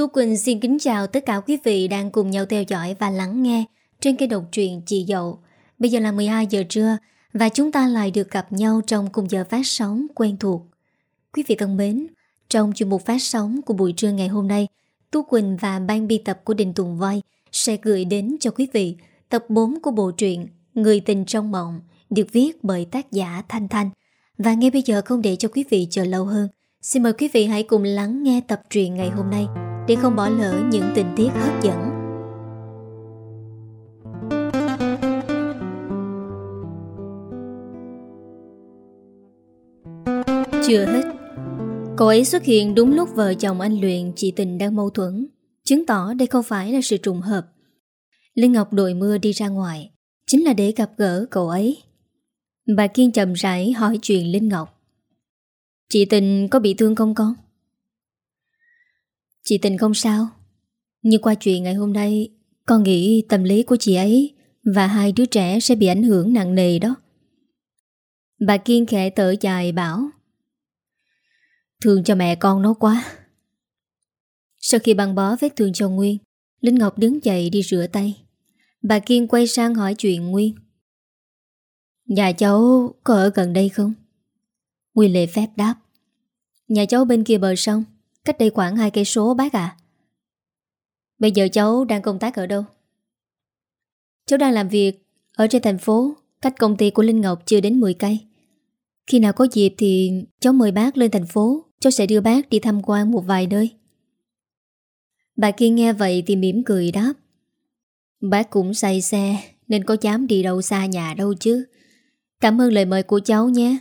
Tu Quỳnh xin kính chào tất cả quý vị đang cùng nhau theo dõi và lắng nghe trên kênh độc truyện Chị Dậu. Bây giờ là 12 giờ trưa và chúng ta lại được gặp nhau trong cùng giờ phát sóng quen thuộc. Quý vị thân mến, trong chuyên mục phát sóng của buổi trưa ngày hôm nay, Tu Quỳnh và ban biên tập của Đình Tùng Voi sẽ gửi đến cho quý vị tập 4 của bộ truyện Người tình trong mộng được viết bởi tác giả Thanh Thanh. Và ngay bây giờ không để cho quý vị chờ lâu hơn, xin mời quý vị hãy cùng lắng nghe tập truyện ngày hôm nay để không bỏ lỡ những tình tiết hấp dẫn. Chưa hết cô ấy xuất hiện đúng lúc vợ chồng anh Luyện chị tình đang mâu thuẫn, Chứng tỏ đây không phải là sự trùng hợp Linh Ngọc đội mưa đi ra ngoài, Chính là để gặp gỡ cậu ấy Bà Kiên chậm rãi hỏi chuyện Linh Ngọc Chị tình có bị thương không con? Chị tình không sao. Nhưng qua chuyện ngày hôm nay, Con nghĩ tâm lý của chị ấy Và hai đứa trẻ sẽ bị ảnh hưởng nặng nề đó. Bà Kiên khẽ tở dài bảo, Thương cho mẹ con nó quá. Sau khi băng bó vết thương cho Nguyên, Linh Ngọc đứng dậy đi rửa tay. Bà Kiên quay sang hỏi chuyện Nguyên, Nhà cháu có ở gần đây không? Nguyên lệ phép đáp, Nhà cháu bên kia bờ sông. Cách đây khoảng hai cây số, bác à Bây giờ cháu đang công tác ở đâu? Cháu đang làm việc Ở trên thành phố, Cách công ty của Linh Ngọc chưa đến 10 cây. Khi nào có dịp thì cháu mời bác lên thành phố, Cháu sẽ đưa bác đi tham quan một vài nơi. Bà kia nghe vậy thì mỉm cười đáp. Bác cũng say xe, Nên có dám đi đâu xa nhà đâu chứ. Cảm ơn lời mời của cháu nhé.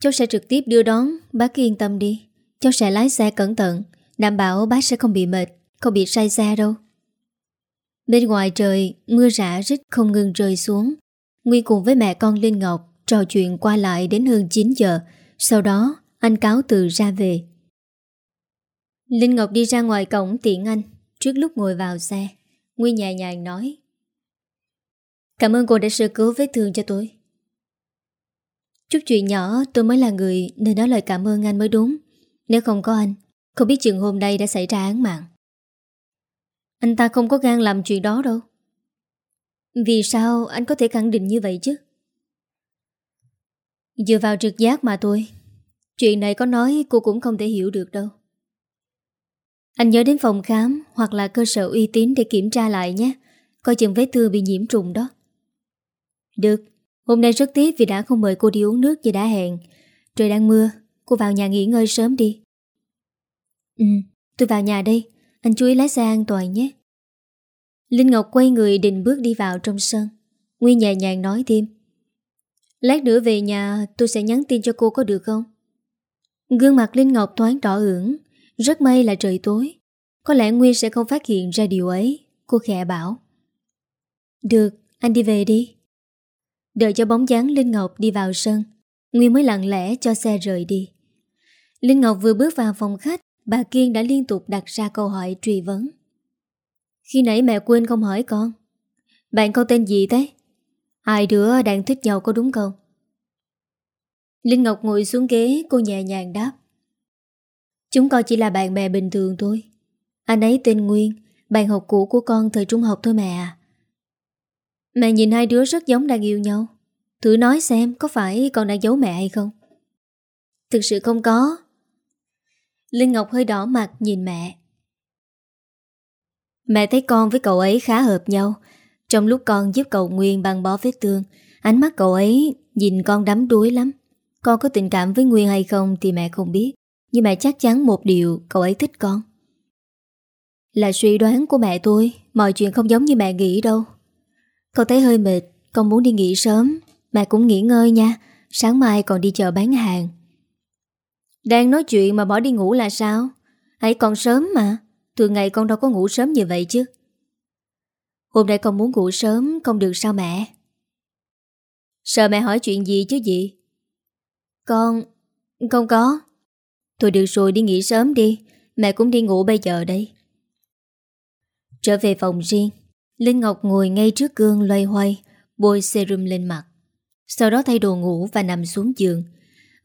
Cháu sẽ trực tiếp đưa đón, Bác yên tâm đi. Cháu sẽ lái xe cẩn thận. Đảm bảo bác sẽ không bị mệt, Không bị say xe đâu. Bên ngoài trời, Mưa rã rít không ngừng rơi xuống. Nguyên cùng với mẹ con Linh Ngọc, Trò chuyện qua lại đến hơn 9 giờ. Sau đó, anh cáo từ ra về. Linh Ngọc đi ra ngoài cổng tiện anh, Trước lúc ngồi vào xe. Nguyên nhẹ nhàng nói. Cảm ơn cô đã sơ cứu vết thương cho tôi. Chút chuyện nhỏ, tôi mới là người Nên nói lời cảm ơn anh mới đúng. Nếu không có anh, Không biết chừng hôm nay đã xảy ra án mạng. Anh ta không có gan làm chuyện đó đâu. Vì sao anh có thể khẳng định như vậy chứ? Dựa vào trực giác mà tôi Chuyện này có nói cô cũng không thể hiểu được đâu. Anh nhớ đến phòng khám Hoặc là cơ sở uy tín để kiểm tra lại nhé. Coi chừng vết thương bị nhiễm trùng đó. Được, Hôm nay rất tiếc vì đã không mời cô đi uống nước như đã hẹn. Trời đang mưa Cô vào nhà nghỉ ngơi sớm đi. Ừ tôi vào nhà đây. Anh chú ý lái xe an toàn nhé. Linh Ngọc quay người định bước đi vào trong sân. Nguyên nhẹ nhàng nói thêm. Lát nữa về nhà tôi sẽ nhắn tin cho cô có được không? Gương mặt Linh Ngọc thoáng đỏ ửng. Rất may là trời tối. Có lẽ Nguyên sẽ không phát hiện ra điều ấy. Cô khẽ bảo. Được, anh đi về đi. Đợi cho bóng dáng Linh Ngọc đi vào sân Nguyên mới lặng lẽ cho xe rời đi. Linh Ngọc vừa bước vào phòng khách, Bà Kiên đã liên tục đặt ra câu hỏi truy vấn. Khi nãy mẹ quên không hỏi con. Bạn con tên gì thế? Hai đứa đang thích nhau có đúng không? Linh Ngọc ngồi xuống ghế, Cô nhẹ nhàng đáp. Chúng con chỉ là bạn bè bình thường thôi. Anh ấy tên Nguyên, Bạn học cũ của con thời trung học thôi mẹ à. Mẹ nhìn hai đứa rất giống đang yêu nhau. Thử nói xem có phải con đang giấu mẹ hay không? Thực sự không có. Linh Ngọc hơi đỏ mặt nhìn mẹ. Mẹ thấy con với cậu ấy khá hợp nhau. Trong lúc con giúp cậu Nguyên băng bó vết thương, Ánh mắt cậu ấy nhìn con đắm đuối lắm. Con có tình cảm với Nguyên hay không thì mẹ không biết, Nhưng mẹ chắc chắn một điều, cậu ấy thích con. Là suy đoán của mẹ tôi Mọi chuyện không giống như mẹ nghĩ đâu. Con thấy hơi mệt, Con muốn đi nghỉ sớm, Mẹ cũng nghỉ ngơi nha. Sáng mai còn đi chợ bán hàng. Đang nói chuyện mà bỏ đi ngủ là sao Hãy còn sớm mà Thường ngày con đâu có ngủ sớm như vậy chứ Hôm nay con muốn ngủ sớm Không được sao mẹ Sợ mẹ hỏi chuyện gì chứ gì con... Không có. Thôi được rồi đi nghỉ sớm đi. Mẹ cũng đi ngủ bây giờ đây. Trở về phòng riêng, Linh Ngọc ngồi ngay trước gương loay hoay, bôi serum lên mặt. Sau đó thay đồ ngủ và nằm xuống giường.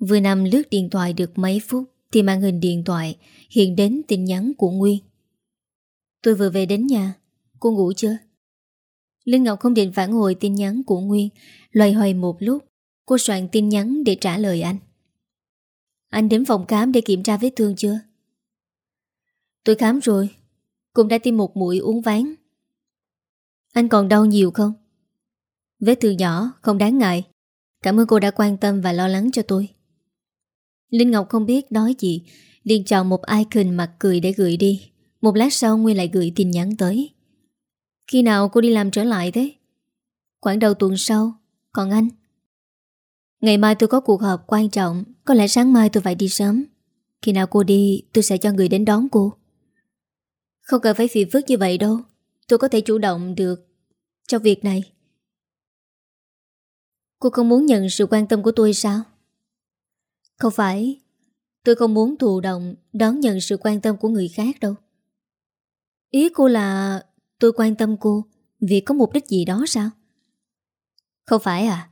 Vừa nằm lướt điện thoại được mấy phút thì màn hình điện thoại hiện đến tin nhắn của Nguyên. Tôi vừa về đến nhà, cô ngủ chưa? Linh Ngọc không định phản hồi tin nhắn của Nguyên, loay hoay một lúc, cô soạn tin nhắn để trả lời anh. Anh đến phòng khám để kiểm tra vết thương chưa? Tôi khám rồi, cũng đã tiêm một mũi uống ván. Anh còn đau nhiều không? Vết thương nhỏ, không đáng ngại. Cảm ơn cô đã quan tâm và lo lắng cho tôi. Linh Ngọc không biết nói gì, liền chọn một icon mặt cười để gửi đi. Một lát sau Nguyên lại gửi tin nhắn tới. Khi nào cô đi làm trở lại thế? Khoảng đầu tuần sau, còn anh? Ngày mai tôi có cuộc họp quan trọng, có lẽ sáng mai tôi phải đi sớm. Khi nào cô đi, tôi sẽ cho người đến đón cô. Không cần phải phiền phức như vậy đâu, tôi có thể chủ động được cho việc này. Cô không muốn nhận sự quan tâm của tôi sao? Không phải. Tôi không muốn thụ động, Đón nhận sự quan tâm của người khác đâu. Ý cô là Tôi quan tâm cô Vì có mục đích gì đó sao? Không phải à?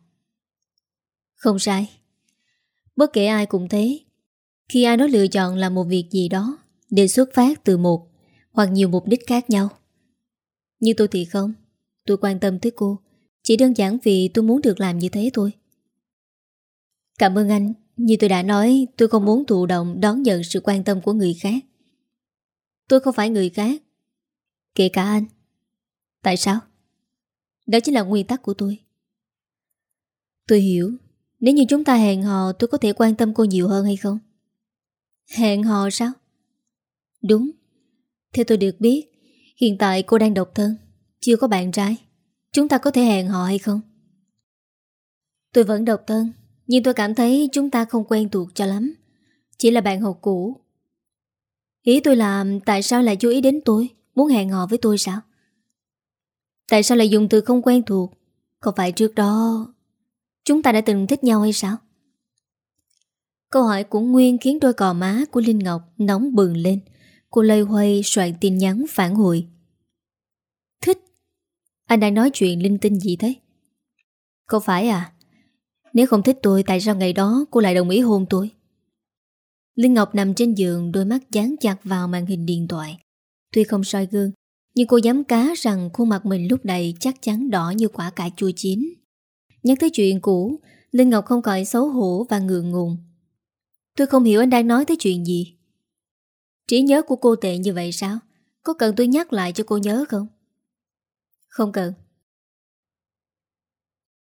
Không sai. Bất kể ai cũng thế, Khi ai đó lựa chọn làm một việc gì đó Để xuất phát từ một Hoặc nhiều mục đích khác nhau. Như tôi thì không. Tôi quan tâm tới cô, Chỉ đơn giản vì tôi muốn được làm như thế thôi. Cảm ơn anh. Như tôi đã nói, Tôi không muốn thụ động đón nhận sự quan tâm của người khác Tôi không phải người khác Kể cả anh Tại sao? Đó chính là nguyên tắc của tôi Tôi hiểu Nếu như chúng ta hẹn hò, Tôi có thể quan tâm cô nhiều hơn hay không? Hẹn hò sao? Đúng Theo tôi được biết, Hiện tại cô đang độc thân, Chưa có bạn trai Chúng ta có thể hẹn hò hay không? Tôi vẫn độc thân nhưng tôi cảm thấy chúng ta không quen thuộc cho lắm Chỉ là bạn học cũ Ý tôi là, Tại sao lại chú ý đến tôi Muốn hẹn hò với tôi sao Tại sao lại dùng từ không quen thuộc Không phải trước đó Chúng ta đã từng thích nhau hay sao Câu hỏi của Nguyên khiến đôi cò má của Linh Ngọc nóng bừng lên. Cô lây hoay soạn tin nhắn phản hồi. Thích? Anh đang nói chuyện linh tinh gì thế? Không phải à? Nếu không thích tôi tại sao ngày đó cô lại đồng ý hôn tôi? Linh Ngọc nằm trên giường đôi mắt dán chặt vào màn hình điện thoại. Tuy không soi gương, nhưng cô dám cá rằng khuôn mặt mình lúc này chắc chắn đỏ như quả cải chua chín. Nhắc tới chuyện cũ, Linh Ngọc không khỏi xấu hổ và ngượng ngùng. Tôi không hiểu anh đang nói tới chuyện gì. Trí nhớ của cô tệ như vậy sao? Có cần tôi nhắc lại cho cô nhớ không? Không cần.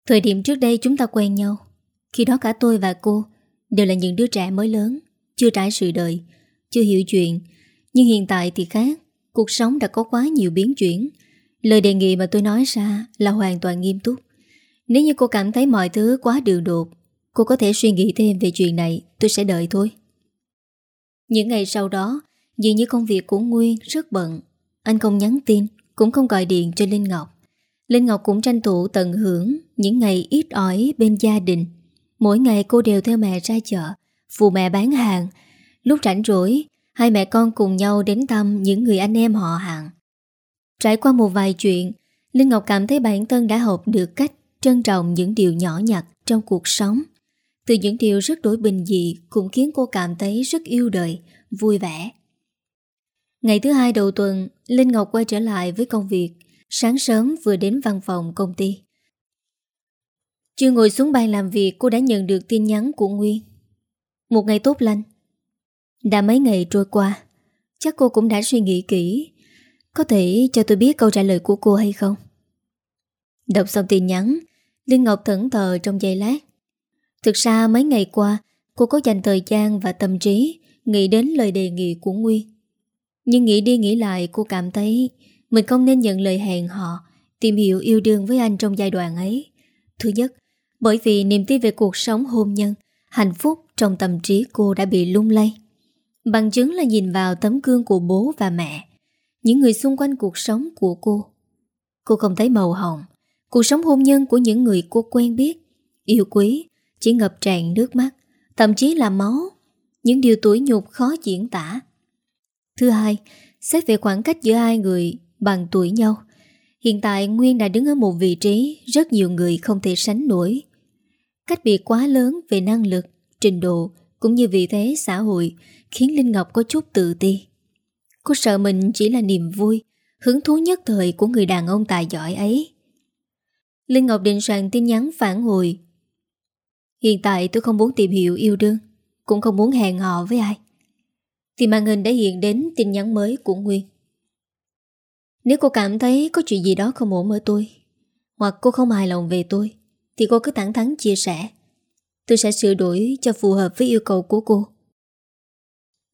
Thời điểm trước đây chúng ta quen nhau. Khi đó cả tôi và cô đều là những đứa trẻ mới lớn, chưa trải sự đời, chưa hiểu chuyện. Nhưng hiện tại thì khác. Cuộc sống đã có quá nhiều biến chuyển Lời đề nghị mà tôi nói ra là hoàn toàn nghiêm túc Nếu như cô cảm thấy mọi thứ quá đường đột Cô có thể suy nghĩ thêm về chuyện này Tôi sẽ đợi thôi Những ngày sau đó Dường như công việc của Nguyên rất bận Anh không nhắn tin Cũng không gọi điện cho Linh Ngọc Linh Ngọc cũng tranh thủ tận hưởng Những ngày ít ỏi bên gia đình Mỗi ngày cô đều theo mẹ ra chợ Phụ mẹ bán hàng Lúc rảnh rỗi Hai mẹ con cùng nhau đến thăm những người anh em họ hàng. Trải qua một vài chuyện, Linh Ngọc cảm thấy bản thân đã học được cách trân trọng những điều nhỏ nhặt trong cuộc sống. Từ những điều rất đối bình dị cũng khiến cô cảm thấy rất yêu đời, vui vẻ. Ngày thứ hai đầu tuần, Linh Ngọc quay trở lại với công việc. Sáng sớm vừa đến văn phòng công ty. Chưa ngồi xuống bàn làm việc cô đã nhận được tin nhắn của Nguyên. Một ngày tốt lành, đã mấy ngày trôi qua Chắc cô cũng đã suy nghĩ kỹ. Có thể cho tôi biết câu trả lời của cô hay không? Đọc xong tin nhắn Linh Ngọc thẫn thờ trong giây lát. Thực ra mấy ngày qua Cô có dành thời gian và tâm trí Nghĩ đến lời đề nghị của Nguyên. Nhưng nghĩ đi nghĩ lại cô cảm thấy mình không nên nhận lời hẹn họ, Tìm hiểu yêu đương với anh trong giai đoạn ấy. Thứ nhất, Bởi vì niềm tin về cuộc sống hôn nhân, Hạnh phúc trong tâm trí cô đã bị lung lay. Bằng chứng là nhìn vào tấm gương của bố và mẹ, Những người xung quanh cuộc sống của cô. Cô không thấy màu hồng, Cuộc sống hôn nhân của những người cô quen biết, Yêu quý Chỉ ngập tràn nước mắt, Thậm chí là máu, Những điều tuổi nhục khó diễn tả. Thứ hai, Xét về khoảng cách giữa hai người Bằng tuổi nhau Hiện tại Nguyên đã đứng ở một vị trí Rất nhiều người không thể sánh nổi Cách biệt quá lớn về năng lực Trình độ cũng như vị thế xã hội khiến Linh Ngọc có chút tự ti. Cô sợ mình chỉ là niềm vui, hứng thú nhất thời của người đàn ông tài giỏi ấy. Linh Ngọc định soạn tin nhắn phản hồi. Hiện tại tôi không muốn tìm hiểu yêu đương, cũng không muốn hẹn hò với ai. Thì màn hình đã hiện đến tin nhắn mới của Nguyên. Nếu cô cảm thấy có chuyện gì đó không ổn ở tôi, hoặc cô không hài lòng về tôi, thì cô cứ thẳng thắn chia sẻ. Tôi sẽ sửa đổi cho phù hợp với yêu cầu của cô.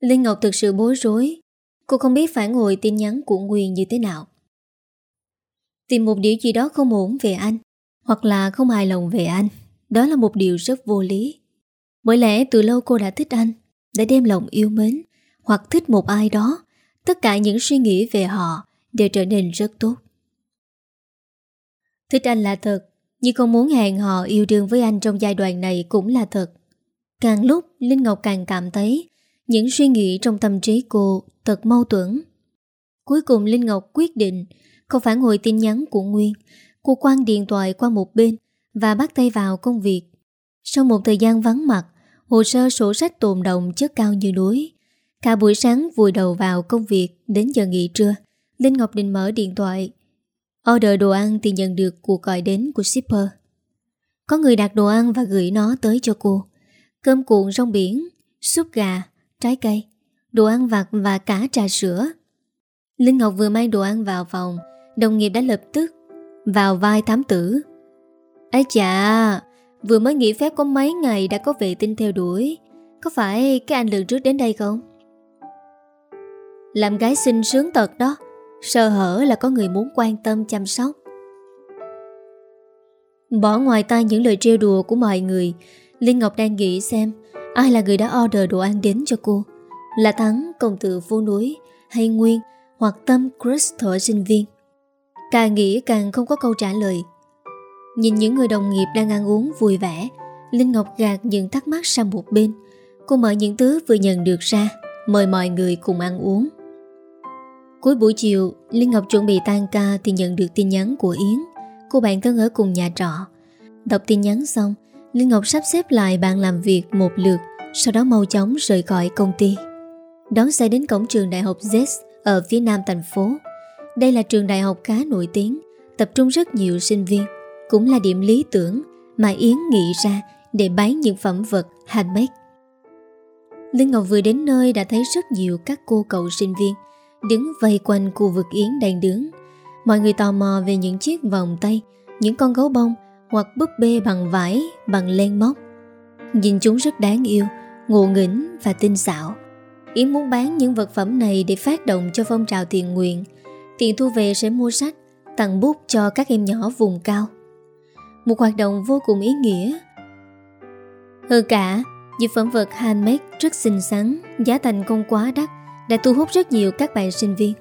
Linh Ngọc thực sự bối rối. Cô không biết phản hồi tin nhắn của Nguyên như thế nào. Tìm một điều gì đó không ổn về anh, hoặc là không hài lòng về anh, đó là một điều rất vô lý. Bởi lẽ từ lâu cô đã thích anh, đã đem lòng yêu mến, hoặc thích một ai đó, tất cả những suy nghĩ về họ đều trở nên rất tốt. Thích anh là thật, nhưng không muốn hẹn hò yêu đương với anh trong giai đoạn này cũng là thật. Càng lúc Linh Ngọc càng cảm thấy những suy nghĩ trong tâm trí cô thật mâu thuẫn. Cuối cùng Linh Ngọc quyết định không phản hồi tin nhắn của Nguyên. Cô quăng điện thoại qua một bên và bắt tay vào công việc. Sau một thời gian vắng mặt, hồ sơ sổ sách tồn động chất cao như núi. Cả buổi sáng vùi đầu vào công việc đến giờ nghỉ trưa. Linh Ngọc định mở điện thoại Order đồ ăn thì nhận được cuộc gọi đến của shipper. Có người đặt đồ ăn và gửi nó tới cho cô. Cơm cuộn rong biển, súp gà, trái cây, đồ ăn vặt và cả trà sữa. Linh Ngọc vừa mang đồ ăn vào phòng, đồng nghiệp đã lập tức vào vai thám tử. Ây chà, vừa mới nghỉ phép có mấy ngày đã có vệ tinh theo đuổi. Có phải cái anh lần trước đến đây không? Làm gái xinh sướng tật đó Sơ hở là có người muốn quan tâm chăm sóc. Bỏ ngoài tai những lời trêu đùa của mọi người Linh Ngọc đang nghĩ xem Ai là người đã order đồ ăn đến cho cô. Là Thắng, công tử phố núi Hay Nguyên Hoặc Tâm Chris thở sinh viên? Càng nghĩ càng không có câu trả lời. Nhìn những người đồng nghiệp đang ăn uống vui vẻ Linh Ngọc gạt những thắc mắc sang một bên. Cô mở những thứ vừa nhận được ra Mời mọi người cùng ăn uống. Cuối buổi chiều, Linh Ngọc chuẩn bị tan ca thì nhận được tin nhắn của Yến, cô bạn thân ở cùng nhà trọ. Đọc tin nhắn xong, Linh Ngọc sắp xếp lại bạn làm việc một lượt, sau đó mau chóng rời khỏi công ty. Đón xe đến cổng trường đại học Z ở phía nam thành phố. Đây là trường đại học khá nổi tiếng, tập trung rất nhiều sinh viên, cũng là điểm lý tưởng mà Yến nghĩ ra để bán những phẩm vật handmade. Linh Ngọc vừa đến nơi đã thấy rất nhiều các cô cậu sinh viên đứng vây quanh khu vực Yến đang đứng. Mọi người tò mò về những chiếc vòng tay, những con gấu bông hoặc búp bê bằng vải, bằng len móc. Nhìn chúng rất đáng yêu, ngộ nghĩnh và tinh xảo. Yến muốn bán những vật phẩm này để phát động cho phong trào tiền nguyện. Tiền thu về sẽ mua sách, tặng bút cho các em nhỏ vùng cao. Một hoạt động vô cùng ý nghĩa. Hơn cả, những phẩm vật handmade rất xinh xắn, giá thành không quá đắt đã thu hút rất nhiều các bạn sinh viên.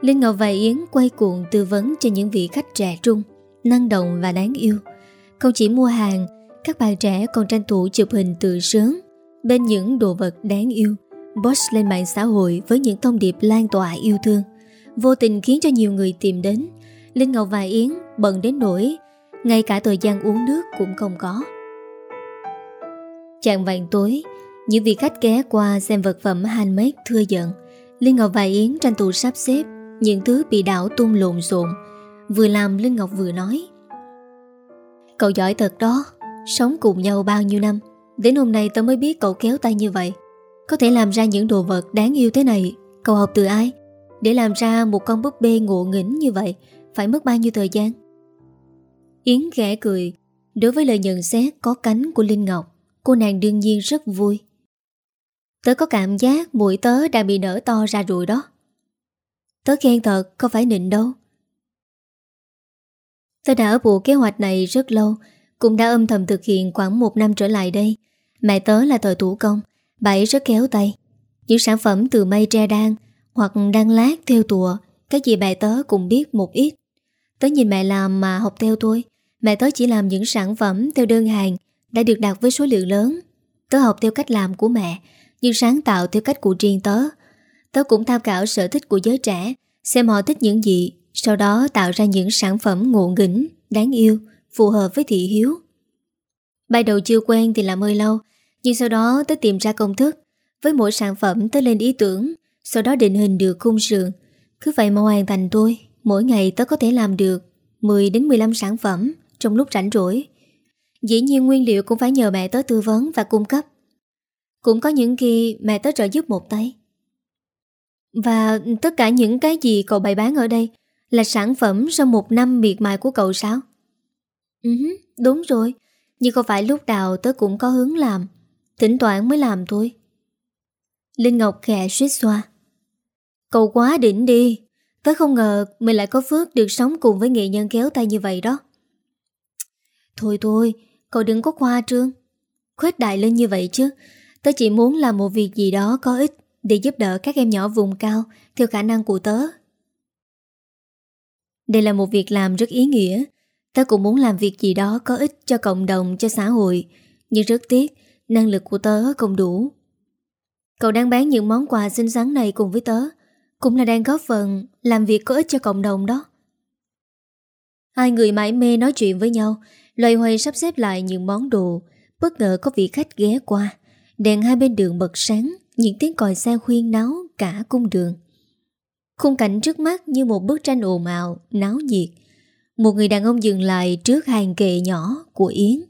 Linh Ngọc và Yến quay cuộn tư vấn cho những vị khách trẻ trung, năng động và đáng yêu. Không chỉ mua hàng, các bạn trẻ còn tranh thủ chụp hình tự sướng bên những đồ vật đáng yêu, post lên mạng xã hội với những thông điệp lan tỏa yêu thương, vô tình khiến cho nhiều người tìm đến. Linh Ngọc và Yến bận đến nỗi ngay cả thời gian uống nước cũng không có. Chạng vàng tối, những vị khách ghé qua xem vật phẩm handmade thưa giận Linh Ngọc và Yến tranh thủ sắp xếp, Những thứ bị đảo tung lộn xộn. Vừa làm Linh Ngọc vừa nói, Cậu giỏi thật đó, Sống cùng nhau bao nhiêu năm, Đến hôm nay tớ mới biết cậu kéo tay như vậy. Có thể làm ra những đồ vật đáng yêu thế này, Cậu học từ ai? Để làm ra một con búp bê ngộ nghĩnh như vậy, Phải mất bao nhiêu thời gian? Yến khẽ cười, Đối với lời nhận xét có cánh của Linh Ngọc, Cô nàng đương nhiên rất vui. Tớ có cảm giác mũi tớ đang bị nở to ra rồi đó. Tớ khen thật không phải nịnh đâu. Tớ đã ở bộ kế hoạch này rất lâu, Cũng đã âm thầm thực hiện khoảng một năm trở lại đây. Mẹ tớ là thợ thủ công, Bà ấy rất kéo tay. Những sản phẩm từ mây tre đan Hoặc đan lát theo tùa, Cái gì mẹ tớ cũng biết một ít. Tớ nhìn mẹ làm mà học theo thôi. Mẹ tớ chỉ làm những sản phẩm theo đơn hàng Đã được đặt với số lượng lớn. Tớ học theo cách làm của mẹ nhưng sáng tạo theo cách của riêng tớ. Tớ cũng tham khảo sở thích của giới trẻ, xem họ thích những gì, sau đó tạo ra những sản phẩm ngộ nghĩnh, đáng yêu, phù hợp với thị hiếu. Bài đầu chưa quen thì làm hơi lâu, Nhưng sau đó tớ tìm ra công thức Với mỗi sản phẩm tớ lên ý tưởng Sau đó định hình được khung sườn Cứ vậy mà hoàn thành tôi Mỗi ngày tớ có thể làm được 10 đến 15 sản phẩm Trong lúc rảnh rỗi Dĩ nhiên nguyên liệu cũng phải nhờ mẹ tớ tư vấn và cung cấp cũng có những khi mẹ tớ trợ giúp một tay. Và tất cả những cái gì cậu bày bán ở đây Là sản phẩm sau một năm miệt mài của cậu sao? Ừ, đúng rồi. Nhưng không phải lúc nào tớ cũng có hướng làm Thỉnh thoảng mới làm thôi. Linh Ngọc khẽ suýt xoa. Cậu quá đỉnh đi. Tớ không ngờ mình lại có phước được sống cùng với nghệ nhân kéo tay như vậy đó. Thôi thôi Cậu đừng có khoa trương. Khuếch đại lên như vậy chứ. Tớ chỉ muốn làm một việc gì đó có ích Để giúp đỡ các em nhỏ vùng cao Theo khả năng của tớ. Đây là một việc làm rất ý nghĩa. Tớ cũng muốn làm việc gì đó có ích cho cộng đồng, cho xã hội. Nhưng rất tiếc Năng lực của tớ không đủ. Cậu đang bán những món quà xinh xắn này cùng với tớ Cũng là đang góp phần Làm việc có ích cho cộng đồng đó. Hai người mãi mê nói chuyện với nhau Loay hoay sắp xếp lại những món đồ Bất ngờ có vị khách ghé qua. Đèn hai bên đường bật sáng Những tiếng còi xe khuyên náo cả cung đường Khung cảnh trước mắt như một bức tranh ồn ào, náo nhiệt Một người đàn ông dừng lại trước hàng kệ nhỏ của Yến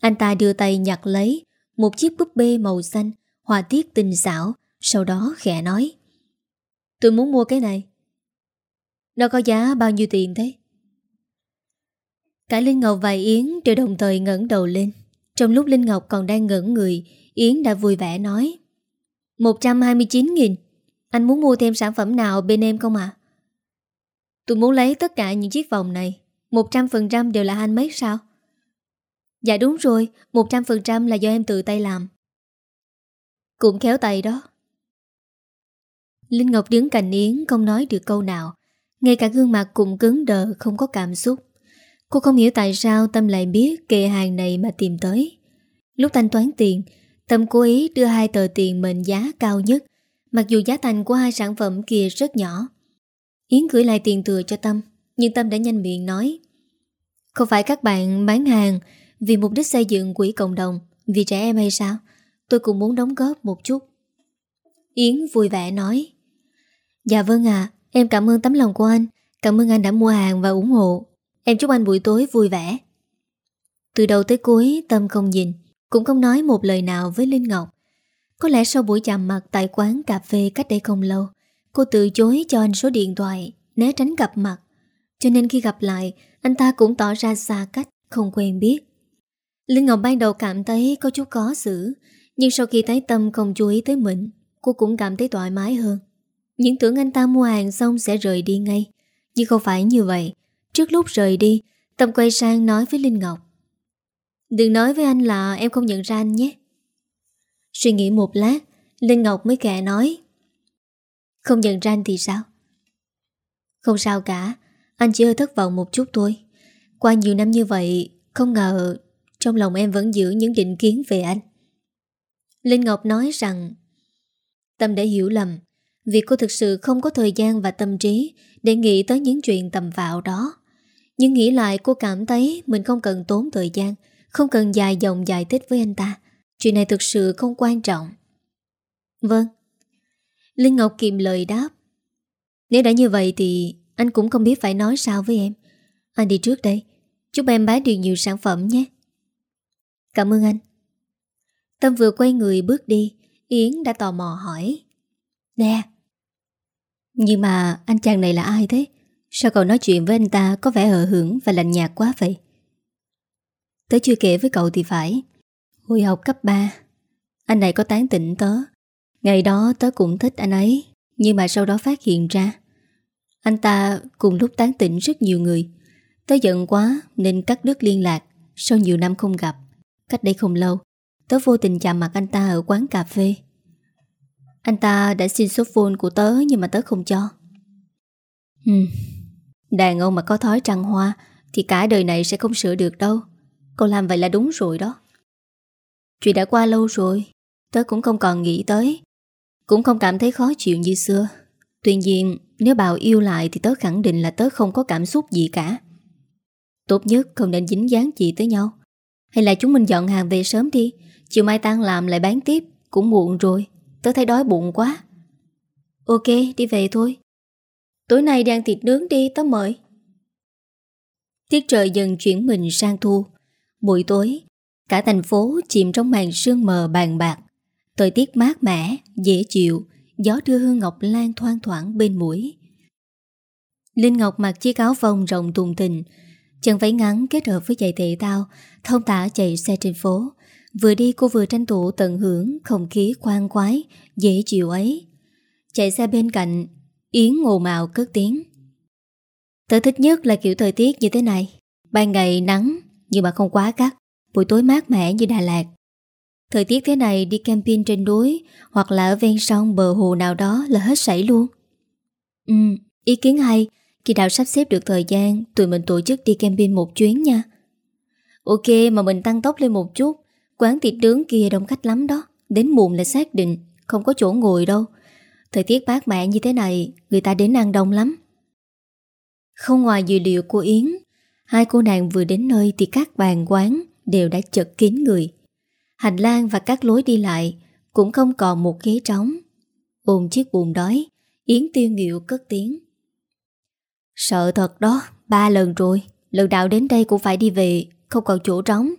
Anh ta đưa tay nhặt lấy Một chiếc búp bê màu xanh Hòa tiết tinh xảo Sau đó khẽ nói Tôi muốn mua cái này Nó có giá bao nhiêu tiền thế? Cả Linh Ngọc và Yến đều đồng thời ngẩng đầu lên. Trong lúc Linh Ngọc còn đang ngẩn người, Yến đã vui vẻ nói 129.000 Anh muốn mua thêm sản phẩm nào bên em không ạ? Tôi muốn lấy tất cả những chiếc vòng này 100% đều là handmade sao? Dạ đúng rồi 100% là do em tự tay làm Cũng khéo tay đó Linh Ngọc đứng cạnh Yến không nói được câu nào Ngay cả gương mặt cũng cứng đờ không có cảm xúc Cô không hiểu tại sao Tâm lại biết kệ hàng này mà tìm tới. Lúc thanh toán tiền, Tâm cố ý đưa hai tờ tiền mệnh giá cao nhất, mặc dù giá thành của hai sản phẩm kia rất nhỏ. Yến gửi lại tiền thừa cho Tâm, nhưng Tâm đã nhanh miệng nói. Không phải các bạn bán hàng vì mục đích xây dựng quỹ cộng đồng, vì trẻ em hay sao? Tôi cũng muốn đóng góp một chút. Yến vui vẻ nói. Dạ vâng ạ, em cảm ơn tấm lòng của anh, cảm ơn anh đã mua hàng và ủng hộ. Em chúc anh buổi tối vui vẻ Từ đầu tới cuối Tâm không nhìn cũng không nói một lời nào với Linh Ngọc. Có lẽ sau buổi chạm mặt tại quán cà phê cách đây không lâu, Cô từ chối cho anh số điện thoại, Né tránh gặp mặt. Cho nên khi gặp lại, Anh ta cũng tỏ ra xa cách, Không quen biết. Linh Ngọc ban đầu cảm thấy có chút khó xử, Nhưng sau khi thấy Tâm không chú ý tới mình, Cô cũng cảm thấy thoải mái hơn. Những tưởng anh ta mua hàng xong sẽ rời đi ngay. Nhưng không phải như vậy. Trước lúc rời đi, Tâm quay sang nói với Linh Ngọc. Đừng nói với anh là em không nhận ra anh nhé. Suy nghĩ một lát Linh Ngọc mới kệ nói. Không nhận ra anh thì sao? Không sao cả Anh chỉ hơi thất vọng một chút thôi. Qua nhiều năm như vậy Không ngờ Trong lòng em vẫn giữ những định kiến về anh. Linh Ngọc nói rằng Tâm đã hiểu lầm Vì cô thực sự không có thời gian và tâm trí Để nghĩ tới những chuyện tầm vạo đó. Nhưng nghĩ lại cô cảm thấy mình không cần tốn thời gian, không cần dài dòng giải thích với anh ta. Chuyện này thực sự không quan trọng. Vâng. Linh Ngọc kìm lời đáp. Nếu đã như vậy thì anh cũng không biết phải nói sao với em. Anh đi trước đây. Chúc em bán được nhiều sản phẩm nhé. Cảm ơn anh. Tâm vừa quay người bước đi, Yến đã tò mò hỏi. Nè. Nhưng mà anh chàng này là ai thế? Sao cậu nói chuyện với anh ta có vẻ hờ hưởng và lạnh nhạt quá vậy? Tớ chưa kể với cậu thì phải. Hồi học cấp 3, anh này có tán tỉnh tớ. Ngày đó tớ cũng thích anh ấy, nhưng mà sau đó phát hiện ra. Anh ta cùng lúc tán tỉnh rất nhiều người. Tớ giận quá nên cắt đứt liên lạc sau nhiều năm không gặp. Cách đây không lâu, tớ vô tình chạm mặt anh ta ở quán cà phê. Anh ta đã xin số phone của tớ nhưng mà tớ không cho. Ừ, Đàn ông mà có thói trăng hoa Thì cả đời này sẽ không sửa được đâu cậu làm vậy là đúng rồi đó. Chuyện đã qua lâu rồi, Tớ cũng không còn nghĩ tới. Cũng không cảm thấy khó chịu như xưa. Tuy nhiên, nếu Bảo yêu lại Thì tớ khẳng định là tớ không có cảm xúc gì cả. Tốt nhất không nên dính dáng gì tới nhau. Hay là chúng mình dọn hàng về sớm đi, Chiều mai tan làm lại bán tiếp, Cũng muộn rồi, Tớ thấy đói bụng quá. Ok, đi về thôi. Tối nay đang thịt nướng đi, tớ mời. Tiết trời dần chuyển mình sang thu. Buổi tối Cả thành phố chìm trong màn sương mờ bàn bạc. Thời tiết mát mẻ, dễ chịu Gió đưa hương ngọc lan thoang thoảng bên mũi. Linh Ngọc mặc chiếc áo vông rộng tùng tình Chân váy ngắn kết hợp với giày thể tao Thông tả chạy xe trên phố. Vừa đi cô vừa tranh thủ tận hưởng Không khí khoan quái Dễ chịu ấy. Chạy xe bên cạnh Yến ngồ mạo cất tiếng. Tớ thích nhất là kiểu thời tiết như thế này Ban ngày nắng nhưng mà không quá cắt Buổi tối mát mẻ như Đà Lạt. Thời tiết thế này đi camping trên núi Hoặc là ở ven sông bờ hồ nào đó Là hết sảy luôn. Ừ ý kiến hay. Khi nào sắp xếp được thời gian, Tụi mình tổ chức đi camping một chuyến nha. Ok, mà mình tăng tốc lên một chút. Quán thịt nướng kia đông khách lắm đó. Đến muộn là xác định. Không có chỗ ngồi đâu. Thời tiết bát mẹ như thế này, Người ta đến ăn đông lắm. Không ngoài dự liệu của Yến Hai cô nàng vừa đến nơi Thì các bàn quán đều đã chật kín người. Hành lang và các lối đi lại Cũng không còn một ghế trống. Ôm chiếc buồn đói, Yến tiêu nghiệu cất tiếng. Sợ thật đó, Ba lần rồi, Lần đạo đến đây cũng phải đi về, Không còn chỗ trống.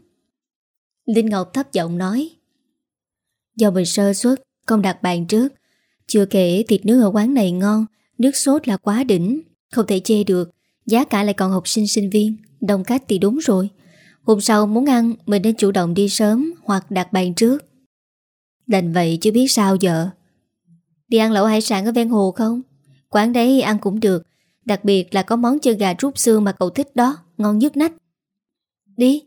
Linh Ngọc thấp giọng nói. Do mình sơ suất, Không đặt bàn trước. Chưa kể thịt nướng ở quán này ngon, Nước sốt là quá đỉnh, Không thể chê được. Giá cả lại còn học sinh sinh viên. Đông khách thì đúng rồi. Hôm sau muốn ăn Mình nên chủ động đi sớm Hoặc đặt bàn trước. Đành vậy chứ biết sao giờ. Đi ăn lẩu hải sản ở ven hồ không? Quán đấy ăn cũng được. Đặc biệt là có món chân gà rút xương mà cậu thích đó. Ngon nhất nách. Đi.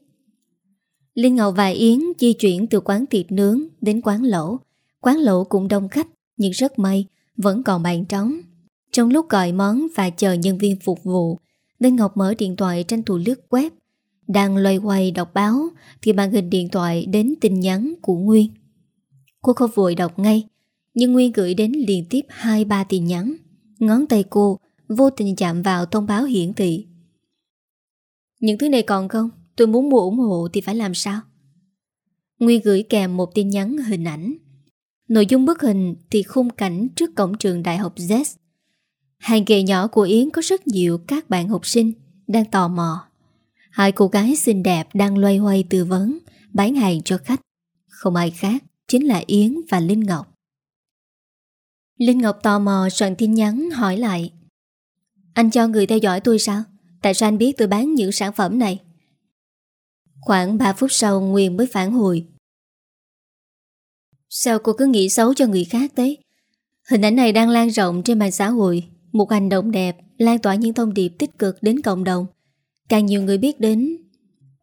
Linh Ngọc và Yến di chuyển từ quán thịt nướng đến quán lẩu. Quán lẩu cũng đông khách, nhưng rất may, vẫn còn bàn trống. Trong lúc gọi món và chờ nhân viên phục vụ, nên Ngọc mở điện thoại tranh thủ lướt web. Đang loay hoay đọc báo thì màn hình điện thoại đến tin nhắn của Nguyên. Cô không vội đọc ngay, nhưng Nguyên gửi đến liên tiếp 2-3 tin nhắn. Ngón tay cô vô tình chạm vào thông báo hiển thị. Những thứ này còn không? Tôi muốn mua ủng hộ thì phải làm sao Nguyên gửi kèm một tin nhắn hình ảnh Nội dung bức hình thì khung cảnh trước cổng trường Đại học Z Hàng ghề nhỏ của Yến có rất nhiều các bạn học sinh đang tò mò. Hai cô gái xinh đẹp đang loay hoay tư vấn, Bán hàng cho khách. Không ai khác Chính là Yến và Linh Ngọc. Linh Ngọc tò mò soạn tin nhắn hỏi lại. Anh cho người theo dõi tôi sao? Tại sao anh biết tôi bán những sản phẩm này? Khoảng 3 phút sau Nguyên mới phản hồi. Sao cô cứ nghĩ xấu cho người khác thế? Hình ảnh này đang lan rộng trên mạng xã hội. Một hành động đẹp Lan tỏa những thông điệp tích cực đến cộng đồng. Càng nhiều người biết đến,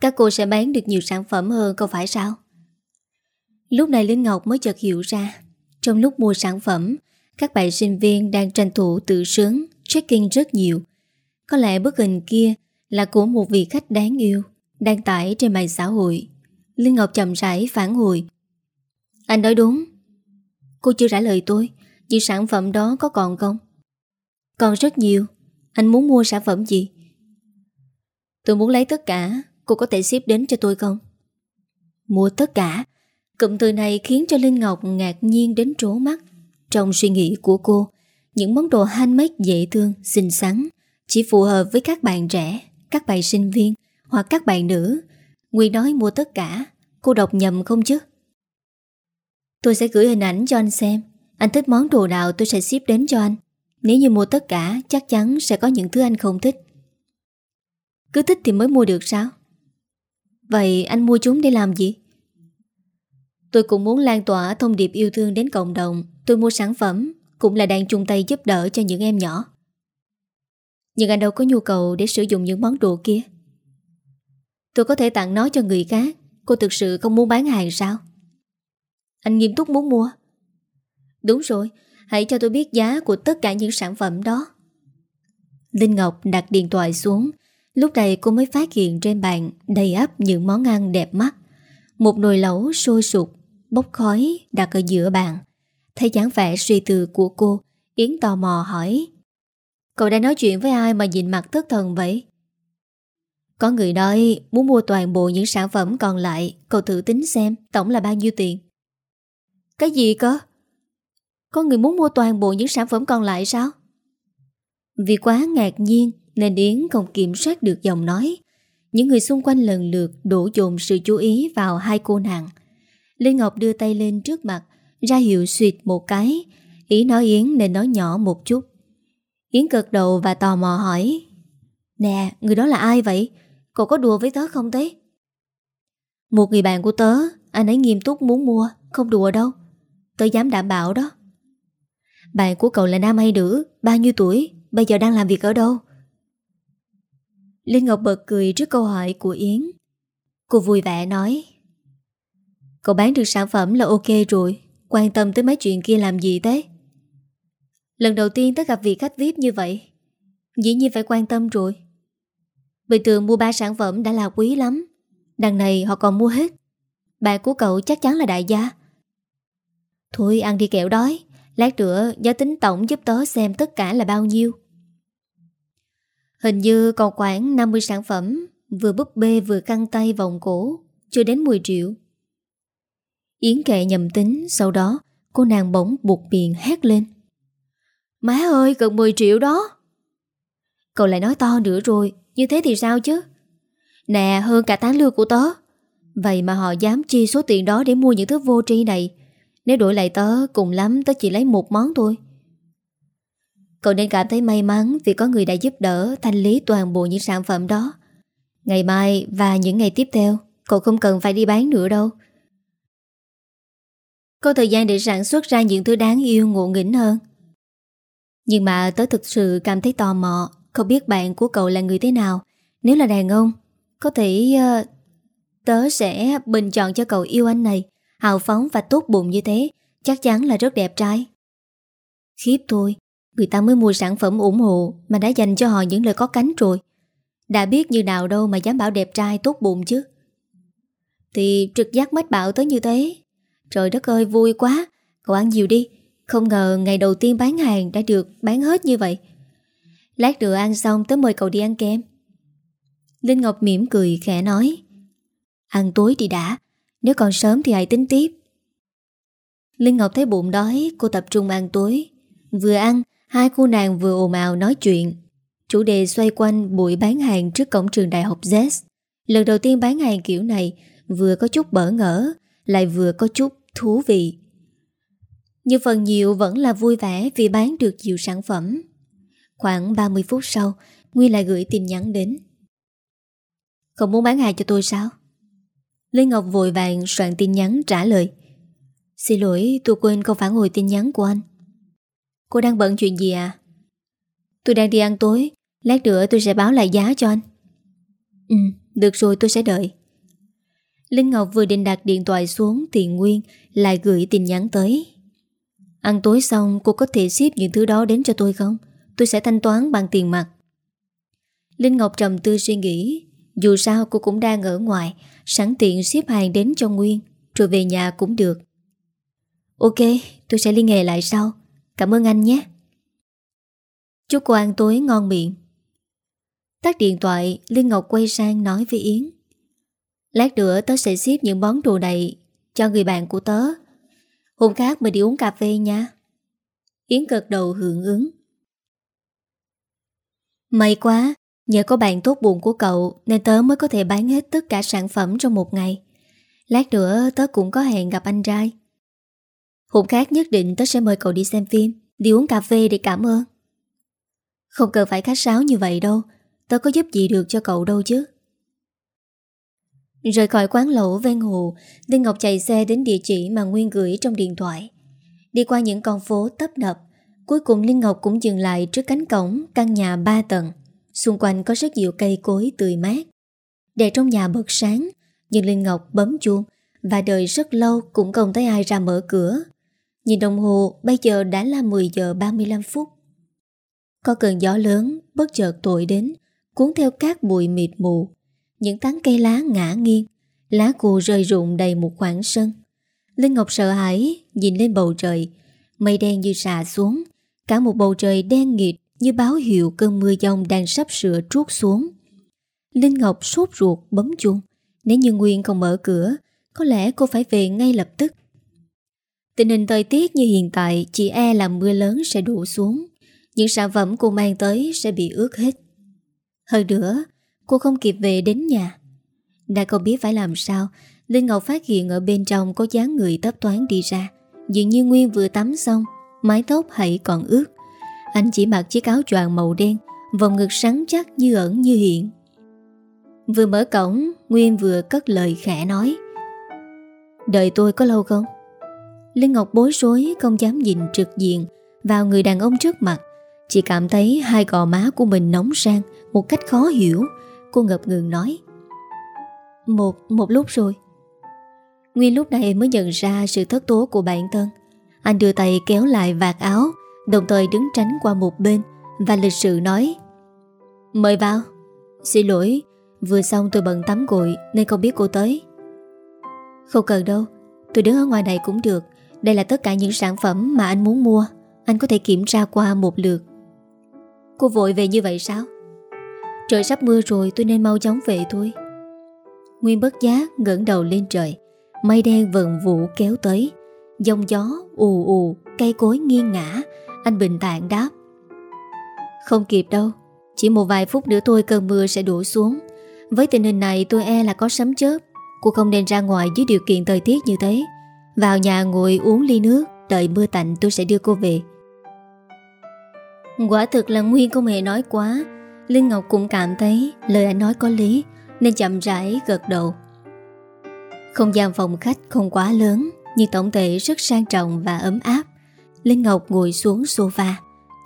Các cô sẽ bán được nhiều sản phẩm hơn Không phải sao? Lúc này Linh Ngọc mới chợt hiểu ra, Trong lúc mua sản phẩm, Các bạn sinh viên đang tranh thủ tự sướng, Checking rất nhiều. Có lẽ bức hình kia Là của một vị khách đáng yêu đang tải trên mạng xã hội. Linh Ngọc chậm rãi phản hồi. Anh nói đúng. Cô chưa trả lời tôi Vì sản phẩm đó có còn không? Còn rất nhiều. Anh muốn mua sản phẩm gì? Tôi muốn lấy tất cả. Cô có thể ship đến cho tôi không? Mua tất cả? Cụm từ này khiến cho Linh Ngọc ngạc nhiên đến trố mắt. Trong suy nghĩ của cô Những món đồ handmade dễ thương, xinh xắn Chỉ phù hợp với các bạn trẻ Các bạn sinh viên hoặc các bạn nữ. Nguyên nói mua tất cả. Cô đọc nhầm không chứ? Tôi sẽ gửi hình ảnh cho anh xem. Anh thích món đồ nào tôi sẽ ship đến cho anh. Nếu như mua tất cả, Chắc chắn sẽ có những thứ anh không thích. Cứ thích thì mới mua được sao? Vậy anh mua chúng để làm gì? Tôi cũng muốn lan tỏa thông điệp yêu thương đến cộng đồng. Tôi mua sản phẩm Cũng là đang chung tay giúp đỡ cho những em nhỏ. Nhưng anh đâu có nhu cầu để sử dụng những món đồ kia. Tôi có thể tặng nó cho người khác. Cô thực sự không muốn bán hàng sao? Anh nghiêm túc muốn mua. Đúng rồi Hãy cho tôi biết giá của tất cả những sản phẩm đó. Linh Ngọc đặt điện thoại xuống. Lúc này cô mới phát hiện trên bàn Đầy ắp những món ăn đẹp mắt. Một nồi lẩu sôi sụp Bốc khói đặt ở giữa bàn. Thấy dáng vẻ suy tư của cô, Yến tò mò hỏi, Cậu đã nói chuyện với ai mà nhìn mặt thất thần vậy? Có người nói muốn mua toàn bộ những sản phẩm còn lại, Cậu thử tính xem tổng là bao nhiêu tiền. Cái gì cơ? Có người muốn mua toàn bộ những sản phẩm còn lại sao? Vì quá ngạc nhiên Nên Yến không kiểm soát được giọng nói Những người xung quanh lần lượt đổ dồn sự chú ý vào hai cô nàng Linh Ngọc đưa tay lên trước mặt Ra hiệu suyệt một cái Ý nói Yến nên nói nhỏ một chút Yến cực đầu và tò mò hỏi Nè, người đó là ai vậy? Cậu có đùa với tớ không thế? Một người bạn của tớ Anh ấy nghiêm túc muốn mua Không đùa đâu Tớ dám đảm bảo đó bạn của cậu là nam hay nữ? Bao nhiêu tuổi? Bây giờ đang làm việc ở đâu? Linh Ngọc bật cười trước câu hỏi của Yến. Cô vui vẻ nói, Cậu bán được sản phẩm là ok rồi, Quan tâm tới mấy chuyện kia làm gì thế? Lần đầu tiên tớ gặp vị khách VIP như vậy, Dĩ nhiên phải quan tâm rồi. Bình thường mua ba sản phẩm đã là quý lắm, Đằng này họ còn mua hết. Bạn của cậu chắc chắn là đại gia. Thôi ăn đi kẹo đói. Lát nữa nhớ tính tổng giúp tớ xem tất cả là bao nhiêu. Hình như còn khoảng 50 sản phẩm, Vừa búp bê vừa căng tay vòng cổ, Chưa đến 10 triệu. Yến kệ nhầm tính, Sau đó cô nàng bỗng buộc miệng hét lên. Má ơi, gần 10 triệu đó. Cậu lại nói to nữa rồi, Như thế thì sao chứ? Nè, hơn cả tán lương của tớ. Vậy mà họ dám chi số tiền đó Để mua những thứ vô tri này nếu đổi lại tớ cùng lắm tớ chỉ lấy một món thôi. Cậu nên cảm thấy may mắn Vì có người đã giúp đỡ thanh lý toàn bộ những sản phẩm đó. Ngày mai và những ngày tiếp theo Cậu không cần phải đi bán nữa đâu. Có thời gian để sản xuất ra những thứ đáng yêu ngộ nghĩnh hơn. Nhưng mà tớ thực sự cảm thấy tò mò Không biết bạn của cậu là người thế nào. Nếu là đàn ông Có thể uh, Tớ sẽ bình chọn cho cậu yêu anh này. Hào phóng và tốt bụng như thế, Chắc chắn là rất đẹp trai. Khiếp thôi, Người ta mới mua sản phẩm ủng hộ Mà đã dành cho họ những lời có cánh rồi. Đã biết như nào đâu mà dám bảo đẹp trai tốt bụng chứ. Thì trực giác mách bảo tới như thế. Trời đất ơi, vui quá. Cậu ăn nhiều đi. Không ngờ ngày đầu tiên bán hàng đã được bán hết như vậy. Lát nữa ăn xong tới mời cậu đi ăn kem. Linh Ngọc mỉm cười khẽ nói, Ăn tối đi đã. Nếu còn sớm thì hãy tính tiếp. Linh Ngọc thấy bụng đói, Cô tập trung ăn tối. Vừa ăn, Hai cô nàng vừa ồn ào nói chuyện. Chủ đề xoay quanh buổi bán hàng trước cổng trường đại học Z. Lần đầu tiên bán hàng kiểu này, Vừa có chút bỡ ngỡ, Lại vừa có chút thú vị. Nhưng phần nhiều vẫn là vui vẻ Vì bán được nhiều sản phẩm. Khoảng 30 phút sau, Nguyên lại gửi tin nhắn đến. Không muốn bán hàng cho tôi sao? Lê Ngọc vội vàng soạn tin nhắn trả lời. Xin lỗi tôi quên không phản hồi tin nhắn của anh. Cô đang bận chuyện gì à? Tôi đang đi ăn tối Lát nữa tôi sẽ báo lại giá cho anh. Ừ, được rồi tôi sẽ đợi. Linh Ngọc vừa định đặt điện thoại xuống Thì Nguyên lại gửi tin nhắn tới. Ăn tối xong cô có thể ship những thứ đó đến cho tôi không? Tôi sẽ thanh toán bằng tiền mặt. Linh Ngọc trầm tư suy nghĩ Dù sao cô cũng đang ở ngoài Sẵn tiện ship hàng đến cho Nguyên Rồi về nhà cũng được. Ok, tôi sẽ liên hệ lại sau. Cảm ơn anh nhé. Chúc cô ăn tối ngon miệng. Tắt điện thoại Linh Ngọc quay sang nói với Yến. Lát nữa tớ sẽ ship những món đồ này Cho người bạn của tớ. Hôm khác mình đi uống cà phê nha. Yến cực đầu hưởng ứng. May quá Nhờ có bạn tốt bụng của cậu, Nên tớ mới có thể bán hết tất cả sản phẩm trong một ngày. Lát nữa tớ cũng có hẹn gặp anh trai. Hôm khác nhất định tớ sẽ mời cậu đi xem phim, Đi uống cà phê để cảm ơn. Không cần phải khách sáo như vậy đâu, Tớ có giúp gì được cho cậu đâu chứ. Rời khỏi quán lẩu ven hồ, Đinh Ngọc chạy xe đến địa chỉ mà Nguyên gửi trong điện thoại. Đi qua những con phố tấp nập, Cuối cùng Linh Ngọc cũng dừng lại trước cánh cổng căn nhà 3 tầng. Xung quanh có rất nhiều cây cối tươi mát. Đèn trong nhà bật sáng, Nhưng Linh Ngọc bấm chuông Và đợi rất lâu cũng không thấy ai ra mở cửa. Nhìn đồng hồ, bây giờ đã là 10 giờ 35 phút. Có cơn gió lớn bất chợt tội đến, Cuốn theo các bụi mịt mù. Những tán cây lá ngã nghiêng, Lá cù rơi rụng đầy một khoảng sân. Linh Ngọc sợ hãi, Nhìn lên bầu trời, Mây đen như xà xuống, Cả một bầu trời đen nghịt. Như báo hiệu cơn mưa giông đang sắp sửa trút xuống. Linh Ngọc sốt ruột, bấm chuông. Nếu như Nguyên không mở cửa, Có lẽ cô phải về ngay lập tức. Tình hình thời tiết như hiện tại, Chỉ e là mưa lớn sẽ đổ xuống. Những sản phẩm cô mang tới Sẽ bị ướt hết. Hơn nữa, cô không kịp về đến nhà. Đã không biết phải làm sao, Linh Ngọc phát hiện ở bên trong Có dáng người tấp toán đi ra. Dường như Nguyên vừa tắm xong, Mái tóc hãy còn ướt. Anh chỉ mặc chiếc áo choàng màu đen Vòng ngực sáng chắc như ẩn như hiện. Vừa mở cổng Nguyên vừa cất lời khẽ nói. Đợi tôi có lâu không? Linh Ngọc bối rối Không dám nhìn trực diện Vào người đàn ông trước mặt. Chỉ cảm thấy hai gò má của mình nóng sang Một cách khó hiểu. Cô ngập ngừng nói. Một, một lúc rồi. Nguyên lúc này mới nhận ra sự thất tố của bản thân. Anh đưa tay kéo lại vạt áo Đồng thời đứng tránh qua một bên Và lịch sự nói, Mời vào. Xin lỗi, Vừa xong tôi bận tắm gội Nên không biết cô tới. Không cần đâu, Tôi đứng ở ngoài này cũng được, Đây là tất cả những sản phẩm mà anh muốn mua, Anh có thể kiểm tra qua một lượt. Cô vội về như vậy sao? Trời sắp mưa rồi, tôi nên mau chóng về thôi. Nguyên bất giá ngẩng đầu lên trời, Mây đen vần vụ kéo tới, Dòng gió ù ù, Cây cối nghiêng ngã anh bình tạng đáp. Không kịp đâu, Chỉ một vài phút nữa thôi cơn mưa sẽ đổ xuống. Với tình hình này, tôi e là có sấm chớp. Cô không nên ra ngoài dưới điều kiện thời tiết như thế. Vào nhà ngồi uống ly nước, Đợi mưa tạnh tôi sẽ đưa cô về. Quả thực là Nguyên không hề nói quá. Linh Ngọc cũng cảm thấy lời anh nói có lý, Nên chậm rãi gật đầu. Không gian phòng khách không quá lớn, Nhưng tổng thể rất sang trọng và ấm áp. Linh Ngọc ngồi xuống sofa,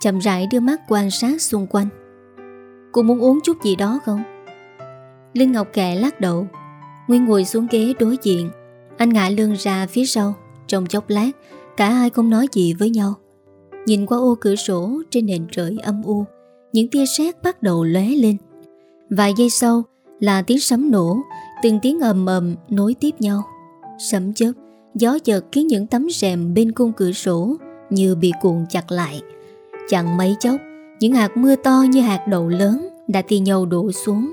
Chậm rãi đưa mắt quan sát xung quanh. Cô muốn uống chút gì đó không? Linh Ngọc kệ lắc đầu, Nguyên ngồi xuống ghế đối diện. Anh ngã lưng ra phía sau, Trong chốc lát, Cả hai không nói gì với nhau. Nhìn qua ô cửa sổ trên nền trời âm u, Những tia sét bắt đầu lóe lên. Vài giây sau Là tiếng sấm nổ, Từng tiếng ầm ầm nối tiếp nhau. Sấm chớp, Gió chợt khiến những tấm rèm bên cung cửa sổ như bị cuộn chặt lại. Chẳng mấy chốc, Những hạt mưa to như hạt đậu lớn Đã thi nhau đổ xuống.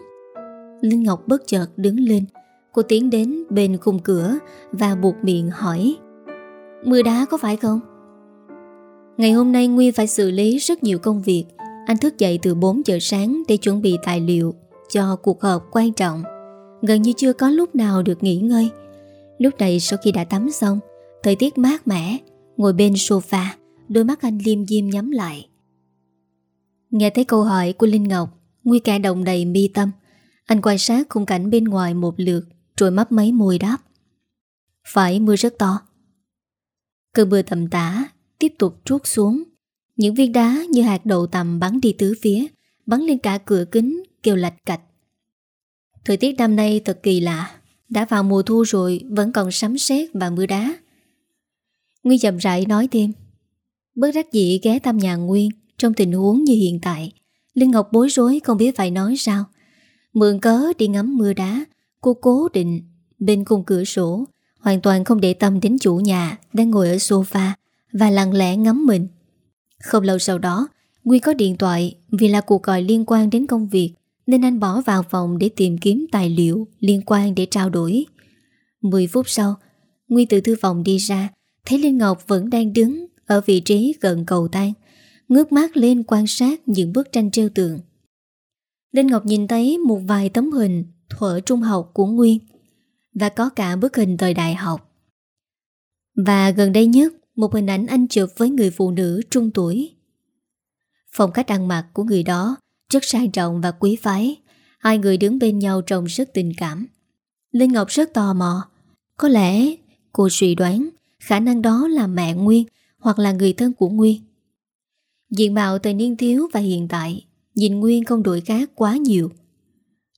Linh Ngọc bất chợt đứng lên. Cô tiến đến bên khung cửa Và buộc miệng hỏi, Mưa đá có phải không? Ngày hôm nay Nguyên phải xử lý rất nhiều công việc. Anh thức dậy từ 4 giờ sáng Để chuẩn bị tài liệu Cho cuộc họp quan trọng. Gần như chưa có lúc nào được nghỉ ngơi. Lúc này sau khi đã tắm xong, Thời tiết mát mẻ Ngồi bên sofa, Đôi mắt anh liêm diêm nhắm lại. Nghe thấy câu hỏi của Linh Ngọc, Nguy cả đồng đầy mi tâm. Anh quan sát khung cảnh bên ngoài một lượt Rồi mấp mấy môi đáp. Phải mưa rất to. Cơn mưa tầm tả Tiếp tục trút xuống. Những viên đá như hạt đậu tầm bắn đi tứ phía, Bắn lên cả cửa kính, Kêu lạch cạch. Thời tiết năm nay thật kỳ lạ. Đã vào mùa thu rồi, Vẫn còn sấm sét và mưa đá. Nguyên chậm rãi nói thêm. Bất rắc dị ghé thăm nhà Nguyên Trong tình huống như hiện tại. Linh Ngọc bối rối không biết phải nói sao. Mượn cớ đi ngắm mưa đá, Cô cố định bên khung cửa sổ, Hoàn toàn không để tâm đến chủ nhà Đang ngồi ở sofa Và lặng lẽ ngắm mình. Không lâu sau đó, Nguyên có điện thoại Vì là cuộc gọi liên quan đến công việc Nên anh bỏ vào phòng để tìm kiếm tài liệu Liên quan để trao đổi. 10 phút sau, Nguyên từ thư phòng đi ra Thấy Linh Ngọc vẫn đang đứng Ở vị trí gần cầu thang, Ngước mắt lên quan sát những bức tranh treo tường. Linh Ngọc nhìn thấy một vài tấm hình Thuở trung học của Nguyên Và có cả bức hình thời đại học. Và gần đây nhất, Một hình ảnh anh chụp với người phụ nữ trung tuổi. Phong cách ăn mặc của người đó Rất sang trọng và quý phái. Hai người đứng bên nhau trông rất tình cảm. Linh Ngọc rất tò mò. Có lẽ cô suy đoán Khả năng đó là mẹ Nguyên Hoặc là người thân của Nguyên. Diện mạo thời niên thiếu và hiện tại, Nhìn Nguyên không đổi khác quá nhiều.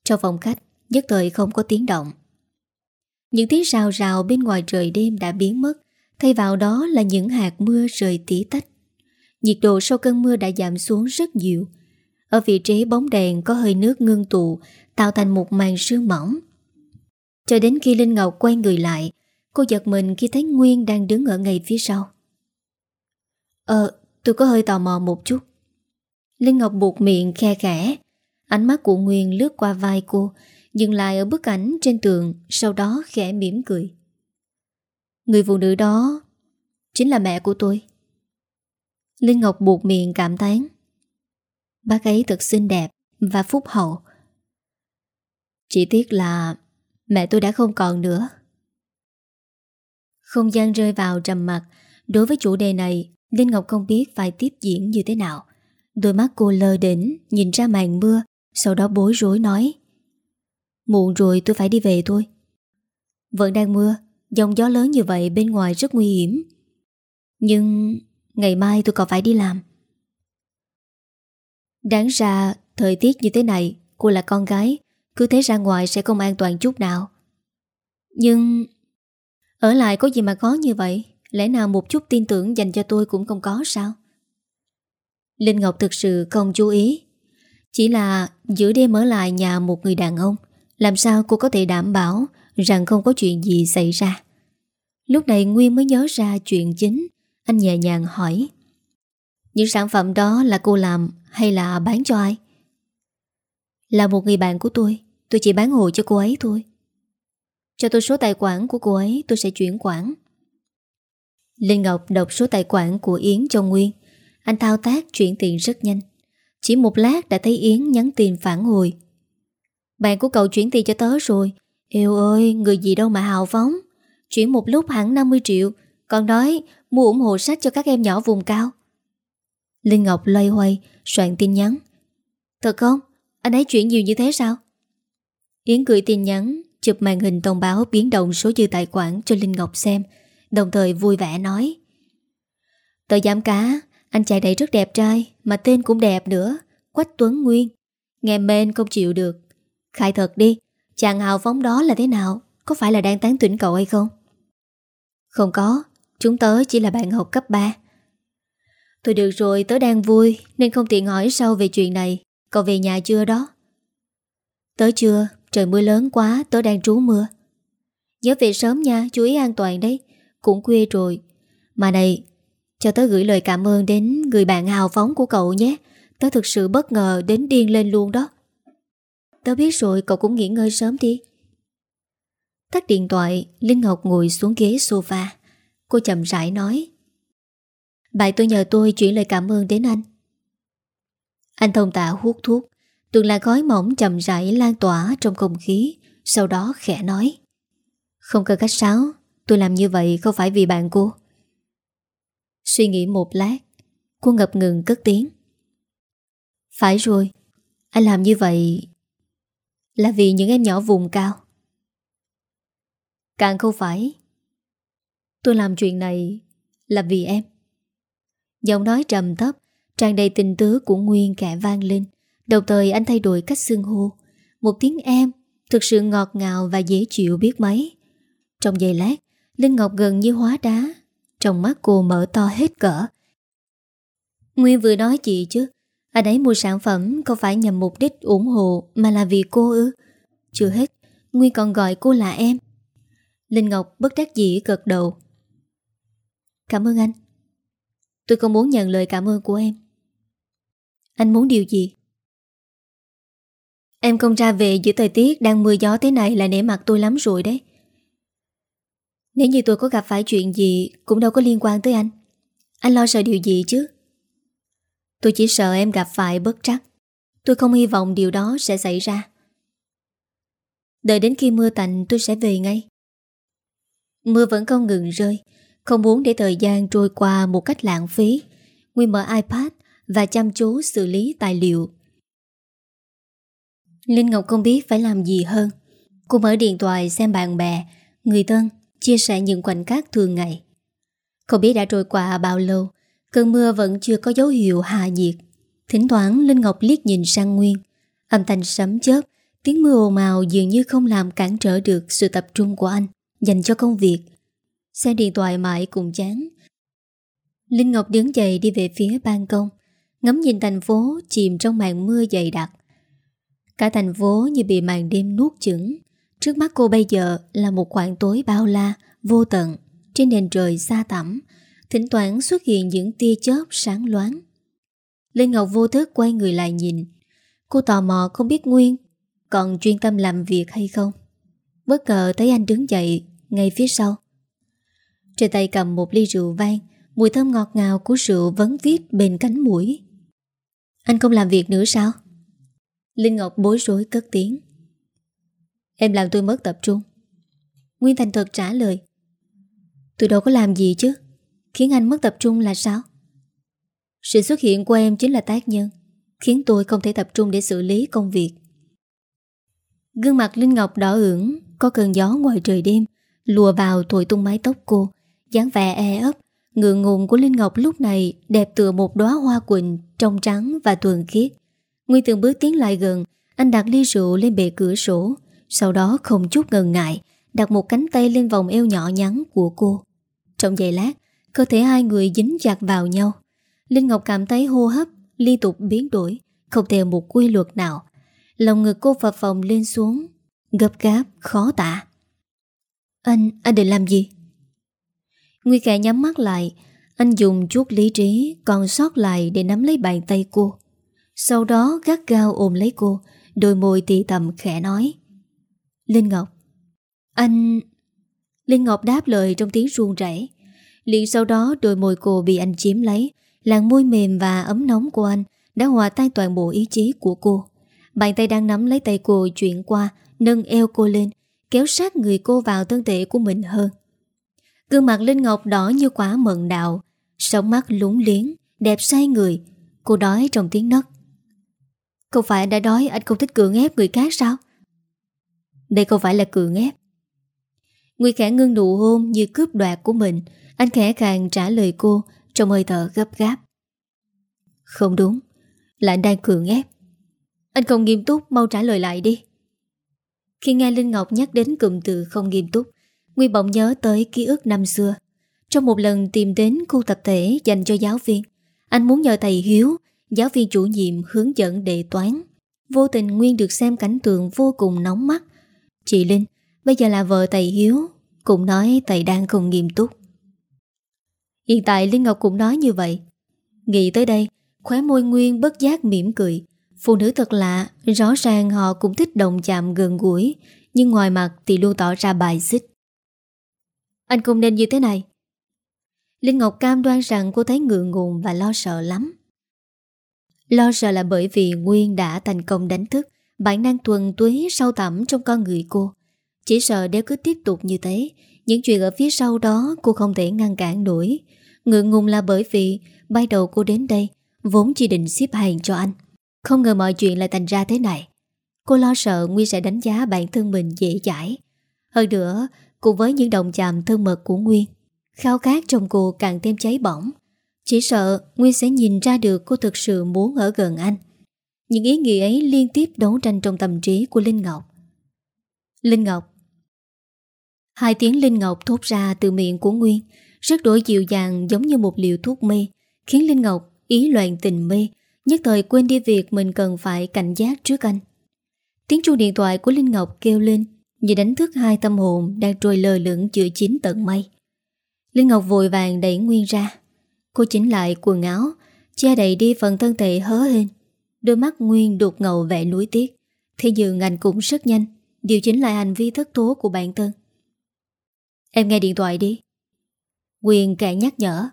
Trong phòng khách, Nhất thời không có tiếng động. Những tiếng rào rào bên ngoài trời đêm đã biến mất, Thay vào đó là những hạt mưa rơi tí tách. Nhiệt độ sau cơn mưa đã giảm xuống rất nhiều. Ở vị trí bóng đèn có hơi nước ngưng tụ, Tạo thành một màn sương mỏng. Cho đến khi Linh Ngọc quay người lại Cô giật mình khi thấy Nguyên đang đứng ở ngay phía sau. Ờ, tôi có hơi tò mò một chút. Linh Ngọc buộc miệng khe khẽ. Ánh mắt của Nguyên lướt qua vai cô Dừng lại ở bức ảnh trên tường Sau đó khẽ mỉm cười. Người phụ nữ đó Chính là mẹ của tôi. Linh Ngọc buộc miệng cảm tán Bác ấy thật xinh đẹp Và phúc hậu. Chỉ tiếc là Mẹ tôi đã không còn nữa. Không gian rơi vào trầm mặt Đối với chủ đề này, Linh Ngọc không biết phải tiếp diễn như thế nào. Đôi mắt cô lơ đỉnh, Nhìn ra màn mưa, Sau đó bối rối nói. Muộn rồi, tôi phải đi về thôi. Vẫn đang mưa, Dòng gió lớn như vậy bên ngoài rất nguy hiểm. Nhưng Ngày mai tôi còn phải đi làm. Đáng ra, Thời tiết như thế này, Cô là con gái, Cứ thế ra ngoài sẽ không an toàn chút nào. Nhưng ở lại có gì mà khó như vậy? Lẽ nào một chút tin tưởng dành cho tôi cũng không có sao? Linh Ngọc thực sự không chú ý. Chỉ là giữa đêm ở lại nhà một người đàn ông, Làm sao cô có thể đảm bảo Rằng không có chuyện gì xảy ra? Lúc này Nguyên mới nhớ ra chuyện chính, Anh nhẹ nhàng hỏi. Những sản phẩm đó là cô làm Hay là bán cho ai? Là một người bạn của tôi Tôi chỉ bán hộ cho cô ấy thôi. Cho tôi số tài khoản của cô ấy Tôi sẽ chuyển khoản. Linh Ngọc đọc số tài khoản của Yến cho Nguyên. Anh thao tác chuyển tiền rất nhanh. Chỉ một lát đã thấy Yến nhắn tiền phản hồi. Bạn của cậu chuyển tiền cho tớ rồi. Yêu ơi, người gì đâu mà hào phóng. Chuyển một lúc hẳn 50 triệu. Còn nói mua ủng hộ sách cho các em nhỏ vùng cao. Linh Ngọc loay hoay Soạn tin nhắn. Thật không? Anh ấy chuyển nhiều như thế sao? Yến gửi tin nhắn. Chụp màn hình thông báo biến động số dư tài khoản cho Linh Ngọc xem, Đồng thời vui vẻ nói. Tờ giám cá, Anh trai này rất đẹp trai, Mà tên cũng đẹp nữa, Quách Tuấn Nguyên. Nghe men không chịu được. Khai thật đi, Chàng hào phóng đó là thế nào? Có phải là đang tán tỉnh cậu hay không? Không có, Chúng tớ chỉ là bạn học cấp 3 Thôi được rồi, tớ đang vui, Nên không tiện hỏi sâu về chuyện này. Cậu về nhà chưa đó? Tớ chưa. Trời mưa lớn quá, tớ đang trú mưa. Nhớ về sớm nha, Chú ý an toàn đấy. Cũng khuya rồi. Mà này, Cho tớ gửi lời cảm ơn đến người bạn hào phóng của cậu nhé. Tớ thực sự bất ngờ đến điên lên luôn đó. Tớ biết rồi, cậu cũng nghỉ ngơi sớm đi. Tắt điện thoại, Linh Ngọc ngồi xuống ghế sofa. Cô chậm rãi nói. Bạn tôi nhờ tôi chuyển lời cảm ơn đến anh. Anh thông tạ hút thuốc. Từng là khói mỏng chậm rãi lan tỏa trong không khí, Sau đó khẽ nói. Không cần cách sáo, Tôi làm như vậy không phải vì bạn cô. Suy nghĩ một lát, Cô ngập ngừng cất tiếng. Phải rồi, Anh làm như vậy Là vì những em nhỏ vùng cao. Càng không phải, Tôi làm chuyện này Là vì em. Giọng nói trầm thấp, Tràn đầy tình tứ của Nguyên kẻ vang lên. Đồng thời anh thay đổi cách xưng hô. Một tiếng em, Thực sự ngọt ngào và dễ chịu biết mấy. Trong giây lát, Linh Ngọc gần như hóa đá. Trong mắt cô mở to hết cỡ. Nguyên vừa nói chị chứ, Anh ấy mua sản phẩm không phải nhằm mục đích ủng hộ Mà là vì cô ư? Chưa hết, Nguyên còn gọi cô là em. Linh Ngọc bất đắc dĩ gật đầu. Cảm ơn anh. Tôi không muốn nhận lời cảm ơn của em. Anh muốn điều gì? Em không ra về giữa thời tiết, đang mưa gió thế này là nể mặt tôi lắm rồi đấy. Nếu như tôi có gặp phải chuyện gì, Cũng đâu có liên quan tới anh. Anh lo sợ điều gì chứ? Tôi chỉ sợ em gặp phải bất trắc. Tôi không hy vọng điều đó sẽ xảy ra. Đợi đến khi mưa tạnh, tôi sẽ về ngay. Mưa vẫn không ngừng rơi. Không muốn để thời gian trôi qua một cách lãng phí. Nguyên mở iPad Và chăm chú xử lý tài liệu. Linh Ngọc không biết phải làm gì hơn Cô mở điện thoại xem bạn bè Người thân chia sẻ những khoảnh khắc thường ngày. Không biết đã trôi qua bao lâu, cơn mưa vẫn chưa có dấu hiệu hạ nhiệt. Thỉnh thoảng Linh Ngọc liếc nhìn sang Nguyên, âm thanh sấm chớp, tiếng mưa ồn ào dường như không làm cản trở được sự tập trung của anh dành cho công việc. Xem điện thoại mãi cùng chán. Linh Ngọc đứng dậy đi về phía ban công, ngắm nhìn thành phố chìm trong màn mưa dày đặc. Cả thành phố như bị màn đêm nuốt chửng, Trước mắt cô bây giờ là một khoảng tối bao la, vô tận, trên nền trời xa tẩm, thỉnh thoảng xuất hiện những tia chớp sáng loáng. Linh Ngọc vô thức quay người lại nhìn. Cô tò mò không biết Nguyên còn chuyên tâm làm việc hay không. Bất ngờ thấy anh đứng dậy ngay phía sau. Trên tay cầm một ly rượu vang, mùi thơm ngọt ngào của rượu vấn viết bên cánh mũi. Anh không làm việc nữa sao? Linh Ngọc bối rối cất tiếng. Em làm tôi mất tập trung. Nguyên Thành thật trả lời. Tôi đâu có làm gì chứ, khiến anh mất tập trung là sao? Sự xuất hiện của em chính là tác nhân, khiến tôi không thể tập trung để xử lý công việc. Gương mặt Linh Ngọc đỏ ửng, có cơn gió ngoài trời đêm, lùa vào thổi tung mái tóc cô, dáng vẻ e ấp, ngượng ngùng của Linh Ngọc lúc này đẹp tựa một đóa hoa quỳnh trong trắng và thuần khiết. Nguyên từng bước tiến lại gần, anh đặt ly rượu lên bề cửa sổ, sau đó không chút ngần ngại, đặt một cánh tay lên vòng eo nhỏ nhắn của cô. Trong giây lát, cơ thể hai người dính chặt vào nhau. Linh Ngọc cảm thấy hô hấp liên tục biến đổi, không theo một quy luật nào. Lòng ngực cô phập phòng lên xuống, gấp gáp, khó tả. Anh, anh định làm gì? Nguy kẻ nhắm mắt lại, anh dùng chút lý trí còn sót lại để nắm lấy bàn tay cô. Sau đó gắt gao ôm lấy cô, đôi môi tì tầm khẽ nói. Linh Ngọc, anh... Linh Ngọc đáp lời trong tiếng ruông rảy. Liền sau đó đôi môi cô bị anh chiếm lấy, làn môi mềm và ấm nóng của anh đã hòa tan toàn bộ ý chí của cô. Bàn tay đang nắm lấy tay cô chuyển qua, nâng eo cô lên, kéo sát người cô vào thân thể của mình hơn. Gương mặt Linh Ngọc đỏ như quả mận đạo, sống mắt lúng liếng, đẹp say người. Cô đói trong tiếng nấc. Không phải đã đói anh không thích cưỡng ép người khác sao? Đây không phải là cưỡng ép. Nguy khẽ ngưng nụ hôn như cướp đoạt của mình. Anh khẽ khàng trả lời cô trong hơi thở gấp gáp. Không đúng, là anh đang cưỡng ép. Anh không nghiêm túc, mau trả lời lại đi. Khi nghe Linh Ngọc nhắc đến cụm từ không nghiêm túc, nguy bỗng nhớ tới ký ức năm xưa. Trong một lần tìm đến khu tập thể dành cho giáo viên, anh muốn nhờ thầy Hiếu, giáo viên chủ nhiệm hướng dẫn đệ toán. Vô tình Nguyên được xem cảnh tượng vô cùng nóng mắt. Chị Linh, bây giờ là vợ thầy Hiếu, cũng nói thầy đang không nghiêm túc. Hiện tại Linh Ngọc cũng nói như vậy. Nghĩ tới đây, khóe môi Nguyên bất giác mỉm cười. Phụ nữ thật lạ, rõ ràng họ cũng thích đồng chạm gần gũi, nhưng ngoài mặt thì luôn tỏ ra bài xích. Anh không nên như thế này. Linh Ngọc cam đoan rằng cô thấy ngượng ngùng và lo sợ lắm. Lo sợ là bởi vì Nguyên đã thành công đánh thức bản năng tuần túy sâu thẳm trong con người cô. Chỉ sợ nếu cứ tiếp tục như thế, những chuyện ở phía sau đó cô không thể ngăn cản nổi. Ngượng ngùng là bởi vì bay đầu cô đến đây vốn chỉ định xếp hàng cho anh. Không ngờ mọi chuyện lại thành ra thế này. Cô lo sợ Nguyên sẽ đánh giá bản thân mình dễ dãi. Hơn nữa, cùng với những đồng chạm thân mật của Nguyên, khao khát trong cô càng thêm cháy bỏng. Chỉ sợ Nguyên sẽ nhìn ra được cô thực sự muốn ở gần anh. Những ý nghĩ ấy liên tiếp đấu tranh trong tâm trí của Linh Ngọc. Linh Ngọc Hai tiếng Linh Ngọc thốt ra từ miệng của Nguyên, rất đổi dịu dàng giống như một liều thuốc mê, khiến Linh Ngọc ý loạn tình mê, nhất thời quên đi việc mình cần phải cảnh giác trước anh. Tiếng chuông điện thoại của Linh Ngọc kêu lên như đánh thức hai tâm hồn đang trôi lờ lửng giữa chín tận mây. Linh Ngọc vội vàng đẩy Nguyên ra. Cô chỉnh lại quần áo, che đầy đi phần thân thể hớ hên. Đôi mắt Nguyên đột ngầu vẻ nuối tiếc. Thế dường anh cũng rất nhanh, điều chỉnh lại hành vi thất tố của bản thân. Em nghe điện thoại đi. Quyền kẻ nhắc nhở.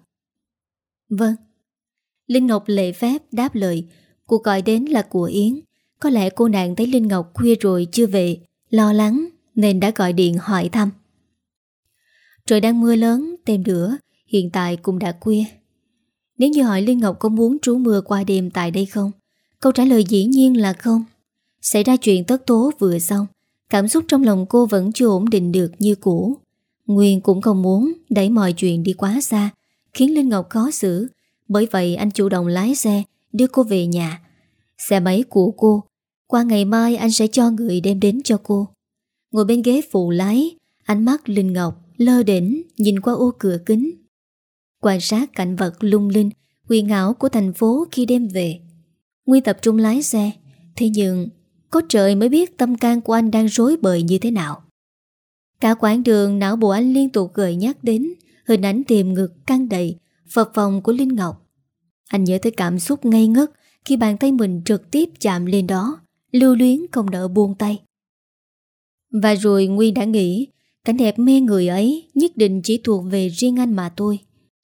Vâng. Linh Ngọc lệ phép đáp lời, cuộc gọi đến là của Yến. Có lẽ cô nàng thấy Linh Ngọc khuya rồi chưa về, lo lắng nên đã gọi điện hỏi thăm. Trời đang mưa lớn, tem đửa, hiện tại cũng đã khuya. Nếu như hỏi Linh Ngọc có muốn trú mưa qua đêm tại đây không? Câu trả lời dĩ nhiên là không. Xảy ra chuyện tất tố vừa xong, cảm xúc trong lòng cô vẫn chưa ổn định được như cũ. Nguyên cũng không muốn đẩy mọi chuyện đi quá xa, khiến Linh Ngọc khó xử. Bởi vậy anh chủ động lái xe, đưa cô về nhà. Xe máy của cô, qua ngày mai anh sẽ cho người đem đến cho cô. Ngồi bên ghế phụ lái, ánh mắt Linh Ngọc lơ đỉnh nhìn qua ô cửa kính. Quan sát cảnh vật lung linh, huyền ảo của thành phố khi đêm về. Nguyên tập trung lái xe, thế nhưng có trời mới biết tâm can của anh đang rối bời như thế nào. Cả quãng đường não bộ anh liên tục gợi nhắc đến hình ảnh tiềm ngực căng đầy, phập phòng của Linh Ngọc. Anh nhớ tới cảm xúc ngây ngất Khi bàn tay mình trực tiếp chạm lên đó Lưu luyến không nỡ buông tay Và rồi Nguyên đã nghĩ Cảnh đẹp mê người ấy Nhất định chỉ thuộc về riêng anh mà tôi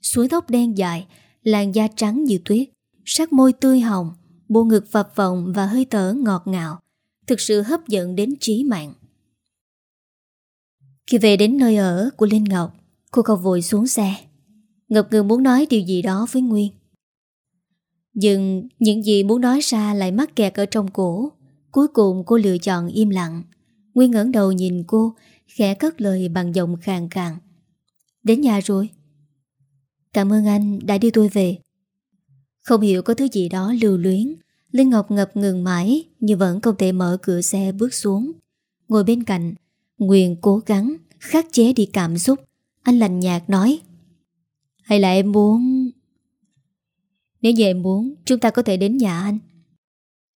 Suối tóc đen dài, Làn da trắng như tuyết, Sắc môi tươi hồng, Bộ ngực phập phồng và hơi thở ngọt ngào, Thực sự hấp dẫn đến trí mạng. Khi về đến nơi ở của Linh Ngọc, Cô cậu vội xuống xe. Ngập ngừng muốn nói điều gì đó với Nguyên. Nhưng những gì muốn nói ra lại mắc kẹt ở trong cổ. Cuối cùng cô lựa chọn im lặng. Nguyên ngẩng đầu nhìn cô, Khẽ cất lời bằng giọng khàn khàn. Đến nhà rồi. Cảm ơn anh đã đưa tôi về. Không hiểu có thứ gì đó lưu luyến. Linh Ngọc ngập ngừng mãi, Nhưng vẫn không thể mở cửa xe bước xuống. Ngồi bên cạnh, Nguyên cố gắng khắc chế đi cảm xúc. Anh lành nhạt nói, Hay là em muốn, Nếu như em muốn, Chúng ta có thể đến nhà anh.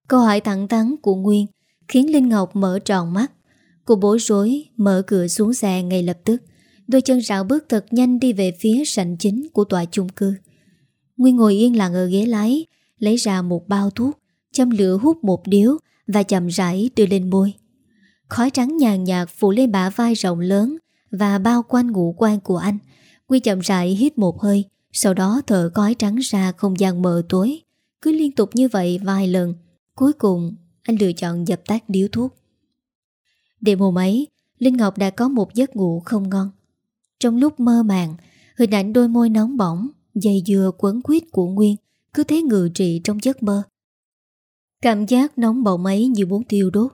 Câu hỏi thẳng thắn của Nguyên Khiến Linh Ngọc mở tròn mắt. Cô bối rối, mở cửa xuống xe ngay lập tức. Đôi chân rạo bước thật nhanh đi về phía sảnh chính của tòa chung cư. Nguyên ngồi yên lặng ở ghế lái, Lấy ra một bao thuốc, Châm lửa hút một điếu Và chậm rãi đưa lên môi. Khói trắng nhàn nhạt phủ lên bả vai rộng lớn Và bao quanh ngũ quan của anh. Quy chậm rãi hít một hơi, Sau đó thở khói trắng ra không gian mờ tối. Cứ liên tục như vậy vài lần, Cuối cùng anh lựa chọn dập tắt điếu thuốc. Đêm hôm ấy, Linh Ngọc đã có một giấc ngủ không ngon. Trong lúc mơ màng, Hình ảnh đôi môi nóng bỏng Dày dừa quấn quýt của Nguyên Cứ thế ngự trị trong giấc mơ. Cảm giác nóng bỏng ấy như muốn tiêu đốt.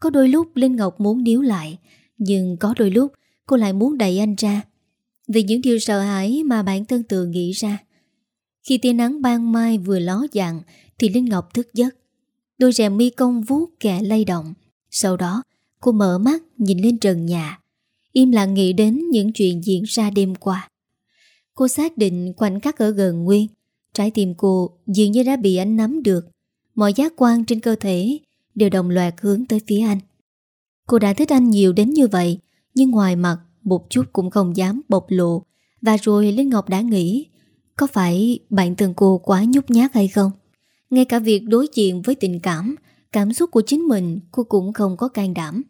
Có đôi lúc Linh Ngọc muốn níu lại, Nhưng có đôi lúc cô lại muốn đẩy anh ra. Vì những điều sợ hãi mà bản thân tự nghĩ ra. Khi tia nắng ban mai vừa ló dạng, Thì Linh Ngọc thức giấc. Đôi rèm mi công vuốt kẻ lay động. Sau đó, cô mở mắt nhìn lên trần nhà. Im lặng nghĩ đến những chuyện diễn ra đêm qua. Cô xác định khoảnh khắc ở gần Nguyên, Trái tim cô dường như đã bị anh nắm được. Mọi giác quan trên cơ thể Đều đồng loạt hướng tới phía anh. Cô đã thích anh nhiều đến như vậy, Nhưng ngoài mặt Một chút cũng không dám bộc lộ. Và rồi Linh Ngọc đã nghĩ, Có phải bạn thường cô quá nhút nhát hay không? Ngay cả việc đối diện với tình cảm Cảm xúc của chính mình, Cô cũng không có can đảm.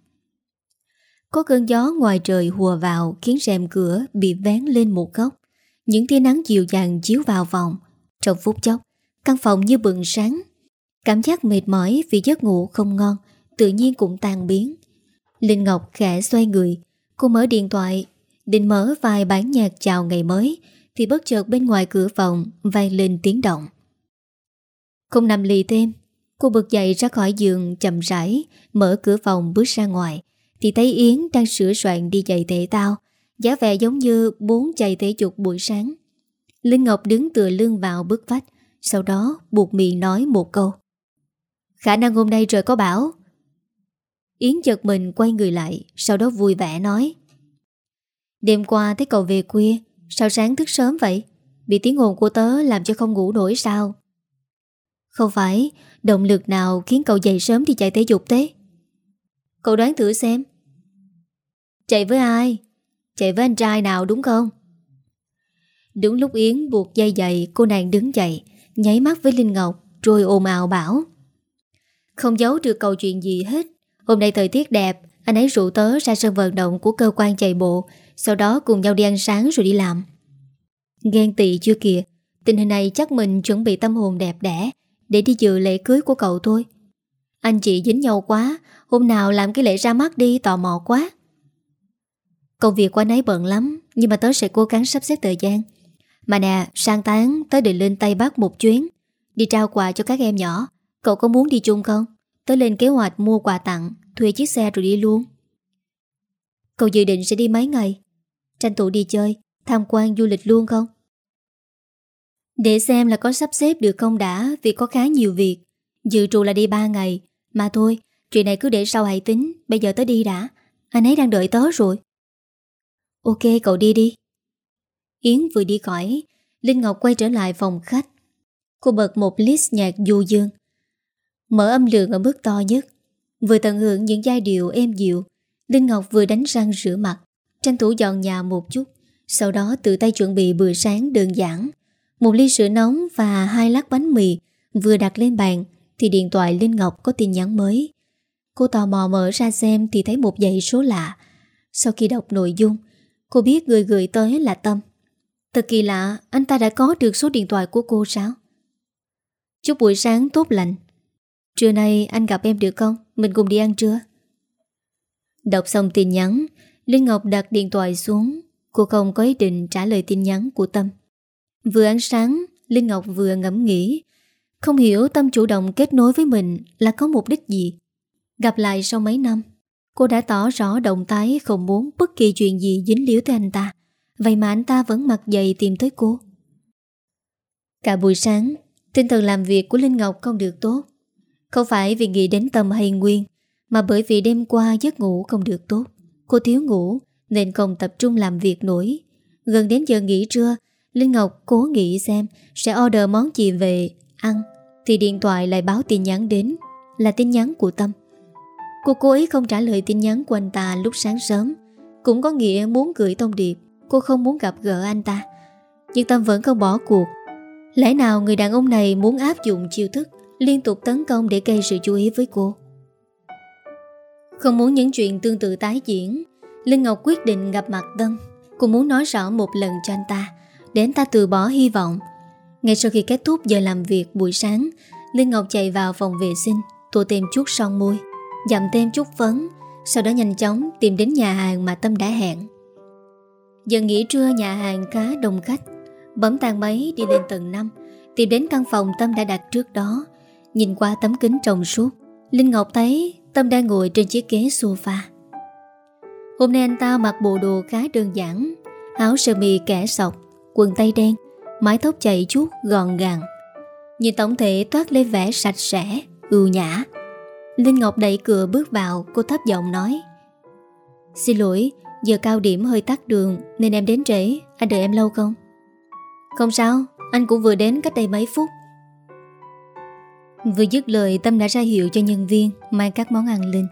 Có cơn gió ngoài trời hùa vào Khiến rèm cửa bị vén lên một góc. Những tia nắng dịu dàng chiếu vào vòng Trong phút chốc, Căn phòng như bừng sáng. Cảm giác mệt mỏi vì giấc ngủ không ngon Tự nhiên cũng tan biến. Linh Ngọc khẽ xoay người, Cô mở điện thoại, Định mở vài bản nhạc chào ngày mới, Thì bất chợt bên ngoài cửa phòng vang lên tiếng động. Không nằm lì thêm, Cô bực dậy ra khỏi giường chậm rãi, Mở cửa phòng bước ra ngoài. Thì thấy Yến đang sửa soạn đi giày thể tao Giá vẻ giống như bốn giày thể dục buổi sáng. Linh Ngọc đứng tựa lưng vào bức vách, Sau đó buộc miệng nói một câu. Khả năng hôm nay trời có bão. Yến chợt mình quay người lại, Sau đó vui vẻ nói. Đêm qua thấy cậu về khuya, Sao sáng thức sớm vậy? Bị tiếng ồn của tớ làm cho không ngủ nổi sao? Không phải, động lực nào khiến cậu dậy sớm thì chạy thể dục thế? Cậu đoán thử xem. Chạy với ai? Chạy với anh trai nào đúng không? Đúng lúc Yến buộc dây giày, Cô nàng đứng dậy, Nháy mắt với Linh Ngọc, Rồi ồn ào bảo Không giấu được câu chuyện gì hết, Hôm nay thời tiết đẹp, Anh ấy rủ tớ ra sân vận động của cơ quan chạy bộ, Sau đó cùng nhau đi ăn sáng rồi đi làm Ghen tị chưa kìa, Tình hình này chắc mình chuẩn bị tâm hồn đẹp đẽ, để đi dự lễ cưới của cậu thôi Anh chị dính nhau quá, Hôm nào làm cái lễ ra mắt đi tò mò quá Công việc của anh ấy bận lắm, Nhưng mà tớ sẽ cố gắng sắp xếp thời gian. Mà nè, sang tán tớ định lên Tây Bắc một chuyến, Đi trao quà cho các em nhỏ. Cậu có muốn đi chung không? Tớ lên kế hoạch mua quà tặng, Thuê chiếc xe rồi đi luôn. Cậu dự định sẽ đi mấy ngày? Tranh thủ đi chơi, Tham quan du lịch luôn không? Để xem là có sắp xếp được không đã, Vì có khá nhiều việc. Dự trù là đi 3 ngày. Mà thôi, chuyện này cứ để sau hãy tính, Bây giờ tớ đi đã. Anh ấy đang đợi tớ rồi. Ok, cậu đi đi. Yến vừa đi khỏi, Linh Ngọc quay trở lại phòng khách. Cô bật một list nhạc du dương. Mở âm lượng ở mức to nhất. Vừa tận hưởng những giai điệu êm dịu, Linh Ngọc vừa đánh răng rửa mặt, Tranh thủ dọn nhà một chút. Sau đó tự tay chuẩn bị bữa sáng đơn giản. Một ly sữa nóng và hai lát bánh mì Vừa đặt lên bàn Thì điện thoại Linh Ngọc có tin nhắn mới. Cô tò mò mở ra xem Thì thấy một dãy số lạ. Sau khi đọc nội dung Cô biết người gửi tới là Tâm. Thật kỳ lạ, Anh ta đã có được số điện thoại của cô sao? Chúc buổi sáng tốt lành. Trưa nay anh gặp em được không? Mình cùng đi ăn trưa. Đọc xong tin nhắn, Linh Ngọc đặt điện thoại xuống. Cô không có ý định trả lời tin nhắn của Tâm. Vừa ăn sáng, Linh Ngọc vừa ngẫm nghĩ. Không hiểu Tâm chủ động kết nối với mình Là có mục đích gì. Gặp lại sau mấy năm. Cô đã tỏ rõ động tái không muốn bất kỳ chuyện gì dính líu tới anh ta. Vậy mà anh ta vẫn mặc dày tìm tới cô. Cả buổi sáng, Tinh thần làm việc của Linh Ngọc không được tốt. Không phải vì nghĩ đến Tâm hay Nguyên, Mà bởi vì đêm qua giấc ngủ không được tốt. Cô thiếu ngủ, Nên không tập trung làm việc nổi. Gần đến giờ nghỉ trưa, Linh Ngọc cố nghĩ xem Sẽ order món gì về ăn, Thì điện thoại lại báo tin nhắn đến, Là tin nhắn của Tâm. Cô cố ý không trả lời tin nhắn của anh ta lúc sáng sớm. Cũng có nghĩa muốn gửi thông điệp. Cô không muốn gặp gỡ anh ta. Nhưng Tâm vẫn không bỏ cuộc. Lẽ nào người đàn ông này muốn áp dụng chiêu thức Liên tục tấn công để gây sự chú ý với cô? Không muốn những chuyện tương tự tái diễn, Linh Ngọc quyết định gặp mặt Tâm. Cô muốn nói rõ một lần cho anh ta, Để anh ta từ bỏ hy vọng. Ngay sau khi kết thúc giờ làm việc buổi sáng, Linh Ngọc chạy vào phòng vệ sinh, Tô tìm chút son môi. Dặm thêm chút phấn, Sau đó nhanh chóng tìm đến nhà hàng mà Tâm đã hẹn. Giờ nghỉ trưa, nhà hàng khá đông khách. Bấm tàn máy đi lên tầng 5 Tìm đến căn phòng Tâm đã đặt trước đó. Nhìn qua tấm kính trồng suốt, Linh Ngọc thấy Tâm đang ngồi trên chiếc ghế sofa. Hôm nay anh ta mặc bộ đồ khá đơn giản, Áo sơ mi kẻ sọc, Quần tây đen, Mái tóc chạy chút gọn gàng. Nhìn tổng thể toát lên vẻ sạch sẽ, Ưu nhã. Linh Ngọc đẩy cửa bước vào, Cô thấp giọng nói. Xin lỗi, Giờ cao điểm hơi tắt đường, Nên em đến trễ, Anh đợi em lâu không? Không sao, Anh cũng vừa đến cách đây mấy phút. Vừa dứt lời, Tâm đã ra hiệu cho nhân viên, Mang các món ăn lên.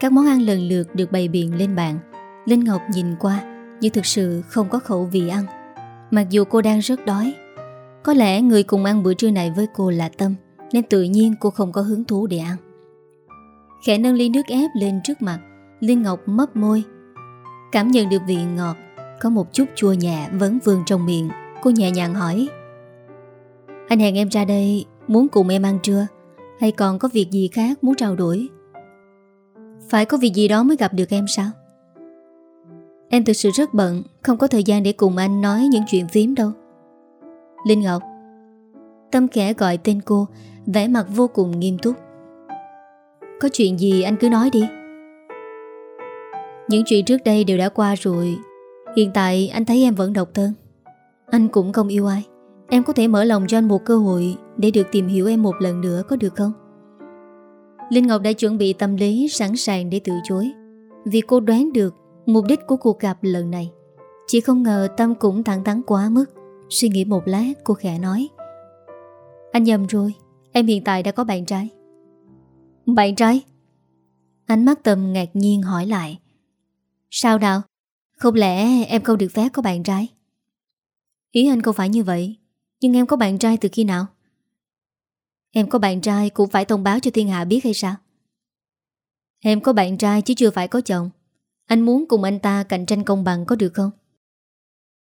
Các món ăn lần lượt được bày biện lên bàn. Linh Ngọc nhìn qua Nhưng thực sự không có khẩu vị ăn. Mặc dù cô đang rất đói, Có lẽ người cùng ăn bữa trưa này với cô là Tâm, Nên tự nhiên cô không có hứng thú để ăn. Khẽ nâng ly nước ép lên trước mặt. Linh Ngọc mấp môi. Cảm nhận được vị ngọt, Có một chút chua nhẹ vấn vương trong miệng. Cô nhẹ nhàng hỏi, Anh hẹn em ra đây Muốn cùng em ăn trưa, Hay còn có việc gì khác muốn trao đổi? Phải có việc gì đó mới gặp được em sao? Em thực sự rất bận, Không có thời gian để cùng anh nói những chuyện phím đâu. Linh Ngọc. Tâm khẽ gọi tên cô, vẻ mặt vô cùng nghiêm túc. Có chuyện gì anh cứ nói đi. Những chuyện trước đây đều đã qua rồi. Hiện tại anh thấy em vẫn độc thân. Anh cũng không yêu ai. Em có thể mở lòng cho anh một cơ hội Để được tìm hiểu em một lần nữa có được không? Linh Ngọc đã chuẩn bị tâm lý Sẵn sàng để từ chối. Vì cô đoán được Mục đích của cuộc gặp lần này, Chỉ không ngờ Tâm cũng thẳng thắn quá mức. Suy nghĩ một lát, cô khẽ nói. Anh nhầm rồi. Em hiện tại đã có bạn trai. Bạn trai Ánh mắt Tâm ngạc nhiên hỏi lại Sao nào? Không lẽ em không được phép có bạn trai? Ý anh không phải như vậy, Nhưng em có bạn trai từ khi nào? Em có bạn trai cũng phải thông báo cho thiên hạ biết hay sao? Em có bạn trai chứ chưa phải có chồng Anh muốn cùng anh ta cạnh tranh công bằng có được không?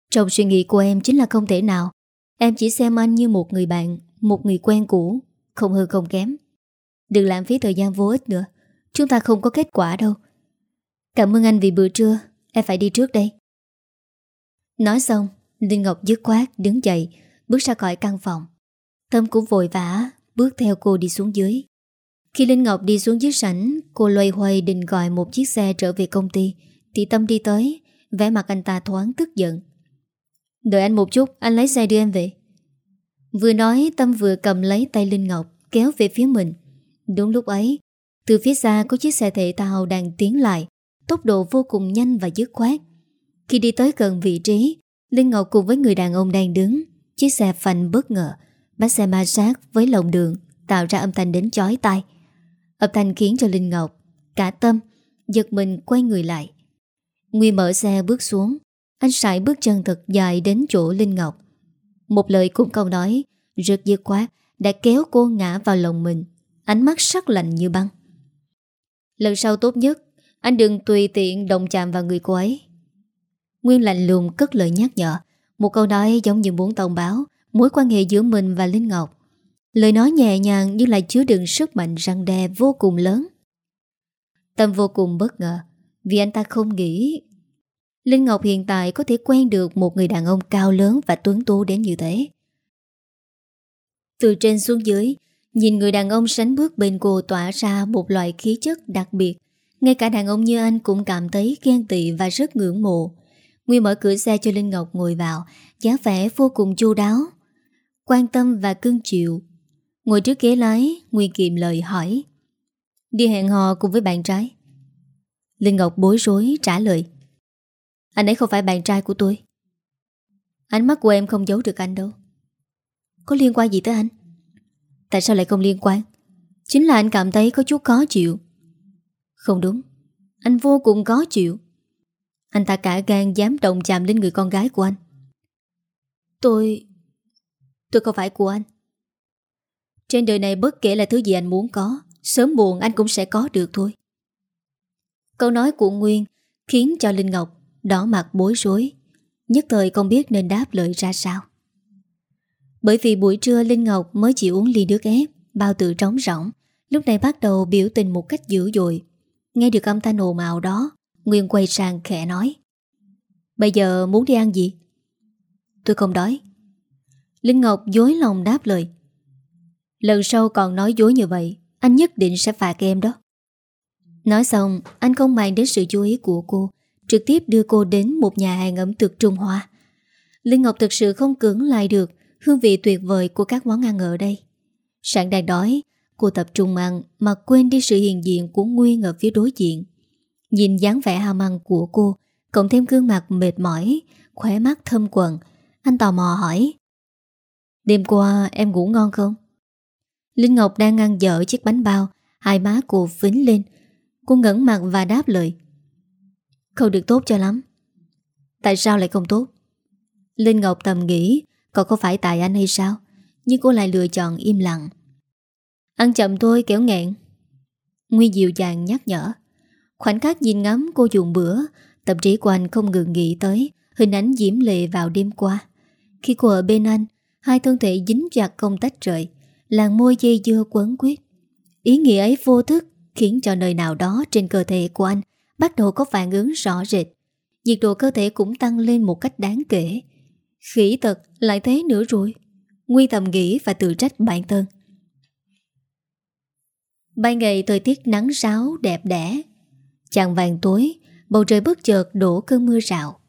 Trong suy nghĩ của em chính là không thể nào Em chỉ xem anh như một người bạn, Một người quen cũ, Không hư không kém Đừng lãng phí thời gian vô ích nữa. Chúng ta không có kết quả đâu. Cảm ơn anh vì bữa trưa. Em phải đi trước đây. Nói xong, Linh Ngọc dứt khoát đứng dậy, Bước ra khỏi căn phòng. Tâm cũng vội vã Bước theo cô đi xuống dưới. Khi Linh Ngọc đi xuống dưới sảnh, Cô loay hoay định gọi một chiếc xe trở về công ty, Thì Tâm đi tới, vẻ mặt anh ta thoáng tức giận. Đợi anh một chút, Anh lấy xe đưa em về. Vừa nói, Tâm vừa cầm lấy tay Linh Ngọc Kéo về phía mình. Đúng lúc ấy, Từ phía xa có chiếc xe thể thao đang tiến lại, Tốc độ vô cùng nhanh và dứt khoát. Khi đi tới gần vị trí, Linh Ngọc cùng với người đàn ông đang đứng, Chiếc xe phanh bất ngờ, Bắt xe ma sát với lồng đường, Tạo ra âm thanh đến chói tai. Âm thanh khiến cho Linh Ngọc Cả tâm, Giật mình quay người lại. Nguy mở xe bước xuống, Anh sải bước chân thật dài đến chỗ Linh Ngọc. Một lời cũng không nói, rực dứt khoát Đã kéo cô ngã vào lòng mình. Ánh mắt sắc lạnh như băng. Lần sau tốt nhất Anh đừng tùy tiện động chạm vào người cô ấy. Nguyên lạnh lùng cất lời nhắc nhở Một câu nói giống như muốn thông báo Mối quan hệ giữa mình và Linh Ngọc. Lời nói nhẹ nhàng nhưng lại chứa đựng sức mạnh răng đe vô cùng lớn. Tâm vô cùng bất ngờ Vì anh ta không nghĩ Linh Ngọc hiện tại có thể quen được một người đàn ông cao lớn và tuấn tú đến như thế. Từ trên xuống dưới, nhìn người đàn ông sánh bước bên cô tỏa ra một loại khí chất đặc biệt. Ngay cả đàn ông như anh cũng cảm thấy ghen tị và rất ngưỡng mộ. Nguyên mở cửa xe cho Linh Ngọc ngồi vào, giá vẻ vô cùng chu đáo. Quan tâm và cưng chịu. Ngồi trước ghế lái, Nguyên kiệm lời hỏi. Đi hẹn hò cùng với bạn trai. Linh Ngọc bối rối trả lời. Anh ấy không phải bạn trai của tôi Ánh mắt của em không giấu được anh đâu Có liên quan gì tới anh Tại sao lại không liên quan? Chính là anh cảm thấy có chút khó chịu. Không đúng. Anh vô cùng khó chịu. Anh ta cả gan dám động chạm lên người con gái của anh. Tôi Tôi không phải của anh. Trên đời này bất kể là thứ gì anh muốn có, Sớm muộn anh cũng sẽ có được thôi. Câu nói của Nguyên Khiến cho Linh Ngọc Đỏ mặt bối rối. Nhất thời không biết nên đáp lời ra sao. Bởi vì buổi trưa Linh Ngọc mới chỉ uống ly nước ép, Bao tự trống rỗng, Lúc này bắt đầu biểu tình một cách dữ dội Nghe được âm thanh ồn ào đó, Nguyên quay sang khẽ nói, Bây giờ muốn đi ăn gì? Tôi không đói Linh Ngọc dối lòng đáp lời, Lần sau còn nói dối như vậy, Anh nhất định sẽ phạt em đó Nói xong, Anh không mang đến sự chú ý của cô, trực tiếp đưa cô đến một nhà hàng ẩm thực Trung Hoa. Linh Ngọc thực sự không cưỡng lại được hương vị tuyệt vời của các món ăn ở đây. Sẵn đang đói, cô tập trung ăn mà quên đi sự hiện diện của Nguyên ở phía đối diện. Nhìn dáng vẻ ham ăn của cô, cộng thêm gương mặt mệt mỏi, khỏe mắt thâm quần, anh tò mò hỏi. Đêm qua em ngủ ngon không? Linh Ngọc đang ăn dở chiếc bánh bao, hai má cô phính lên. Cô ngẩn mặt và đáp lời. Không được tốt cho lắm Tại sao lại không tốt Linh Ngọc tầm nghĩ còn có phải tại anh hay sao? Nhưng cô lại lựa chọn im lặng. Ăn chậm thôi, kéo nghẹn. Nguy dịu dàng nhắc nhở. Khoảnh khắc nhìn ngắm cô dùng bữa tập trí của anh không ngừng nghĩ tới Hình ảnh diễm lệ vào đêm qua. Khi cô ở bên anh, Hai thân thể dính chặt không tách rời, Làn môi dây dưa quấn quyết Ý nghĩa ấy vô thức Khiến cho nơi nào đó trên cơ thể của anh bắt đầu có phản ứng rõ rệt. Nhiệt độ cơ thể cũng tăng lên một cách đáng kể. Khỉ tật lại thế nữa rồi. Nguy tầm nghĩ và tự trách bản thân. Ban ngày thời tiết nắng ráo đẹp đẽ. Chàng vàng tối, bầu trời bất chợt đổ cơn mưa rạo.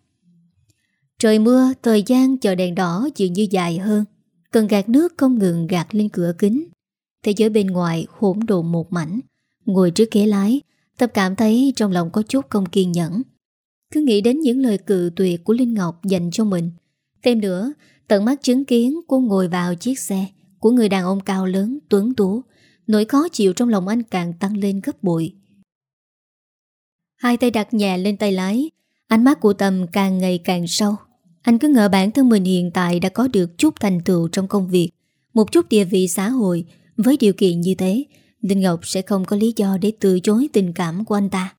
Trời mưa, thời gian chờ đèn đỏ dường như dài hơn. Cần gạt nước không ngừng gạt lên cửa kính. Thế giới bên ngoài hỗn độn một mảnh. Ngồi trước ghế lái, Tâm cảm thấy trong lòng có chút không kiên nhẫn Cứ nghĩ đến những lời cự tuyệt của Linh Ngọc dành cho mình Thêm nữa Tận mắt chứng kiến cô ngồi vào chiếc xe Của người đàn ông cao lớn, tuấn tú Nỗi khó chịu trong lòng anh càng tăng lên gấp bụi Hai tay đặt nhẹ lên tay lái Ánh mắt của Tâm càng ngày càng sâu Anh cứ ngờ bản thân mình hiện tại đã có được chút thành tựu trong công việc Một chút địa vị xã hội Với điều kiện như thế Linh Ngọc sẽ không có lý do để từ chối tình cảm của anh ta.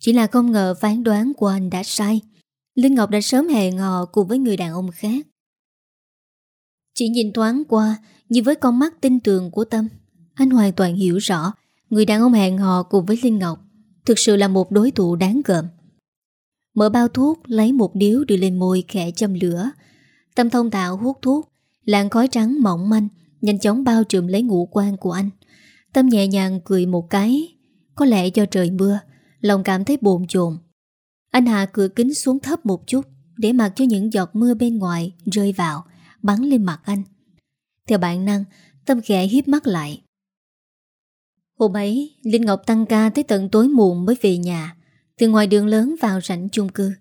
Chỉ là không ngờ phán đoán của anh đã sai. Linh Ngọc đã sớm hẹn hò cùng với người đàn ông khác. Chỉ nhìn thoáng qua, như với con mắt tin tường của Tâm, anh hoàn toàn hiểu rõ người đàn ông hẹn hò cùng với Linh Ngọc thực sự là một đối thủ đáng gợm. Mở bao thuốc, lấy một điếu đưa lên môi khẽ châm lửa. Tâm thông tạo hút thuốc, làn khói trắng mỏng manh, nhanh chóng bao trùm lấy ngũ quan của anh. Tâm nhẹ nhàng cười một cái Có lẽ do trời mưa Lòng cảm thấy bồn chồn anh hạ cửa kính xuống thấp một chút Để mặc cho những giọt mưa bên ngoài Rơi vào, bắn lên mặt anh. Theo bản năng Tâm khẽ hiếp mắt lại. Hôm ấy Linh Ngọc tăng ca tới tận tối muộn mới về nhà Từ ngoài đường lớn vào rảnh chung cư.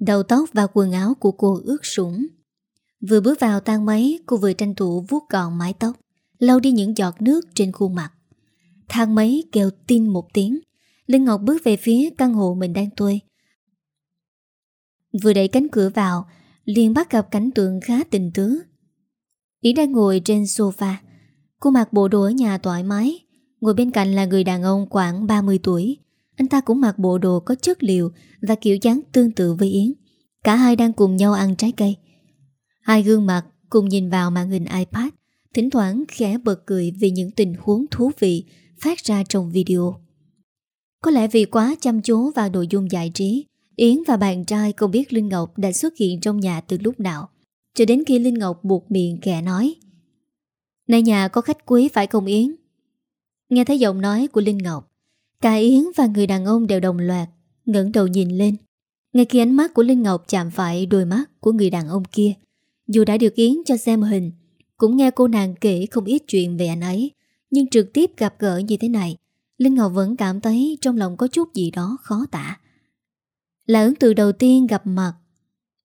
Đầu tóc và quần áo của cô ướt sũng. Vừa bước vào tang máy Cô vừa tranh thủ vuốt gọn mái tóc Lau đi những giọt nước trên khuôn mặt. Thang máy kêu tin một tiếng. Linh Ngọc bước về phía căn hộ mình đang thuê. Vừa đẩy cánh cửa vào, liền bắt gặp cảnh tượng khá tình tứ. Yến đang ngồi trên sofa Cô mặc bộ đồ ở nhà thoải mái, Ngồi bên cạnh là người đàn ông khoảng 30 tuổi. Anh ta cũng mặc bộ đồ có chất liệu Và kiểu dáng tương tự với Yến. Cả hai đang cùng nhau ăn trái cây. Hai gương mặt cùng nhìn vào màn hình iPad, Thỉnh thoảng khẽ bật cười Vì những tình huống thú vị Phát ra trong video. Có lẽ vì quá chăm chú vào nội dung giải trí Yến và bạn trai không biết Linh Ngọc đã xuất hiện trong nhà từ lúc nào. Cho đến khi Linh Ngọc buộc miệng kẻ nói Này nhà có khách quý phải không Yến? Nghe thấy giọng nói của Linh Ngọc, Cả Yến và người đàn ông đều đồng loạt ngẩng đầu nhìn lên. Ngay khi ánh mắt của Linh Ngọc chạm phải đôi mắt của người đàn ông kia, Dù đã được Yến cho xem hình, Cũng nghe cô nàng kể không ít chuyện về anh ấy, Nhưng trực tiếp gặp gỡ như thế này, Linh Ngọc vẫn cảm thấy trong lòng có chút gì đó khó tả. Là ấn từ đầu tiên gặp mặt.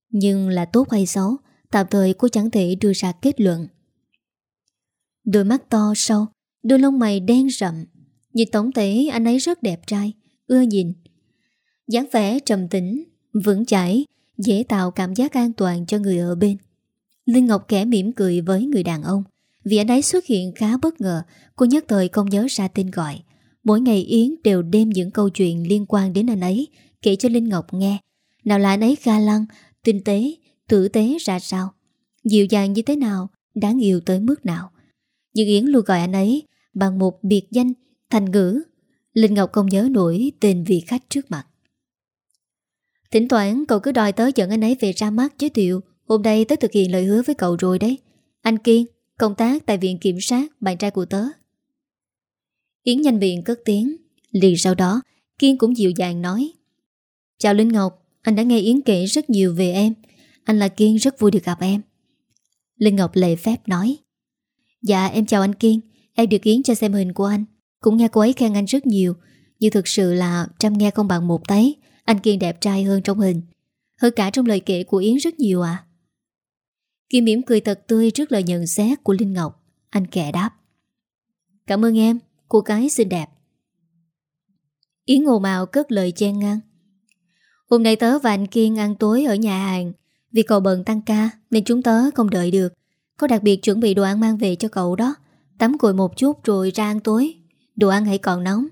Nhưng là tốt hay xấu Tạm thời cô chẳng thể đưa ra kết luận. Đôi mắt to sâu Đôi lông mày đen rậm. Nhìn tổng thể anh ấy rất đẹp trai Ưa nhìn. dáng vẻ trầm tĩnh, vững chãi Dễ tạo cảm giác an toàn cho người ở bên. Linh Ngọc kẻ mỉm cười với người đàn ông. Vì anh ấy xuất hiện khá bất ngờ Cô nhất thời không nhớ ra tên gọi. Mỗi ngày Yến đều đem những câu chuyện liên quan đến anh ấy Kể cho Linh Ngọc nghe. Nào là anh ấy ga lăng, tinh tế, tử tế ra sao? Dịu dàng như thế nào, đáng yêu tới mức nào? Nhưng Yến luôn gọi anh ấy bằng một biệt danh thành ngữ. Linh Ngọc không nhớ nổi tên vị khách trước mặt. Thỉnh thoảng cậu cứ đòi tớ dẫn anh ấy về ra mắt giới thiệu. Hôm nay tớ thực hiện lời hứa với cậu rồi đấy. Anh Kiên, công tác tại viện kiểm sát bạn trai của tớ. Yến nhanh miệng cất tiếng. Liền sau đó Kiên cũng dịu dàng nói. Chào Linh Ngọc, anh đã nghe Yến kể rất nhiều về em. Anh là Kiên rất vui được gặp em. Linh Ngọc lệ phép nói. Dạ em chào anh Kiên. Em được Yến cho xem hình của anh. Cũng nghe cô ấy khen anh rất nhiều. Nhưng thực sự là trăm nghe không bằng một tấy. Anh Kiên đẹp trai hơn trong hình. Hơn cả trong lời kể của Yến rất nhiều à Kiên mỉm cười thật tươi Trước lời nhận xét của Linh Ngọc. Anh kẻ đáp. Cảm ơn em, cô gái xinh đẹp. Yến ngồ màu cất lời chen ngang. Hôm nay tớ và anh Kiên ăn tối ở nhà hàng. Vì cậu bận tăng ca Nên chúng tớ không đợi được. Có đặc biệt chuẩn bị đồ ăn mang về cho cậu đó. Tắm cội một chút rồi ra ăn tối. Đồ ăn hãy còn nóng.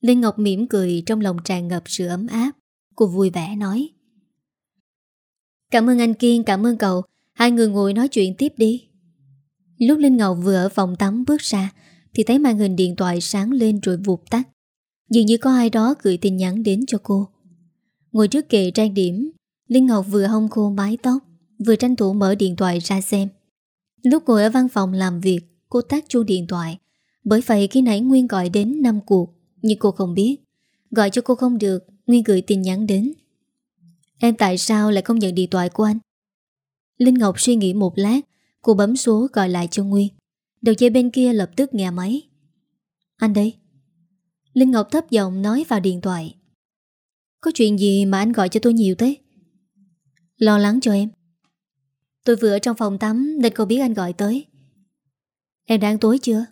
Linh Ngọc mỉm cười trong lòng tràn ngập sự ấm áp. Cô vui vẻ nói. Cảm ơn anh Kiên, cảm ơn cậu. Hai người ngồi nói chuyện tiếp đi. Lúc Linh Ngọc vừa ở phòng tắm bước ra Thì thấy màn hình điện thoại sáng lên rồi vụt tắt. Dường như có ai đó gửi tin nhắn đến cho cô. Ngồi trước kệ trang điểm, Linh Ngọc vừa hông khô mái tóc, Vừa tranh thủ mở điện thoại ra xem. Lúc ngồi ở văn phòng làm việc, Cô tác chuông điện thoại, Bởi vậy khi nãy Nguyên gọi đến 5 cuộc, Nhưng cô không biết. Gọi cho cô không được, Nguyên gửi tin nhắn đến. Em tại sao lại không nhận điện thoại của anh? Linh Ngọc suy nghĩ một lát, Cô bấm số gọi lại cho Nguyên. Đầu dây bên kia lập tức nghe máy. Anh đây. Linh Ngọc thấp giọng nói vào điện thoại. Có chuyện gì mà anh gọi cho tôi nhiều thế? Lo lắng cho em. Tôi vừa ở trong phòng tắm Nên không biết anh gọi tới. Em đã ăn tối chưa?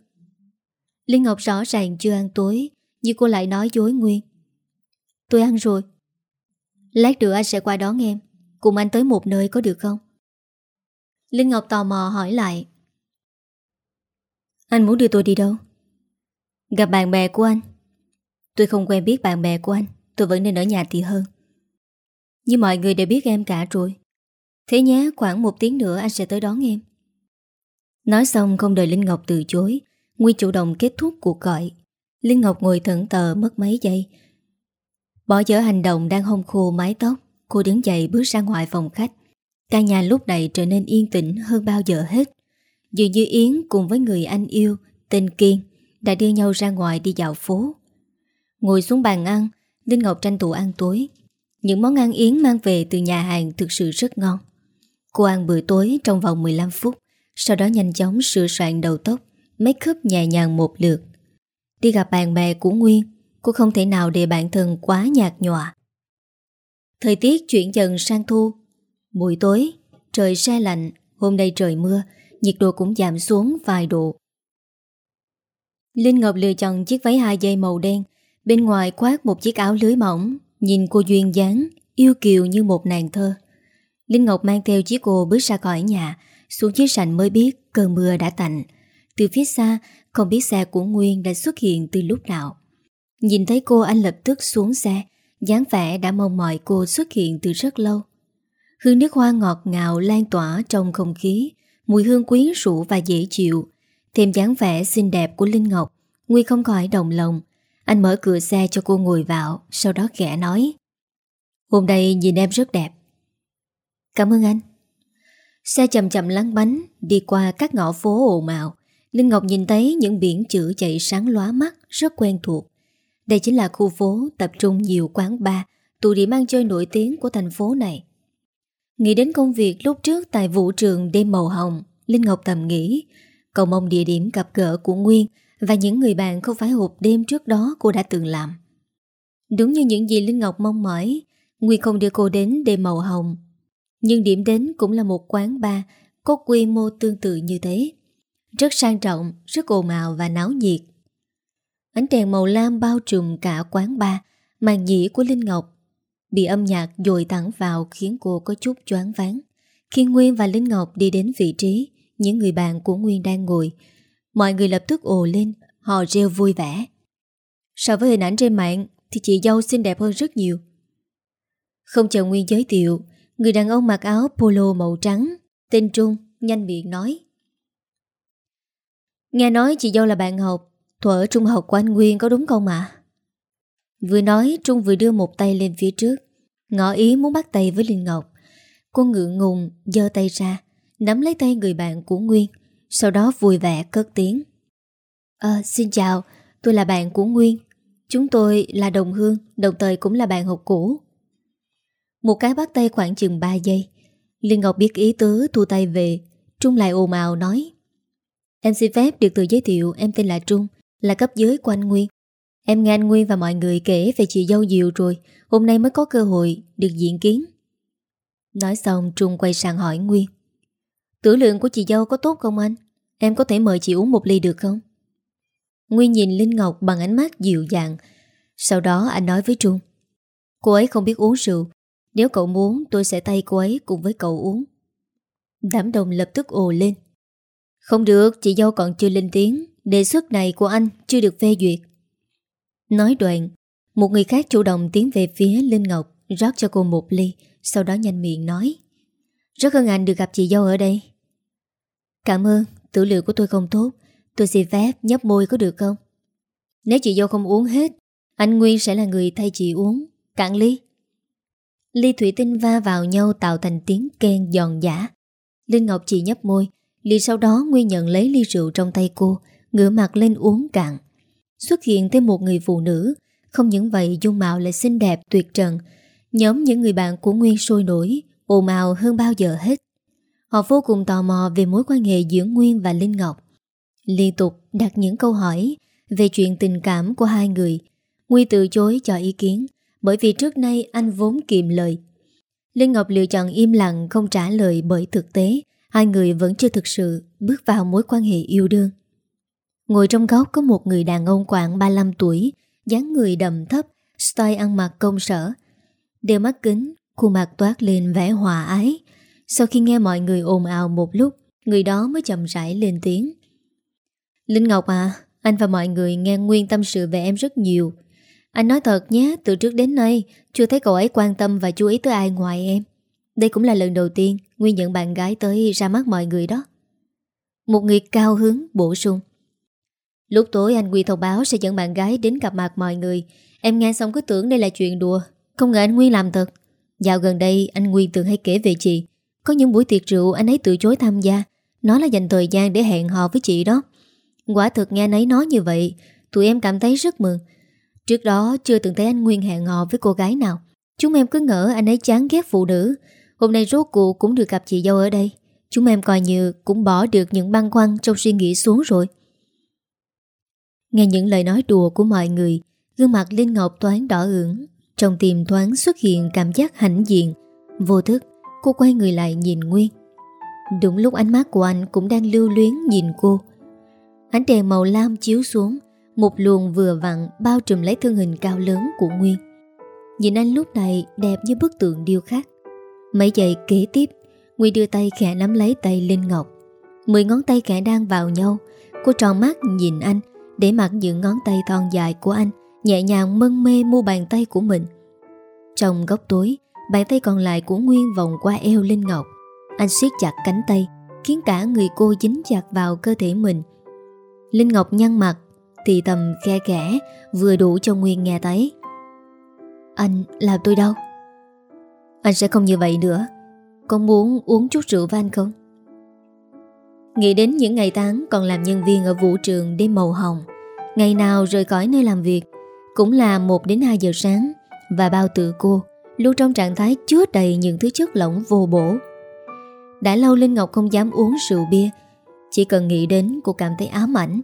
Linh Ngọc rõ ràng chưa ăn tối, Nhưng cô lại nói dối Nguyên. Tôi ăn rồi. Lát nữa anh sẽ qua đón em, Cùng anh tới một nơi có được không? Linh Ngọc tò mò hỏi lại. Anh muốn đưa tôi đi đâu? Gặp bạn bè của anh. Tôi không quen biết bạn bè của anh. Tôi vẫn nên ở nhà thì hơn. Như mọi người đều biết em cả rồi. Thế nhé, khoảng một tiếng nữa anh sẽ tới đón em. Nói xong không đợi Linh Ngọc từ chối, Nguyên chủ động kết thúc cuộc gọi. Linh Ngọc ngồi thẫn tờ mất mấy giây. Bỏ dở hành động đang hông khô mái tóc, Cô đứng dậy bước ra ngoài phòng khách. Cả nhà lúc này trở nên yên tĩnh hơn bao giờ hết. Dường như Yến cùng với người anh yêu, Tên Kiên, Đã đưa nhau ra ngoài đi dạo phố. Ngồi xuống bàn ăn Linh Ngọc tranh thủ ăn tối. Những món ăn Yến mang về từ nhà hàng thực sự rất ngon. Cô ăn bữa tối trong vòng 15 phút, sau đó nhanh chóng sửa soạn đầu tóc, Make up nhẹ nhàng một lượt. Đi gặp bạn bè của Nguyên, Cô không thể nào để bản thân quá nhạt nhòa. Thời tiết chuyển dần sang thu. Buổi tối, Trời xe lạnh, Hôm nay trời mưa, Nhiệt độ cũng giảm xuống vài độ. Linh Ngọc lựa chọn chiếc váy hai dây màu đen Bên ngoài khoác một chiếc áo lưới mỏng, Nhìn cô duyên dáng, Yêu kiều như một nàng thơ. Linh Ngọc mang theo chiếc cô bước ra khỏi nhà, xuống chiếc sảnh mới biết cơn mưa đã tạnh. Từ phía xa, Không biết xe của Nguyên đã xuất hiện từ lúc nào. Nhìn thấy cô, anh lập tức xuống xe, dáng vẻ đã mong mỏi cô xuất hiện từ rất lâu. Hương nước hoa ngọt ngào lan tỏa trong không khí, Mùi hương quyến rũ và dễ chịu. Thêm dáng vẻ xinh đẹp của Linh Ngọc, Nguyên không khỏi đồng lòng anh mở cửa xe cho cô ngồi vào, Sau đó khẽ nói. Hôm nay nhìn em rất đẹp. Cảm ơn anh. Xe chậm chậm lăn bánh, Đi qua các ngõ phố ồn ào. Linh Ngọc nhìn thấy những biển chữ chạy sáng lóa mắt, Rất quen thuộc. Đây chính là khu phố tập trung nhiều quán bar, Tụ điểm ăn chơi nổi tiếng của thành phố này. Nghĩ đến công việc lúc trước Tại vũ trường đêm màu hồng, Linh Ngọc tầm nghĩ, Cầu mong địa điểm gặp gỡ của Nguyên và những người bạn không phải hộp đêm trước đó cô đã từng làm. Đúng như những gì Linh Ngọc mong mỏi Nguyên không đưa cô đến đêm màu hồng. Nhưng điểm đến cũng là một quán bar Có quy mô tương tự như thế. Rất sang trọng, rất ồn ào và náo nhiệt. Ánh đèn màu lam bao trùm cả quán bar Màn nhĩ của Linh Ngọc. Bị âm nhạc dồi thẳng vào Khiến cô có chút choáng váng. Khi Nguyên và Linh Ngọc đi đến vị trí Những người bạn của Nguyên đang ngồi Mọi người lập tức ồ lên, Họ reo vui vẻ. So với hình ảnh trên mạng, Thì chị dâu xinh đẹp hơn rất nhiều. Không chờ Nguyên giới thiệu, Người đàn ông mặc áo polo màu trắng, Tên Trung, nhanh miệng nói. Nghe nói chị dâu là bạn học, Thuở trung học của anh Nguyên có đúng không ạ? Vừa nói, Trung vừa đưa một tay lên phía trước, Ngỏ ý muốn bắt tay với Linh Ngọc. Cô ngựa ngùng, giơ tay ra, Nắm lấy tay người bạn của Nguyên. Sau đó vui vẻ cất tiếng. À xin chào, Tôi là bạn của Nguyên. Chúng tôi là đồng hương, Đồng thời cũng là bạn học cũ. Một cái bắt tay khoảng chừng 3 giây. Linh Ngọc biết ý tứ, thu tay về, Trung lại ồn ào nói. Em xin phép được tự giới thiệu Em tên là Trung, Là cấp dưới của anh Nguyên. Em nghe anh Nguyên và mọi người kể về chị dâu Diệu rồi, Hôm nay mới có cơ hội được diện kiến. Nói xong, Trung quay sang hỏi Nguyên. Tử lượng của chị dâu có tốt không anh? Em có thể mời chị uống một ly được không? Nguyên nhìn Linh Ngọc bằng ánh mắt dịu dàng. Sau đó anh nói với Trung. Cô ấy không biết uống rượu. Nếu cậu muốn tôi sẽ tay cô ấy cùng với cậu uống. Đám đồng lập tức ồ lên. Không được, chị dâu còn chưa lên tiếng. Đề xuất này của anh chưa được phê duyệt. Nói đoạn Một người khác chủ động tiến về phía Linh Ngọc Rót cho cô một ly Sau đó nhanh miệng nói. Rất hân hạnh được gặp chị dâu ở đây. Cảm ơn, tử liệu của tôi không tốt. Tôi xin phép nhấp môi có được không? Nếu chị dâu không uống hết Anh Nguyên sẽ là người thay chị uống. Cạn ly. Ly thủy tinh va vào nhau tạo thành tiếng khen giòn giả Linh Ngọc chỉ nhấp môi. Ly sau đó Nguyên nhận lấy ly rượu trong tay cô Ngửa mặt lên uống cạn. Xuất hiện thêm một người phụ nữ. Không những vậy dung mạo lại xinh đẹp tuyệt trần. Nhóm những người bạn của Nguyên sôi nổi ồn ào hơn bao giờ hết. Họ vô cùng tò mò về mối quan hệ giữa Nguyên và Linh Ngọc Liên tục đặt những câu hỏi Về chuyện tình cảm của hai người Nguyên từ chối cho ý kiến Bởi vì trước nay anh vốn kiệm lời Linh Ngọc lựa chọn im lặng không trả lời bởi thực tế Hai người vẫn chưa thực sự bước vào mối quan hệ yêu đương Ngồi trong góc có một người đàn ông khoảng 35 tuổi, dáng người đầm thấp, style ăn mặc công sở. Đeo mắt kính, khuôn mặt toát lên vẻ hòa ái. Sau khi nghe mọi người ồn ào một lúc, người đó mới chậm rãi lên tiếng. Linh Ngọc à, anh và mọi người nghe Nguyên tâm sự về em rất nhiều. Anh nói thật nhé, từ trước đến nay, chưa thấy cậu ấy quan tâm và chú ý tới ai ngoài em. Đây cũng là lần đầu tiên Nguyên nhận bạn gái tới ra mắt mọi người đó. Một người cao hứng, bổ sung. Lúc tối anh Nguyên thông báo sẽ dẫn bạn gái đến gặp mặt mọi người Em nghe xong cứ tưởng đây là chuyện đùa Không ngờ anh Nguyên làm thật Dạo gần đây anh Nguyên thường hay kể về chị có những buổi tiệc rượu, anh ấy từ chối tham gia. Nói là dành thời gian để hẹn hò với chị đó. Quả thực nghe anh ấy nói như vậy, Tụi em cảm thấy rất mừng. Trước đó, chưa từng thấy anh Nguyên hẹn hò với cô gái nào. Chúng em cứ ngỡ anh ấy chán ghét phụ nữ. Hôm nay rốt cuộc cũng được gặp chị dâu ở đây. Chúng em coi như cũng bỏ được những băng khoăn trong suy nghĩ xuống rồi. Nghe những lời nói đùa của mọi người, Gương mặt Linh Ngọc toán đỏ ửng. Trong tim thoáng xuất hiện cảm giác hãnh diện, Vô thức. Cô quay người lại nhìn Nguyên. Đúng lúc ánh mắt của anh cũng đang lưu luyến nhìn cô. Ánh đèn màu lam chiếu xuống, Một luồng vừa vặn bao trùm lấy thân hình cao lớn của Nguyên. Nhìn anh lúc này đẹp như bức tượng điêu khắc. Mấy giây kế tiếp, Nguyên đưa tay khẽ nắm lấy tay Linh Ngọc. Mười ngón tay khẽ đang vào nhau, Cô tròn mắt nhìn anh, Để mặc những ngón tay thon dài của anh Nhẹ nhàng mân mê mua bàn tay của mình. Trong góc tối Bàn tay còn lại của Nguyên vòng qua eo Linh Ngọc. Anh siết chặt cánh tay, Khiến cả người cô dính chặt vào cơ thể mình. Linh Ngọc nhăn mặt, Thì tầm khe khẽ, Vừa đủ cho Nguyên nghe thấy. Anh làm tôi đau. Anh sẽ không như vậy nữa. Con muốn uống chút rượu với anh không? Nghĩ đến những ngày tháng còn làm nhân viên ở vũ trường đêm màu hồng, Ngày nào rời khỏi nơi làm việc Cũng là 1 đến 2 giờ sáng Và bao tự cô. Luôn trong trạng thái chứa đầy những thứ chất lỏng vô bổ. Đã lâu Linh Ngọc không dám uống rượu bia. Chỉ cần nghĩ đến, cô cảm thấy ám ảnh.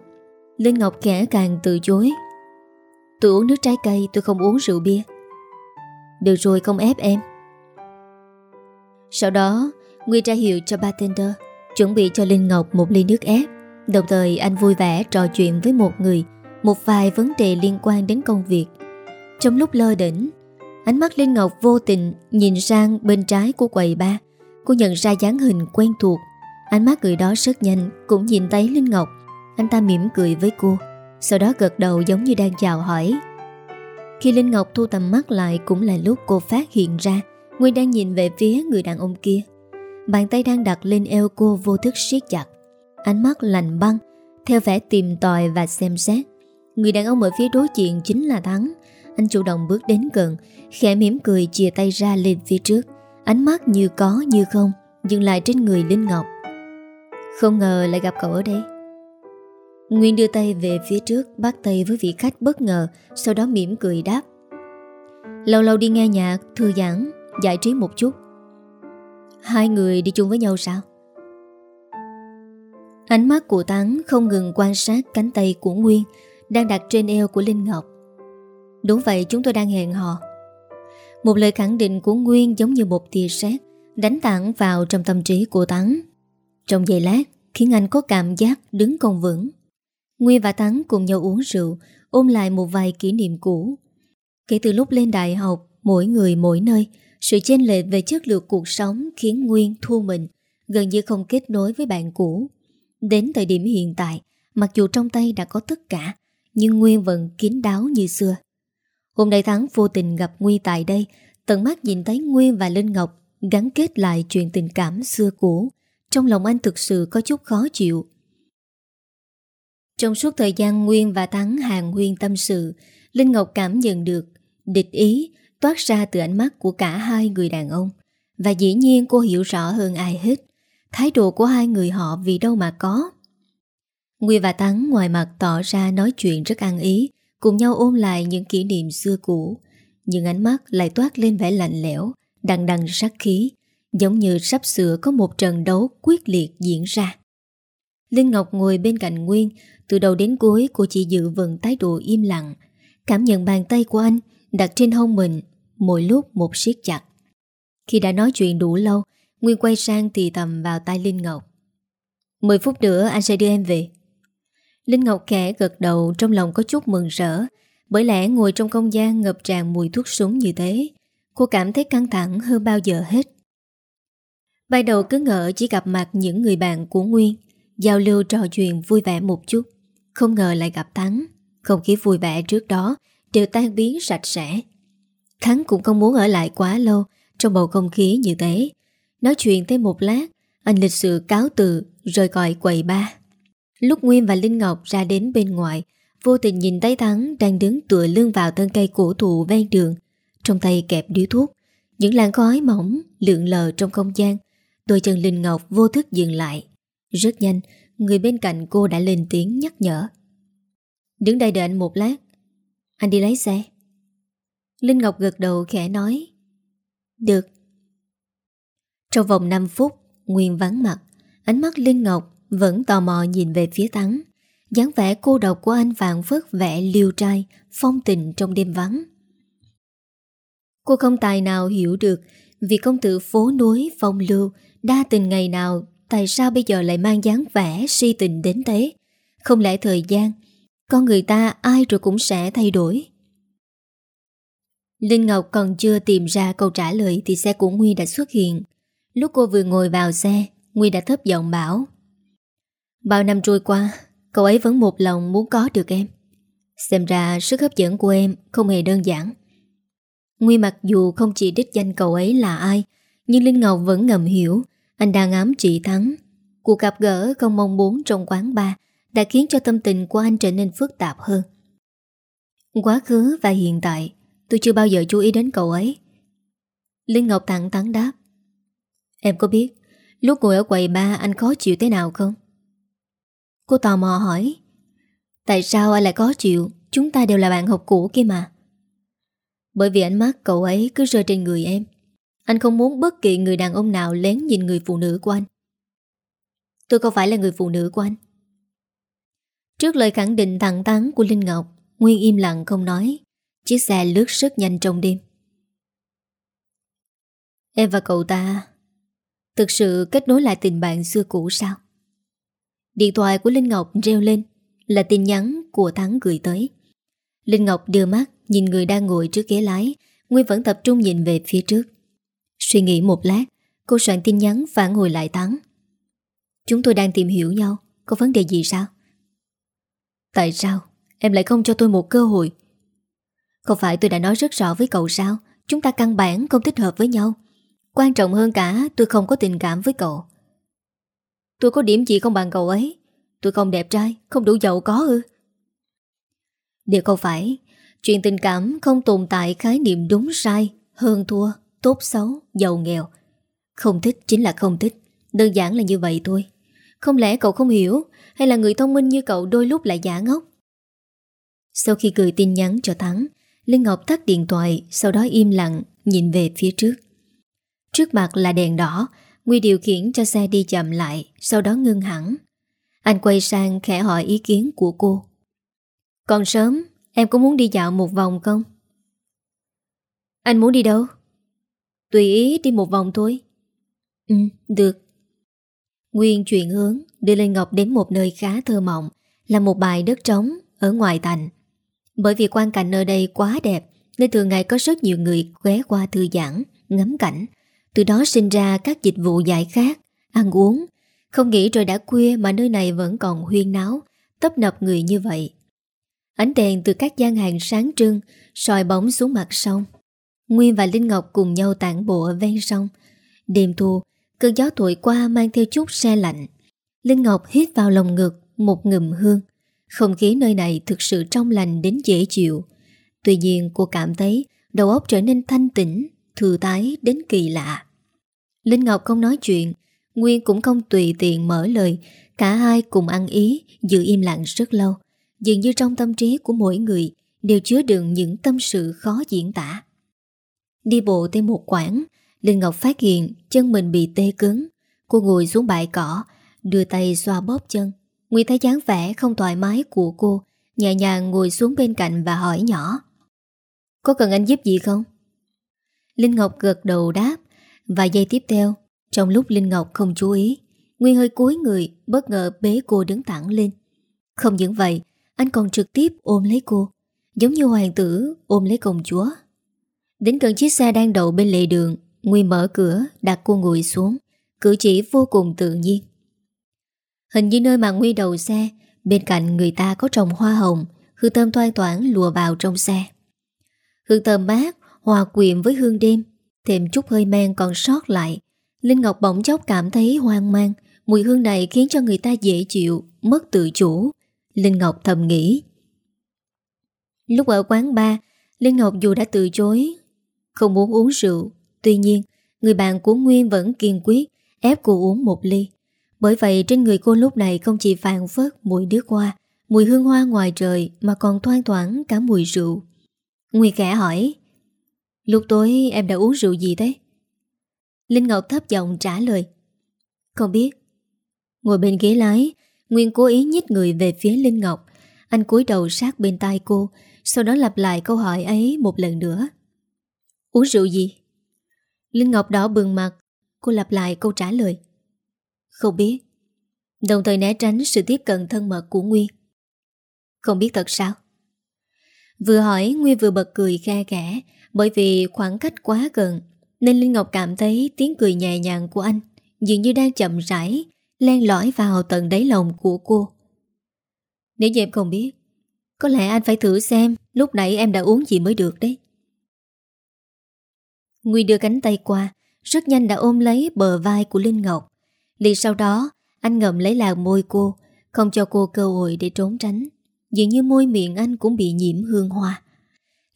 Linh Ngọc kẻ càng từ chối. Tôi uống nước trái cây, tôi không uống rượu bia. Được rồi, không ép em. Sau đó Nguy ra hiệu cho bartender Chuẩn bị cho Linh Ngọc một ly nước ép. Đồng thời, anh vui vẻ trò chuyện với một người, Một vài vấn đề liên quan đến công việc. Trong lúc lơ đỉnh Ánh mắt Linh Ngọc vô tình Nhìn sang bên trái của quầy ba. Cô nhận ra dáng hình quen thuộc. Ánh mắt người đó rất nhanh, Cũng nhìn thấy Linh Ngọc. Anh ta mỉm cười với cô, Sau đó gật đầu giống như đang chào hỏi. Khi Linh Ngọc thu tầm mắt lại Cũng là lúc cô phát hiện ra Nguyên đang nhìn về phía người đàn ông kia. Bàn tay đang đặt lên eo cô vô thức siết chặt. Ánh mắt lạnh băng, Theo vẻ tìm tòi và xem xét. Người đàn ông ở phía đối diện chính là Thắng. Anh chủ động bước đến gần Khẽ mỉm cười chìa tay ra lên phía trước. Ánh mắt như có như không Dừng lại trên người Linh Ngọc. Không ngờ lại gặp cậu ở đây. Nguyên đưa tay về phía trước Bắt tay với vị khách bất ngờ Sau đó mỉm cười đáp. Lâu lâu đi nghe nhạc, thư giãn Giải trí một chút. Hai người đi chung với nhau sao? Ánh mắt của Tán không ngừng quan sát cánh tay của Nguyên Đang đặt trên eo của Linh Ngọc. Đúng vậy chúng tôi đang hẹn hò Một lời khẳng định của Nguyên giống như một tia sét Đánh thẳng vào trong tâm trí của thắng Trong giây lát Khiến anh có cảm giác đứng còn vững Nguyên và thắng cùng nhau uống rượu Ôm lại một vài kỷ niệm cũ Kể từ lúc lên đại học Mỗi người mỗi nơi sự chênh lệch về chất lượng cuộc sống khiến Nguyên thua mình, gần như không kết nối với bạn cũ. Đến thời điểm hiện tại, mặc dù trong tay đã có tất cả, nhưng Nguyên vẫn kín đáo như xưa. Hôm nay Thắng vô tình gặp nguy tại đây, tận mắt nhìn thấy Nguyên và Linh Ngọc gắn kết lại chuyện tình cảm xưa cũ. Trong lòng anh thực sự có chút khó chịu. Trong suốt thời gian Nguyên và Thắng hàng Nguyên tâm sự, Linh Ngọc cảm nhận được địch ý toát ra từ ánh mắt của cả hai người đàn ông. Và dĩ nhiên cô hiểu rõ hơn ai hết thái độ của hai người họ vì đâu mà có. Nguyên và Thắng ngoài mặt tỏ ra nói chuyện rất ăn ý, cùng nhau ôm lại những kỷ niệm xưa cũ. Nhưng ánh mắt lại toát lên vẻ lạnh lẽo, đằng đằng sát khí, giống như sắp sửa có một trận đấu quyết liệt diễn ra. Linh Ngọc ngồi bên cạnh Nguyên, từ đầu đến cuối cô chỉ giữ vững thái độ im lặng, cảm nhận bàn tay của anh đặt trên hông mình, mỗi lúc một siết chặt. Khi đã nói chuyện đủ lâu, Nguyên quay sang thì tầm vào tay Linh Ngọc. 10 phút nữa anh sẽ đưa em về. Linh Ngọc khẽ gật đầu trong lòng có chút mừng rỡ, bởi lẽ ngồi trong không gian ngập tràn mùi thuốc súng như thế, cô cảm thấy căng thẳng hơn bao giờ hết. Ban đầu cứ ngỡ chỉ gặp mặt những người bạn của Nguyên, giao lưu trò chuyện vui vẻ một chút, không ngờ lại gặp Thắng. Không khí vui vẻ trước đó đều tan biến sạch sẽ. Thắng cũng không muốn ở lại quá lâu trong bầu không khí như thế. Nói chuyện thêm một lát, anh lịch sự cáo từ rời gọi quầy ba. Lúc Nguyên và Linh Ngọc ra đến bên ngoài, vô tình nhìn thấy Thắng đang đứng tựa lưng vào thân cây cổ thụ ven đường, trong tay kẹp điếu thuốc. Những làn khói mỏng lượn lờ trong không gian, đôi chân Linh Ngọc vô thức dừng lại. Rất nhanh, người bên cạnh cô đã lên tiếng nhắc nhở. Đứng đây đợi anh một lát, anh đi lấy xe Linh Ngọc gật đầu khẽ nói Được Trong vòng 5 phút Nguyên vắng mặt Ánh mắt Linh Ngọc vẫn tò mò nhìn về phía Thắng. dáng vẻ cô độc của anh vạn phất vẻ liêu trai, Phong tình trong đêm vắng. Cô không tài nào hiểu được Vì công tử phố núi phong lưu, Đa tình ngày nào, Tại sao bây giờ lại mang dáng vẻ si tình đến thế? Không lẽ thời gian, con người ta ai rồi cũng sẽ thay đổi? Linh Ngọc còn chưa tìm ra câu trả lời Thì xe của Nguy đã xuất hiện. Lúc cô vừa ngồi vào xe Nguy đã thấp giọng bảo Bao năm trôi qua, Cậu ấy vẫn một lòng muốn có được em. Xem ra sức hấp dẫn của em không hề đơn giản. Nguy mặc dù không chỉ đích danh cậu ấy là ai, Nhưng Linh Ngọc vẫn ngầm hiểu. Anh đang ám chị Thắng. Cuộc gặp gỡ không mong muốn trong quán bar Đã khiến cho tâm tình của anh trở nên phức tạp hơn. Quá khứ và hiện tại, Tôi chưa bao giờ chú ý đến cậu ấy. Linh Ngọc thẳng thắn đáp. Em có biết, Lúc ngồi ở quầy ba anh khó chịu thế nào không? Cô tò mò hỏi, Tại sao anh lại có chịu Chúng ta đều là bạn học cũ kia mà. Bởi vì ánh mắt cậu ấy cứ rơi trên người em. Anh không muốn bất kỳ người đàn ông nào lén nhìn người phụ nữ của anh. Tôi không phải là người phụ nữ của anh. Trước lời khẳng định thẳng thắn của Linh Ngọc, Nguyên im lặng không nói. Chiếc xe lướt rất nhanh trong đêm. Em và cậu ta Thực sự kết nối lại tình bạn xưa cũ sao? Điện thoại của Linh Ngọc reo lên, Là tin nhắn của Thắng gửi tới. Linh Ngọc đưa mắt Nhìn người đang ngồi trước ghế lái, Nguyên vẫn tập trung nhìn về phía trước. Suy nghĩ một lát, Cô soạn tin nhắn phản hồi lại Thắng. Chúng tôi đang tìm hiểu nhau, Có vấn đề gì sao? Tại sao? Em lại không cho tôi một cơ hội. Không phải tôi đã nói rất rõ với cậu sao? Chúng ta căn bản không thích hợp với nhau. Quan trọng hơn cả, tôi không có tình cảm với cậu. Tôi có điểm gì không bằng cậu ấy? Tôi không đẹp trai, Không đủ giàu có ư? Điều không phải, Chuyện tình cảm không tồn tại khái niệm đúng sai, Hơn thua, Tốt xấu, Giàu nghèo. Không thích chính là không thích, Đơn giản là như vậy thôi. Không lẽ cậu không hiểu, Hay là người thông minh như cậu đôi lúc lại giả ngốc? Sau khi gửi tin nhắn cho Thắng, Linh Ngọc tắt điện thoại, Sau đó im lặng, Nhìn về phía trước. Trước mặt là đèn đỏ Nguy điều khiển cho xe đi chậm lại Sau đó ngưng hẳn. Anh quay sang khẽ hỏi ý kiến của cô. Còn sớm Em có muốn đi dạo một vòng không? Anh muốn đi đâu? Tùy ý đi một vòng thôi. Ừ, được. Nguyên chuyển hướng Đưa Lê Ngọc đến một nơi khá thơ mộng Là một bài đất trống Ở ngoài thành. Bởi vì quan cảnh nơi đây quá đẹp Nên thường ngày có rất nhiều người ghé qua thư giãn Ngắm cảnh từ đó sinh ra các dịch vụ giải khát, ăn uống. Không nghĩ trời đã khuya mà nơi này vẫn còn huyên náo, tấp nập người như vậy. Ánh đèn từ các gian hàng sáng trưng, soi bóng xuống mặt sông. Nguyên và Linh Ngọc cùng nhau tản bộ ở ven sông. Đêm thu, cơn gió thổi qua mang theo chút xe lạnh. Linh Ngọc hít vào lòng ngực một ngụm hương. Không khí nơi này thực sự trong lành đến dễ chịu. Tuy nhiên cô cảm thấy đầu óc trở nên thanh tĩnh, thư tái đến kỳ lạ. Linh Ngọc không nói chuyện. Nguyên cũng không tùy tiện mở lời. Cả hai cùng ăn ý, Giữ im lặng rất lâu. Dường như trong tâm trí của mỗi người Đều chứa đựng những tâm sự khó diễn tả. Đi bộ tới một quảng Linh Ngọc phát hiện chân mình bị tê cứng. Cô ngồi xuống bãi cỏ, Đưa tay xoa bóp chân. Nguyên thấy dáng vẻ không thoải mái của cô, Nhẹ nhàng ngồi xuống bên cạnh và hỏi nhỏ. Có cần anh giúp gì không? Linh Ngọc gật đầu đáp. Vài giây tiếp theo, Trong lúc Linh Ngọc không chú ý, Nguyên hơi cúi người bất ngờ bế cô đứng thẳng lên. Không những vậy, Anh còn trực tiếp ôm lấy cô, Giống như hoàng tử ôm lấy công chúa. Đến gần chiếc xe đang đậu bên lề đường, Nguyên mở cửa, đặt cô ngồi xuống, Cử chỉ vô cùng tự nhiên. Hình như nơi mà Nguyên đầu xe, Bên cạnh người ta có trồng hoa hồng, Hương thơm toan toản lùa vào trong xe. Hương thơm mát, Hòa quyện với hương đêm Thêm chút hơi men còn sót lại. Linh Ngọc bỗng chốc cảm thấy hoang mang. Mùi hương này khiến cho người ta dễ chịu, Mất tự chủ. Linh Ngọc thầm nghĩ. Lúc ở quán bar Linh Ngọc dù đã từ chối, Không muốn uống rượu. Tuy nhiên, Người bạn của Nguyên vẫn kiên quyết, Ép cô uống một ly. Bởi vậy trên người cô lúc này không chỉ phàn phớt mùi nước hoa Mùi hương hoa ngoài trời Mà còn thoang thoảng cả mùi rượu. Nguyên khẽ hỏi Lúc tối em đã uống rượu gì thế? Linh Ngọc thấp giọng trả lời. Không biết. Ngồi bên ghế lái, Nguyên cố ý nhích người về phía Linh Ngọc. Anh cúi đầu sát bên tai cô, Sau đó lặp lại câu hỏi ấy một lần nữa. Uống rượu gì? Linh Ngọc đỏ bừng mặt, Cô lặp lại câu trả lời. Không biết. Đồng thời né tránh sự tiếp cận thân mật của Nguyên. Không biết thật sao? Vừa hỏi, Nguyên vừa bật cười khe khẽ bởi vì khoảng cách quá gần, Nên Linh Ngọc cảm thấy tiếng cười nhẹ nhàng của anh Dường như đang chậm rãi, Len lõi vào tận đáy lòng của cô. Nếu như em không biết, Có lẽ anh phải thử xem Lúc nãy em đã uống gì mới được đấy. Nguy đưa cánh tay qua, Rất nhanh đã ôm lấy bờ vai của Linh Ngọc. Liền sau đó, Anh ngậm lấy làn môi cô, Không cho cô cơ hội để trốn tránh. Dường như môi miệng anh cũng bị nhiễm hương hoa.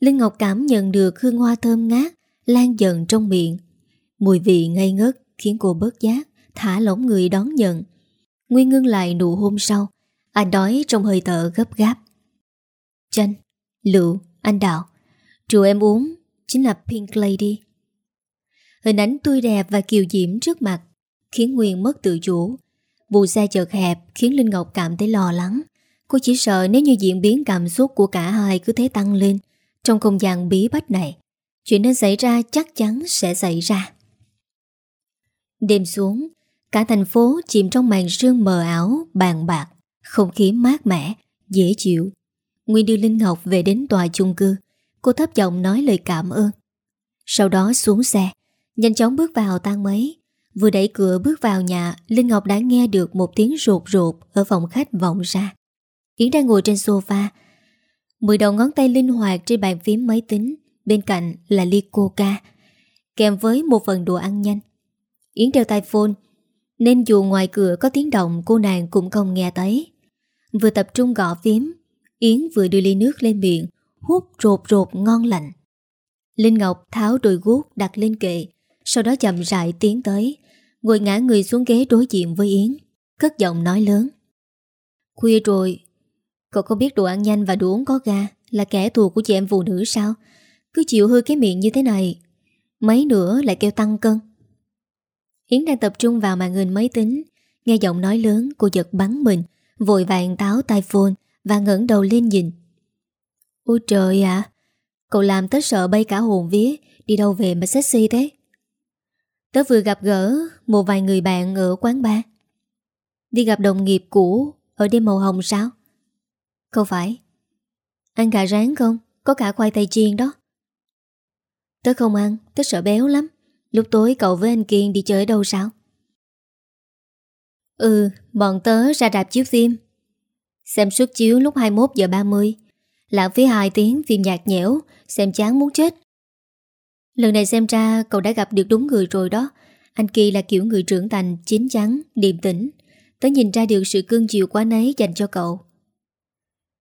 Linh Ngọc cảm nhận được hương hoa thơm ngát Lan dần trong miệng. Mùi vị ngây ngất khiến cô bớt giác Thả lỏng người đón nhận. Nguyên ngưng lại nụ hôn sau. Anh đói trong hơi thở gấp gáp. Chanh, Lựu, anh Đạo. Rượu em uống Chính là Pink Lady. Hình ảnh tươi đẹp và kiều diễm trước mặt Khiến Nguyên mất tự chủ. Bù xe chợt hẹp Khiến Linh Ngọc cảm thấy lo lắng. Cô chỉ sợ nếu như diễn biến cảm xúc của cả hai cứ thế tăng lên trong không gian bí bách này, Chuyện đã xảy ra chắc chắn sẽ xảy ra. Đêm xuống, Cả thành phố chìm trong màn sương mờ ảo, Bàn bạc, Không khí mát mẻ, Dễ chịu. Nguyên đưa Linh Ngọc về đến tòa chung cư, Cô thấp giọng nói lời cảm ơn. Sau đó xuống xe, Nhanh chóng bước vào tang mấy Vừa đẩy cửa bước vào nhà, Linh Ngọc đã nghe được một tiếng rột rột Ở phòng khách vọng ra. Yến đang ngồi trên sofa Mười đầu ngón tay linh hoạt trên bàn phím máy tính, Bên cạnh là ly coca Kèm với một phần đồ ăn nhanh. Yến đeo tai phone, Nên dù ngoài cửa có tiếng động, Cô nàng cũng không nghe thấy. Vừa tập trung gõ phím, Yến vừa đưa ly nước lên miệng, Hút rột rột ngon lạnh Linh Ngọc tháo đôi guốc đặt lên kệ, Sau đó chậm rãi tiến tới, Ngồi ngã người xuống ghế đối diện với Yến, Cất giọng nói lớn. Khuya rồi Cậu có biết đồ ăn nhanh và đồ uống có ga Là kẻ thù của chị em phụ nữ sao? Cứ chịu hư cái miệng như thế này, Mấy nữa lại kêu tăng cân. Yến đang tập trung vào màn hình máy tính, Nghe giọng nói lớn cô giật bắn mình, Vội vàng táo tai phone Và ngẩng đầu lên nhìn. Ôi trời ạ, Cậu làm tớ sợ bay cả hồn vía, Đi đâu về mà sexy thế? Tớ vừa gặp gỡ Một vài người bạn ở quán bar. Đi gặp đồng nghiệp cũ Ở đêm màu hồng sao? Không phải. Ăn gà rán không? Có cả khoai tây chiên đó. Tớ không ăn Tớ sợ béo lắm. Lúc tối cậu với anh Kiên đi chơi đâu sao? Ừ Bọn tớ ra đạp chiếu phim. Xem suất chiếu lúc 21 giờ 30 Lãng phí 2 tiếng phim nhạt nhẽo. Xem chán muốn chết. Lần này xem ra cậu đã gặp được đúng người rồi đó. Anh Kỳ là kiểu người trưởng thành Chín chắn, điềm tĩnh. Tớ nhìn ra được sự cương chiều quá nấy dành cho cậu.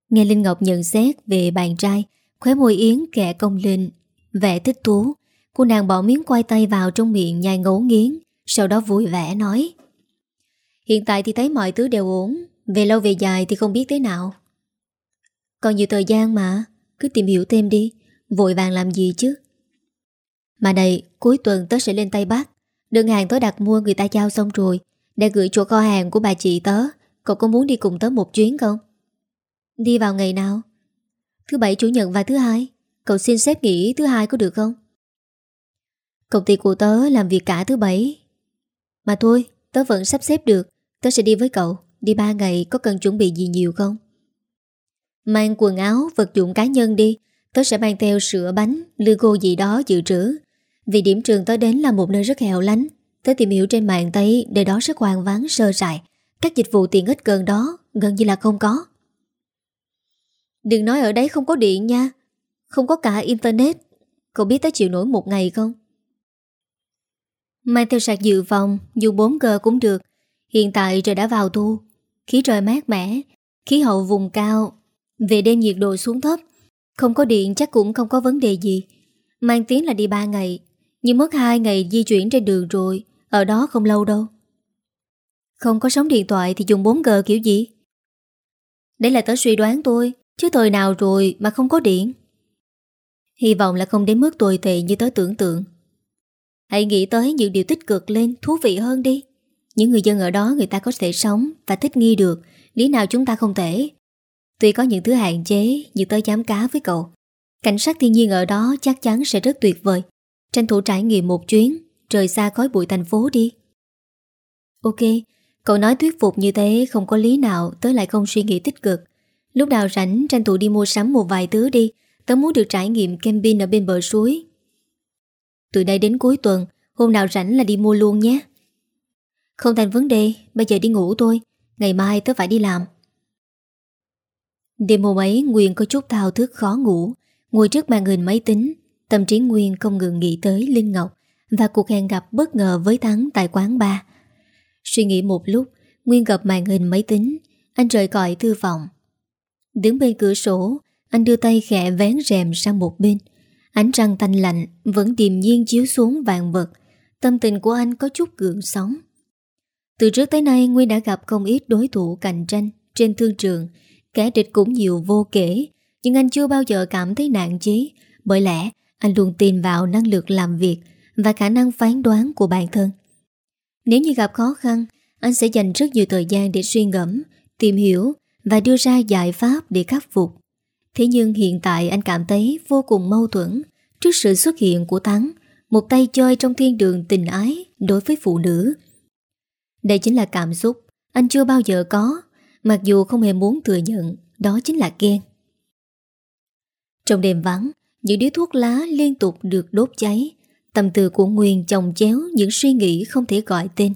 Nghe Linh Ngọc nhận xét về bạn trai, Khóe môi Yến kẹ công lên, Vẻ thích thú. Cô nàng bỏ miếng quay tay vào trong miệng nhai ngấu nghiến, Sau đó vui vẻ nói, Hiện tại thì thấy mọi thứ đều ổn, Về lâu về dài thì không biết thế nào. Còn nhiều thời gian mà, Cứ tìm hiểu thêm đi, Vội vàng làm gì chứ? Mà này, cuối tuần tớ sẽ lên Tây Bắc, Đơn hàng tớ đặt mua người ta giao xong rồi, Để gửi chỗ kho hàng của bà chị tớ, Cậu có muốn đi cùng tớ một chuyến không? Đi vào ngày nào? Thứ bảy chủ nhật và thứ hai? Cậu xin xếp nghỉ thứ hai có được không? Công ty của tớ làm việc cả thứ bảy. Mà thôi Tớ vẫn sắp xếp được. Tớ sẽ đi với cậu. Đi ba ngày có cần chuẩn bị gì nhiều không? Mang quần áo, vật dụng cá nhân đi. Tớ sẽ mang theo sữa bánh Lego gì đó dự trữ. Vì điểm trường tớ đến là một nơi rất hẻo lánh. Tớ tìm hiểu trên mạng thấy Nơi đó rất hoàng vắng sơ sài. Các dịch vụ tiện ích gần đó Gần như là không có. Đừng nói ở đấy không có điện nha. Không có cả internet. Cậu biết tới chịu nổi một ngày không? Mang theo sạc dự phòng, Dù 4G cũng được. Hiện tại trời đã vào thu. Khí trời mát mẻ, Khí hậu vùng cao. Về đêm nhiệt độ xuống thấp. Không có điện chắc cũng không có vấn đề gì. Mang tiếng là đi 3 ngày, Nhưng mất 2 ngày di chuyển trên đường rồi. Ở đó không lâu đâu. Không có sóng điện thoại thì dùng 4G kiểu gì? Đấy là tớ suy đoán tôi Chứ thời nào rồi mà không có điện? Hy vọng là không đến mức tồi tệ như tớ tưởng tượng. Hãy nghĩ tới những điều tích cực lên, Thú vị hơn đi. Những người dân ở đó, người ta có thể sống Và thích nghi được. Lý nào chúng ta không thể? Tuy có những thứ hạn chế như tớ dám cá với cậu. Cảnh sát thiên nhiên ở đó chắc chắn sẽ rất tuyệt vời. Tranh thủ trải nghiệm một chuyến, Rời xa khói bụi thành phố đi. Ok, Cậu nói thuyết phục như thế, Không có lý nào tớ lại không suy nghĩ tích cực. Lúc nào rảnh, tranh thủ đi mua sắm một vài thứ đi. Tớ muốn được trải nghiệm camping ở bên bờ suối. Từ đây đến cuối tuần, Hôm nào rảnh là đi mua luôn nhé. Không thành vấn đề, Bây giờ đi ngủ thôi. Ngày mai tớ phải đi làm. Đêm hôm ấy, Nguyên có chút thao thức khó ngủ. Ngồi trước màn hình máy tính, Tâm trí Nguyên không ngừng nghĩ tới Linh Ngọc Và cuộc hẹn gặp bất ngờ với Thắng tại quán bar. Suy nghĩ một lúc, Nguyên gặp màn hình máy tính. Anh rời còi thư phòng. Đứng bên cửa sổ, Anh đưa tay khẽ vén rèm sang một bên. Ánh trăng thanh lạnh Vẫn điềm nhiên chiếu xuống vàng vật. Tâm tình của anh có chút gượng sóng. Từ trước tới nay, Nguyên đã gặp không ít đối thủ cạnh tranh Trên thương trường. Kẻ địch cũng nhiều vô kể, Nhưng anh chưa bao giờ cảm thấy nạn chí. Bởi lẽ, anh luôn tin vào năng lực làm việc Và khả năng phán đoán của bản thân. Nếu như gặp khó khăn, Anh sẽ dành rất nhiều thời gian để suy ngẫm, Tìm hiểu và đưa ra giải pháp để khắc phục. Thế nhưng hiện tại anh cảm thấy vô cùng mâu thuẫn Trước sự xuất hiện của Thắng, Một tay chơi trong thiên đường tình ái Đối với phụ nữ. Đây chính là cảm xúc Anh chưa bao giờ có, Mặc dù không hề muốn thừa nhận, Đó chính là ghen. Trong đêm vắng, Những điếu thuốc lá liên tục được đốt cháy, Tâm tư của Nguyên chồng chéo Những suy nghĩ không thể gọi tên.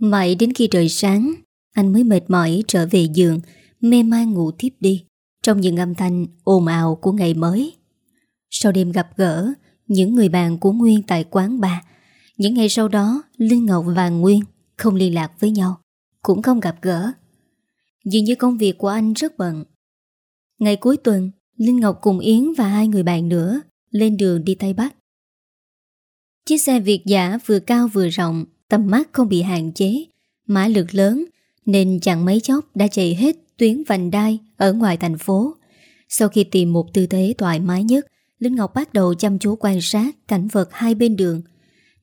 Mãi đến khi trời sáng anh mới mệt mỏi trở về giường Mê man ngủ tiếp đi Trong những âm thanh ồn ào của ngày mới Sau đêm gặp gỡ Những người bạn của Nguyên tại quán bà Những ngày sau đó Linh Ngọc và Nguyên không liên lạc với nhau cũng không gặp gỡ. Dường như công việc của anh rất bận. Ngày cuối tuần, Linh Ngọc cùng Yến và hai người bạn nữa lên đường đi Tây Bắc. Chiếc xe Việt giả vừa cao vừa rộng, tầm mắt không bị hạn chế, mã lực lớn nên chẳng mấy chốc đã chạy hết tuyến vành đai ở ngoài thành phố. Sau khi tìm một tư thế thoải mái nhất, Linh Ngọc bắt đầu chăm chú quan sát cảnh vật hai bên đường.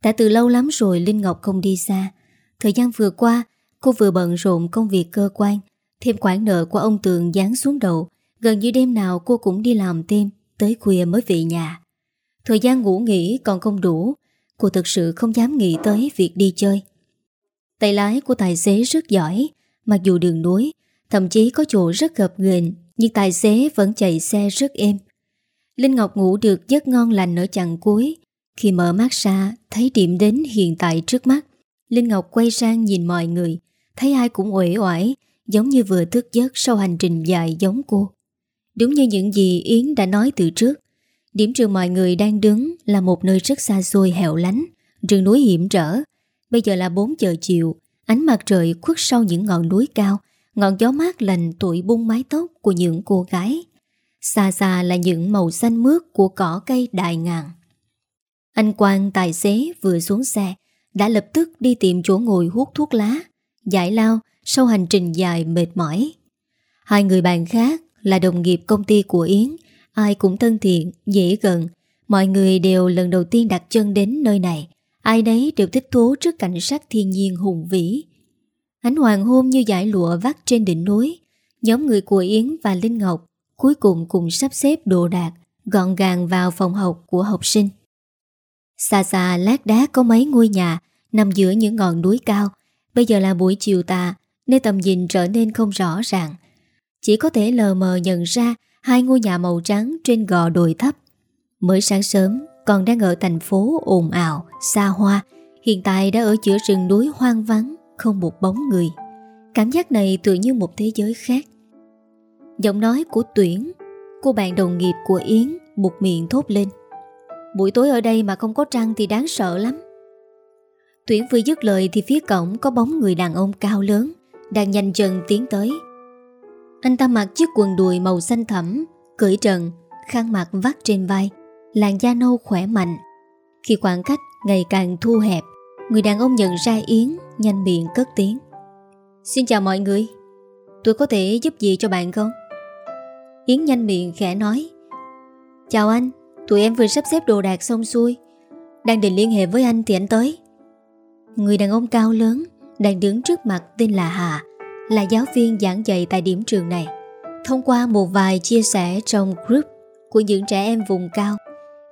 Đã từ lâu lắm rồi Linh Ngọc không đi xa. Thời gian vừa qua, Cô vừa bận rộn công việc cơ quan Thêm khoản nợ của ông Tường dán xuống đầu Gần như đêm nào cô cũng đi làm thêm Tới khuya mới về nhà Thời gian ngủ nghỉ còn không đủ Cô thực sự không dám nghĩ tới việc đi chơi Tay lái của tài xế rất giỏi, Mặc dù đường núi Thậm chí có chỗ rất gập ghềnh, Nhưng tài xế vẫn chạy xe rất êm. Linh Ngọc ngủ được giấc ngon lành ở chặng cuối. Khi mở mắt ra, Thấy điểm đến hiện tại trước mắt. Linh Ngọc quay sang nhìn mọi người, Thấy ai cũng uể oải, Giống như vừa thức giấc sau hành trình dài giống cô. Đúng như những gì Yến đã nói từ trước, Điểm trường mọi người đang đứng Là một nơi rất xa xôi hẻo lánh, Rừng núi hiểm trở Bây giờ là 4 giờ chiều Ánh mặt trời khuất sau những ngọn núi cao Ngọn gió mát lành tuổi bung mái tóc Của những cô gái Xa xa là những màu xanh mướt Của cỏ cây đại ngàn Anh Quang tài xế vừa xuống xe Đã lập tức đi tìm chỗ ngồi hút thuốc lá giải lao sau hành trình dài mệt mỏi. Hai người bạn khác là đồng nghiệp công ty của Yến, ai cũng thân thiện, dễ gần. Mọi người đều lần đầu tiên đặt chân đến nơi này. Ai đấy đều thích thú trước cảnh sắc thiên nhiên hùng vĩ. Ánh hoàng hôn như giải lụa vắt trên đỉnh núi. Nhóm người của Yến và Linh Ngọc cuối cùng cùng sắp xếp đồ đạc, gọn gàng vào phòng học của học sinh. Xa xa lát đá có mấy ngôi nhà nằm giữa những ngọn núi cao, Bây giờ là buổi chiều tà Nên tầm nhìn trở nên không rõ ràng Chỉ có thể lờ mờ nhận ra Hai ngôi nhà màu trắng trên gò đồi thấp Mới sáng sớm còn đang ở thành phố ồn ào, Xa hoa, Hiện tại đã ở giữa rừng núi hoang vắng, Không một bóng người. Cảm giác này tự như một thế giới khác. Giọng nói của Tuyển, Cô bạn đồng nghiệp của Yến Một miệng thốt lên. Buổi tối ở đây mà không có trăng thì đáng sợ lắm. Tuyển vừa dứt lời thì phía cổng có bóng người đàn ông cao lớn, Đang nhanh chân tiến tới. Anh ta mặc chiếc quần đùi màu xanh thẳm, Cởi trần, Khăn mặt vắt trên vai. Làn da nâu khỏe mạnh. Khi khoảng cách ngày càng thu hẹp, Người đàn ông nhận ra Yến, Nhanh miệng cất tiếng. Xin chào mọi người. Tôi có thể giúp gì cho bạn không? Yến nhanh miệng khẽ nói. Chào anh, Tụi em vừa sắp xếp đồ đạc xong xuôi. Đang định liên hệ với anh thì anh tới. Người đàn ông cao lớn Đang đứng trước mặt tên là Hà, Là giáo viên giảng dạy tại điểm trường này, Thông qua một vài chia sẻ trong group Của những trẻ em vùng cao.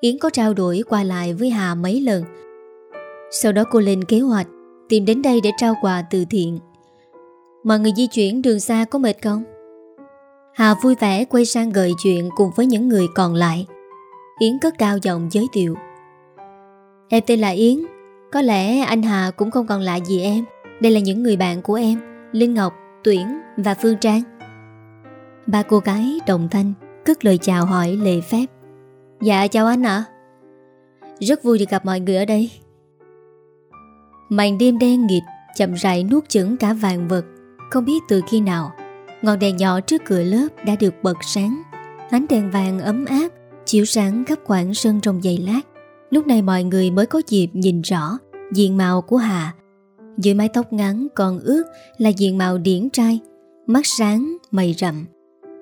Yến có trao đổi qua lại với Hà mấy lần. Sau đó cô lên kế hoạch Tìm đến đây để trao quà từ thiện. Mọi người di chuyển đường xa có mệt không? Hà vui vẻ quay sang gợi chuyện cùng với những người còn lại. Yến cất cao giọng giới thiệu. Em tên là Yến có lẽ anh Hà cũng không còn lạ gì em. Đây là những người bạn của em Linh Ngọc, Tuyển và Phương Trang. Ba cô gái đồng thanh Cất lời chào hỏi lệ phép. Dạ chào anh ạ. Rất vui được gặp mọi người ở đây. Màn đêm đen nghịt Chậm rãi nuốt chửng cả vàng vật. Không biết từ khi nào Ngọn đèn nhỏ trước cửa lớp đã được bật sáng. Ánh đèn vàng ấm áp Chiếu sáng khắp khoảng sân trong giày lát. Lúc này mọi người mới có dịp nhìn rõ Diện mạo của Hà Dưới mái tóc ngắn còn ướt Là diện mạo điển trai Mắt sáng, mày rậm.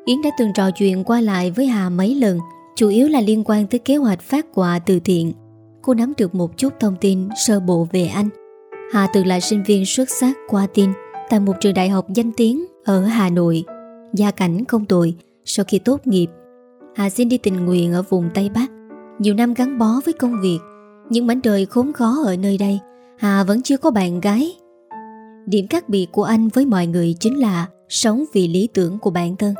Yến đã từng trò chuyện qua lại với Hà mấy lần Chủ yếu là liên quan tới kế hoạch phát quà từ thiện. Cô nắm được một chút thông tin sơ bộ về anh. Hà từng là sinh viên xuất sắc qua tin Tại một trường đại học danh tiếng ở Hà Nội. Gia cảnh không tồi Sau khi tốt nghiệp. Hà xin đi tình nguyện ở vùng Tây Bắc. Nhiều năm gắn bó với công việc, Nhưng mảnh đời khốn khó ở nơi đây, Hà vẫn chưa có bạn gái. Điểm khác biệt của anh với mọi người chính là Sống vì lý tưởng của bản thân.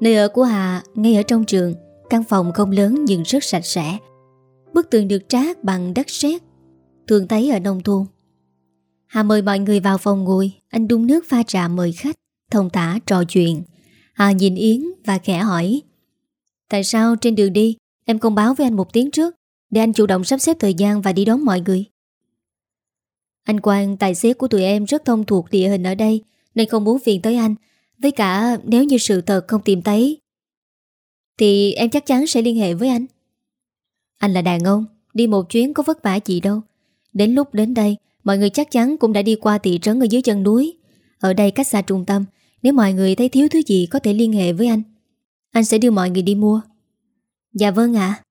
Nơi ở của Hà ngay ở trong trường Căn phòng không lớn nhưng rất sạch sẽ. Bức tường được trát bằng đất sét, Thường thấy ở nông thôn. Hà mời mọi người vào phòng ngồi, Anh đun nước pha trà mời khách, Thông tả trò chuyện. Hà nhìn Yến và khẽ hỏi, Tại sao trên đường đi, Em không báo với anh một tiếng trước, Để anh chủ động sắp xếp thời gian và đi đón mọi người? Anh Quang, tài xế của tụi em, rất thông thuộc địa hình ở đây, Nên không muốn phiền tới anh, Với cả nếu như sự thật không tìm thấy thì em chắc chắn sẽ liên hệ với anh. Anh là đàn ông, Đi một chuyến có vất vả gì đâu. Đến lúc đến đây, Mọi người chắc chắn cũng đã đi qua thị trấn ở dưới chân núi. Ở đây cách xa trung tâm, Nếu mọi người thấy thiếu thứ gì có thể liên hệ với anh Anh sẽ đưa mọi người đi mua. Dạ vâng ạ.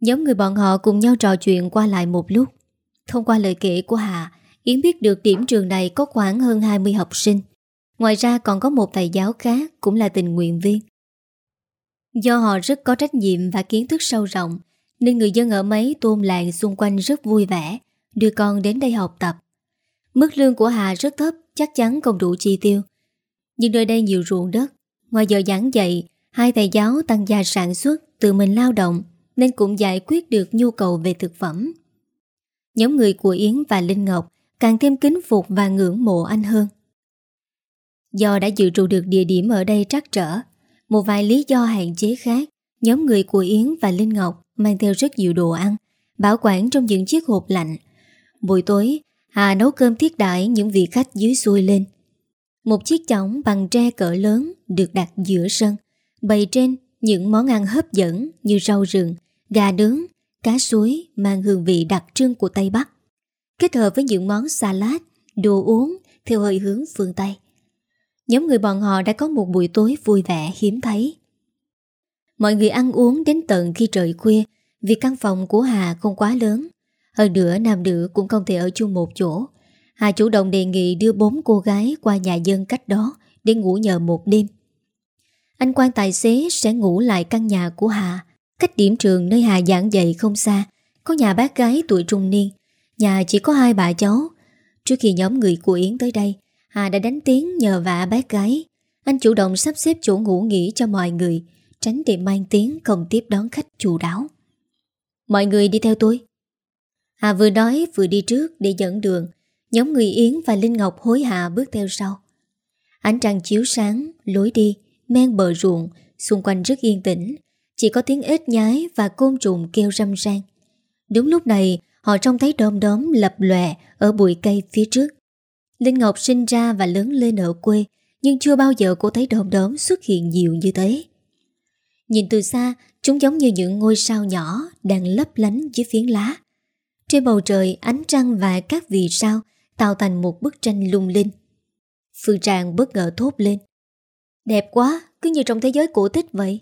Nhóm người bọn họ cùng nhau trò chuyện qua lại một lúc. Thông qua lời kể của Hà Yến biết được điểm trường này có khoảng hơn 20 học sinh. Ngoài ra còn có một thầy giáo khác Cũng là tình nguyện viên. Do họ rất có trách nhiệm và kiến thức sâu rộng, Nên người dân ở mấy tôn làng xung quanh rất vui vẻ, Đưa con đến đây học tập. Mức lương của Hà rất thấp, Chắc chắn không đủ chi tiêu. Nhưng nơi đây nhiều ruộng đất, Ngoài giờ giảng dạy, Hai thầy giáo tăng gia sản xuất Tự mình lao động, Nên cũng giải quyết được nhu cầu về thực phẩm. Nhóm người của Yến và Linh Ngọc Càng thêm kính phục và ngưỡng mộ anh hơn. Do đã dự trụ được địa điểm ở đây trắc trở một vài lý do hạn chế khác Nhóm người của Yến và Linh Ngọc Mang theo rất nhiều đồ ăn Bảo quản trong những chiếc hộp lạnh. Buổi tối Hà nấu cơm thiết đại những vị khách dưới xuôi lên. Một chiếc chõng bằng tre cỡ lớn Được đặt giữa sân Bày trên những món ăn hấp dẫn Như rau rừng, gà nướng Cá suối mang hương vị đặc trưng của Tây Bắc. Kết hợp với những món salad Đồ uống theo hơi hướng phương Tây. Nhóm người bọn họ đã có một buổi tối vui vẻ hiếm thấy. Mọi người ăn uống đến tận khi trời khuya Vì căn phòng của Hà không quá lớn. Hơn nữa nam nữ cũng không thể ở chung một chỗ. Hà chủ động đề nghị đưa bốn cô gái qua nhà dân cách đó để ngủ nhờ một đêm. Anh quan tài xế sẽ ngủ lại căn nhà của Hà, cách điểm trường nơi Hà giảng dạy không xa, có nhà bác gái tuổi trung niên, nhà chỉ có hai bà cháu. Trước khi nhóm người của Yến tới đây, Hà đã đánh tiếng nhờ vả bác gái. Anh chủ động sắp xếp chỗ ngủ nghỉ cho mọi người, tránh để mang tiếng không tiếp đón khách chủ đáo. Mọi người đi theo tôi. Hà vừa nói vừa đi trước để dẫn đường Nhóm người Yến và Linh Ngọc hối hạ bước theo sau Ánh trăng chiếu sáng, lối đi, men bờ ruộng Xung quanh rất yên tĩnh Chỉ có tiếng ếch nhái và côn trùng kêu râm ran Đúng lúc này Họ trông thấy đom đóm lập lòe Ở bụi cây phía trước Linh Ngọc sinh ra và lớn lên ở quê Nhưng chưa bao giờ cô thấy đom đóm xuất hiện nhiều như thế Nhìn từ xa Chúng giống như những ngôi sao nhỏ Đang lấp lánh dưới phiến lá trên bầu trời ánh trăng và các vì sao tạo thành một bức tranh lung linh. Phương Trang bất ngờ thốt lên. Đẹp quá, cứ như trong thế giới cổ tích vậy.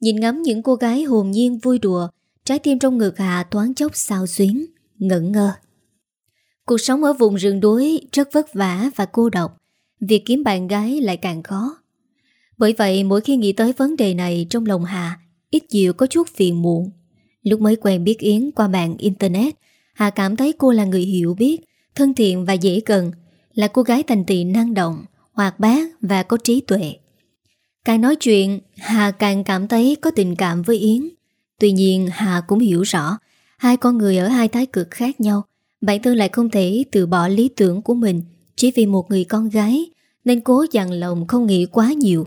Nhìn ngắm những cô gái hồn nhiên vui đùa, trái tim trong ngực Hạ thoáng chốc sao xuyến, ngẩn ngơ. Cuộc sống ở vùng rừng đuối rất vất vả và cô độc, việc kiếm bạn gái lại càng khó. Bởi vậy mỗi khi nghĩ tới vấn đề này trong lòng Hà, ít nhiều có chút phiền muộn. Lúc mới quen biết Yến qua mạng Internet, Hà cảm thấy cô là người hiểu biết, thân thiện và dễ cần, là cô gái thành tị năng động, hoạt bát và có trí tuệ. Càng nói chuyện, Hà càng cảm thấy có tình cảm với Yến. Tuy nhiên Hà cũng hiểu rõ, hai con người ở hai thái cực khác nhau, bản thân lại không thể từ bỏ lý tưởng của mình chỉ vì một người con gái, Nên cố dằn lòng không nghĩ quá nhiều.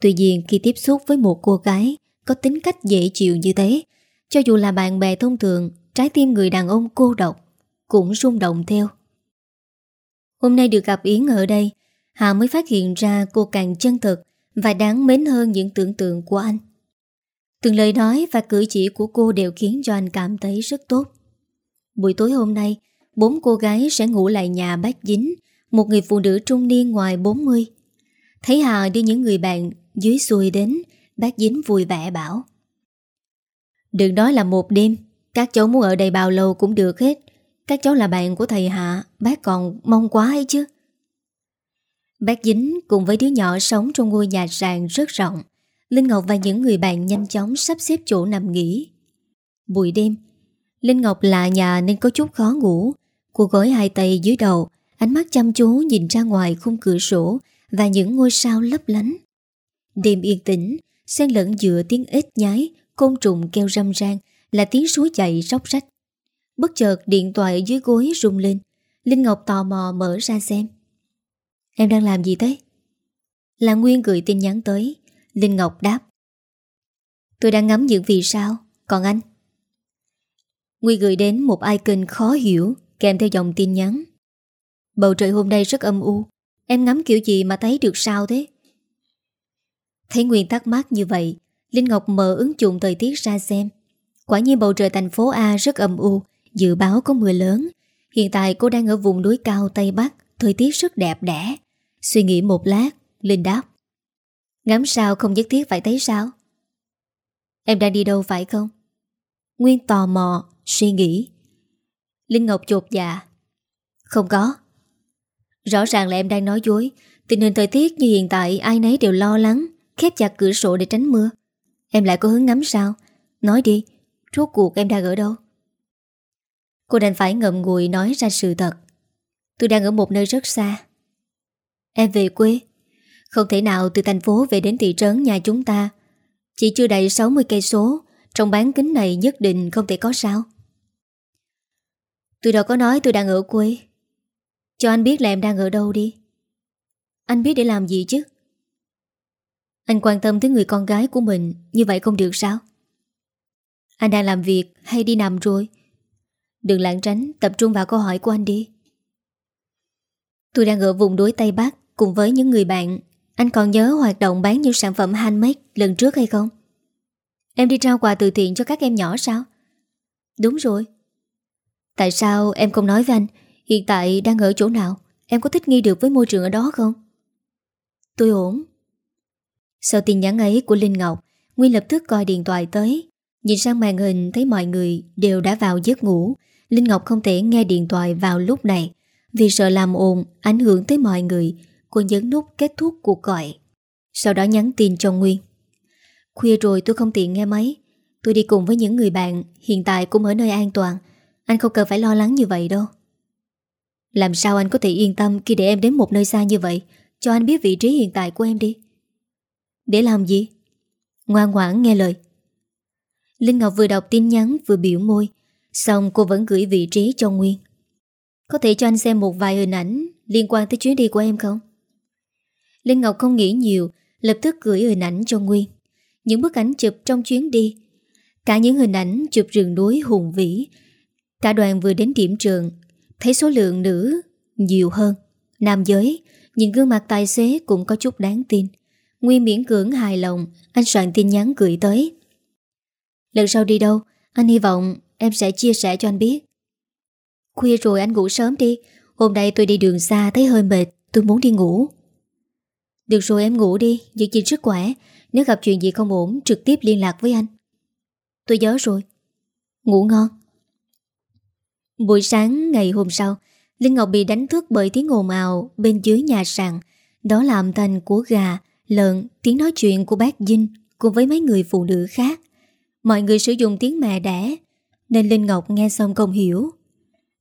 Tuy nhiên khi tiếp xúc với một cô gái Có tính cách dễ chịu như thế Cho dù là bạn bè thông thường Trái tim người đàn ông cô độc Cũng rung động theo. Hôm nay được gặp Yến ở đây Hà mới phát hiện ra cô càng chân thực Và đáng mến hơn những tưởng tượng của anh. Từng lời nói và cử chỉ của cô đều khiến cho anh cảm thấy rất tốt. Buổi tối hôm nay, Bốn cô gái sẽ ngủ lại nhà bác dính, Một người phụ nữ trung niên ngoài 40 Thấy Hà đưa những người bạn dưới xuôi đến, Bác dính vui vẻ bảo. Đừng nói là một đêm, Các cháu muốn ở đây bao lâu cũng được hết. Các cháu là bạn của thầy Hạ Bác còn mong quá hay chứ. Bác dính cùng với đứa nhỏ sống trong ngôi nhà sàn rất rộng. Linh Ngọc và những người bạn nhanh chóng sắp xếp chỗ nằm nghỉ. Buổi đêm Linh Ngọc lạ nhà nên có chút khó ngủ. Cô gối hai tay dưới đầu, Ánh mắt chăm chú nhìn ra ngoài khung cửa sổ Và những ngôi sao lấp lánh. Đêm yên tĩnh, Xen lẫn giữa tiếng ếch nhái, Côn trùng kêu râm ran Là tiếng suối chạy róc rách. Bất chợt điện thoại dưới gối rung lên. Linh Ngọc tò mò mở ra xem. Em đang làm gì thế? Là Nguyên gửi tin nhắn tới. Linh Ngọc đáp. Tôi đang ngắm những vì sao. Còn anh? Nguyên gửi đến một icon khó hiểu, Kèm theo dòng tin nhắn. Bầu trời hôm nay rất âm u, Em ngắm kiểu gì mà thấy được sao thế? Thấy Nguyên thắc mắc như vậy, Linh Ngọc mở ứng dụng thời tiết ra xem. Quả nhiên bầu trời thành phố A rất âm u, Dự báo có mưa lớn. Hiện tại cô đang ở vùng núi cao Tây Bắc, Thời tiết rất đẹp đẽ. Suy nghĩ một lát, Linh đáp. Ngắm sao không nhất thiết phải thấy sao? Em đang đi đâu phải không? Nguyên tò mò Suy nghĩ. Linh Ngọc chột dạ. Không có. Rõ ràng là em đang nói dối, Tình hình thời tiết như hiện tại, ai nấy đều lo lắng, Khép chặt cửa sổ để tránh mưa. Em lại có hứng ngắm sao? Nói đi, Rốt cuộc em đang ở đâu? Cô đành phải ngậm ngùi nói ra sự thật. Tôi đang ở một nơi rất xa. Em về quê. Không thể nào từ thành phố về đến thị trấn nhà chúng ta. Chỉ chưa đầy 60 cây số, Trong bán kính này nhất định không thể có sao. Tôi đâu có nói tôi đang ở quê. Cho anh biết là em đang ở đâu đi. Anh biết để làm gì chứ? Anh quan tâm tới người con gái của mình, Như vậy không được sao? Anh đang làm việc hay đi nằm rồi? Đừng lãng tránh, Tập trung vào câu hỏi của anh đi. Tôi đang ở vùng đối Tây Bắc, Cùng với những người bạn. Anh còn nhớ hoạt động bán những sản phẩm handmade Lần trước hay không? Em đi trao quà từ thiện cho các em nhỏ sao? Đúng rồi Tại sao em không nói với anh? Hiện tại đang ở chỗ nào? Em có thích nghi được với môi trường ở đó không? Tôi ổn. Sau tin nhắn ấy của Linh Ngọc, Nguyên lập tức coi điện thoại tới. Nhìn sang màn hình, thấy mọi người đều đã vào giấc ngủ. Linh Ngọc không thể nghe điện thoại vào lúc này. Vì sợ làm ồn, Ảnh hưởng tới mọi người, Cô nhấn nút kết thúc cuộc gọi. Sau đó nhắn tin cho Nguyên. Khuya rồi tôi không tiện nghe máy. Tôi đi cùng với những người bạn, Hiện tại cũng ở nơi an toàn. Anh không cần phải lo lắng như vậy đâu. Làm sao anh có thể yên tâm Khi để em đến một nơi xa như vậy? Cho anh biết vị trí hiện tại của em đi. Để làm gì? Ngoan ngoãn nghe lời. Linh Ngọc vừa đọc tin nhắn vừa biểu môi, Xong cô vẫn gửi vị trí cho Nguyên. Có thể cho anh xem một vài hình ảnh Liên quan tới chuyến đi của em không? Linh Ngọc không nghĩ nhiều, Lập tức gửi hình ảnh cho Nguyên. Những bức ảnh chụp trong chuyến đi. Cả những hình ảnh chụp rừng núi hùng vĩ Cả đoàn vừa đến điểm trường, Thấy số lượng nữ nhiều hơn. Nam giới, Nhìn gương mặt tài xế cũng có chút đáng tin. Nguyên miễn cưỡng hài lòng, Anh soạn tin nhắn gửi tới. Lần sau đi đâu? Anh hy vọng em sẽ chia sẻ cho anh biết. Khuya rồi anh ngủ sớm đi. Hôm nay tôi đi đường xa thấy hơi mệt, Tôi muốn đi ngủ. Được rồi, em ngủ đi, Giữ gìn sức khỏe. Nếu gặp chuyện gì không ổn, trực tiếp liên lạc với anh. Tôi nhớ rồi. Ngủ ngon. Buổi sáng ngày hôm sau Linh Ngọc bị đánh thức bởi tiếng ồn ào Bên dưới nhà sàn. Đó là âm thanh của gà, lợn Tiếng nói chuyện của bác Dinh Cùng với mấy người phụ nữ khác. Mọi người sử dụng tiếng mẹ đẻ Nên Linh Ngọc nghe xong không hiểu.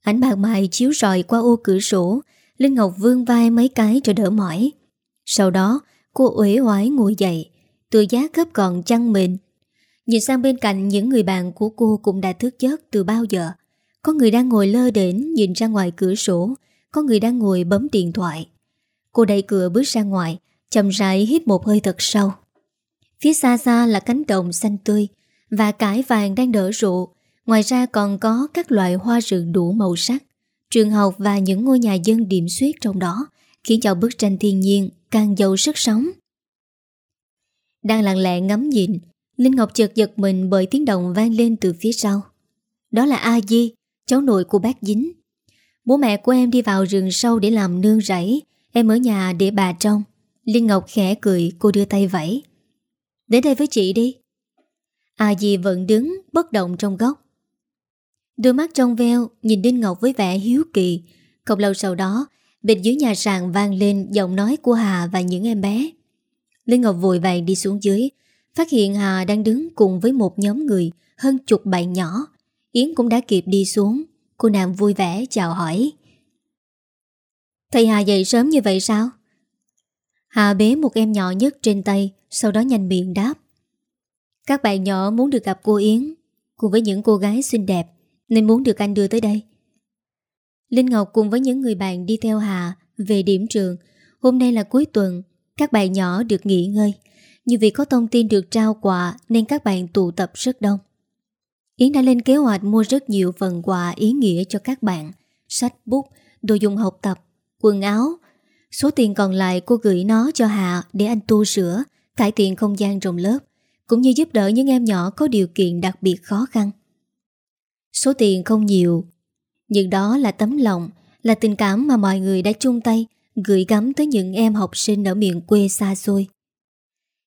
Ánh bạc mài chiếu rọi qua ô cửa sổ Linh Ngọc vương vai mấy cái cho đỡ mỏi. Sau đó cô uể oải ngồi dậy Từ giá gấp còn chăn mình Nhìn sang bên cạnh những người bạn của cô cũng đã thức giấc từ bao giờ. Có người đang ngồi lơ đến nhìn ra ngoài cửa sổ. Có người đang ngồi bấm điện thoại. Cô đẩy cửa bước ra ngoài Chậm rãi hít một hơi thật sâu. Phía xa xa là cánh đồng xanh tươi Và cải vàng đang nở rộ. Ngoài ra còn có các loại hoa rừng đủ màu sắc Trường học và những ngôi nhà dân điểm xuyết trong đó Khiến cho bức tranh thiên nhiên càng giàu sức sống. Đang lặng lẽ ngắm nhìn Linh Ngọc chợt giật mình bởi tiếng động vang lên từ phía sau. Đó là A Di, cháu nội của bác Dính. Bố mẹ của em đi vào rừng sâu để làm nương rẫy. Em ở nhà để bà trông. Linh Ngọc khẽ cười, cô đưa tay vẫy. Đến đây với chị đi. A dì vẫn đứng, bất động trong góc. Đôi mắt trong veo, nhìn Linh Ngọc với vẻ hiếu kỳ. Không lâu sau đó, Bên dưới nhà sàn vang lên giọng nói của Hà và những em bé. Linh Ngọc vội vàng đi xuống dưới, Phát hiện Hà đang đứng cùng với một nhóm người, Hơn chục bạn nhỏ. Yến cũng đã kịp đi xuống. Cô nàng vui vẻ chào hỏi. Thầy Hà dậy sớm như vậy sao? Hà bế một em nhỏ nhất trên tay, Sau đó nhanh miệng đáp. Các bạn nhỏ muốn được gặp cô Yến, Cùng với những cô gái xinh đẹp, Nên muốn được anh đưa tới đây. Linh Ngọc cùng với những người bạn đi theo Hà Về điểm trường. Hôm nay là cuối tuần, Các bạn nhỏ được nghỉ ngơi. Nhưng vì có thông tin được trao quà, Nên các bạn tụ tập rất đông. Yến đã lên kế hoạch mua rất nhiều phần quà ý nghĩa cho các bạn Sách, bút, đồ dùng học tập, quần áo Số tiền còn lại cô gửi nó cho Hạ để anh tu sửa, cải thiện không gian trong lớp, cũng như giúp đỡ những em nhỏ có điều kiện đặc biệt khó khăn. Số tiền không nhiều, nhưng đó là tấm lòng, là tình cảm mà mọi người đã chung tay gửi gắm tới những em học sinh ở miền quê xa xôi.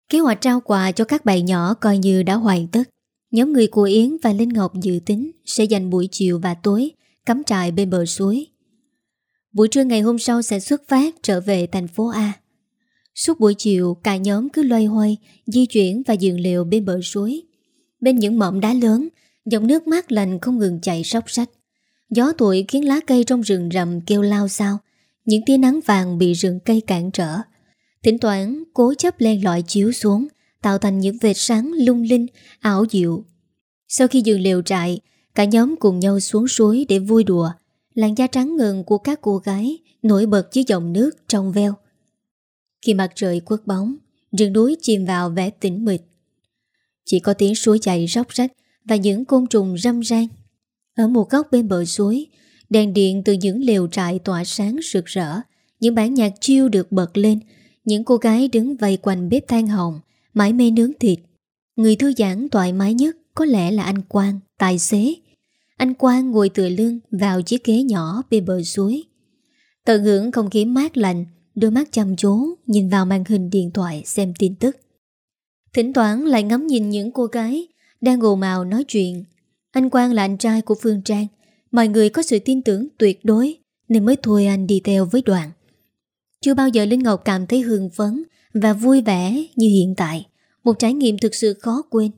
Kế hoạch trao quà cho các bạn nhỏ coi như đã hoàn tất. Nhóm người của Yến và Linh Ngọc dự tính sẽ dành buổi chiều và tối cắm trại bên bờ suối. Buổi trưa ngày hôm sau sẽ xuất phát trở về thành phố A. Suốt buổi chiều, cả nhóm cứ loay hoay, di chuyển và dường liệu bên bờ suối. Bên những mỏm đá lớn, dòng nước mát lành không ngừng chạy sóc sách. Gió tuổi khiến lá cây trong rừng rậm kêu lao sao, những tia nắng vàng bị rừng cây cản trở. Thỉnh thoảng, cố chấp len lọi chiếu xuống, tạo thành những vệt sáng lung linh, ảo diệu. Sau khi dừng liều trại, cả nhóm cùng nhau xuống suối để vui đùa, Làn da trắng ngần của các cô gái nổi bật dưới dòng nước trong veo. Khi mặt trời quất bóng, rừng núi chìm vào vẻ tĩnh mịch. Chỉ có tiếng suối chảy róc rách và những côn trùng râm ran. Ở một góc bên bờ suối, đèn điện từ những lều trại tỏa sáng rực rỡ, những bản nhạc chiêu được bật lên, những cô gái đứng vây quanh bếp than hồng, mãi mê nướng thịt. Người thư giãn thoải mái nhất có lẽ là anh Quang, tài xế, anh Quang ngồi tựa lưng vào chiếc ghế nhỏ bên bờ suối. Tận hưởng không khí mát lạnh, đôi mắt chăm chú nhìn vào màn hình điện thoại xem tin tức. Thỉnh thoảng lại ngắm nhìn những cô gái đang ngồ màu nói chuyện. Anh Quang là anh trai của Phương Trang. Mọi người có sự tin tưởng tuyệt đối nên mới thôi anh đi theo với đoàn. Chưa bao giờ Linh Ngọc cảm thấy hương phấn và vui vẻ như hiện tại. Một trải nghiệm thực sự khó quên.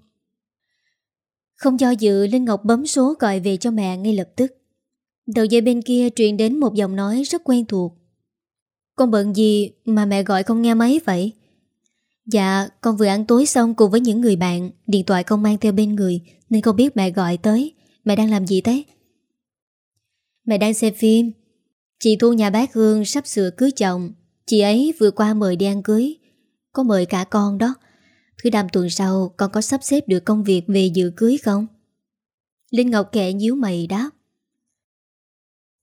Không do dự Linh Ngọc bấm số gọi về cho mẹ ngay lập tức Đầu dây bên kia truyền đến một giọng nói rất quen thuộc Con bận gì mà mẹ gọi không nghe máy vậy? Dạ, con vừa ăn tối xong cùng với những người bạn Điện thoại không mang theo bên người Nên không biết mẹ gọi tới Mẹ đang làm gì thế? Mẹ đang xem phim Chị Thu nhà bác Hương sắp sửa cưới chồng Chị ấy vừa qua mời đi ăn cưới có mời cả con đó Thứ năm tuần sau, con có sắp xếp được công việc về dự cưới không? Linh Ngọc kệ nhíu mày đáp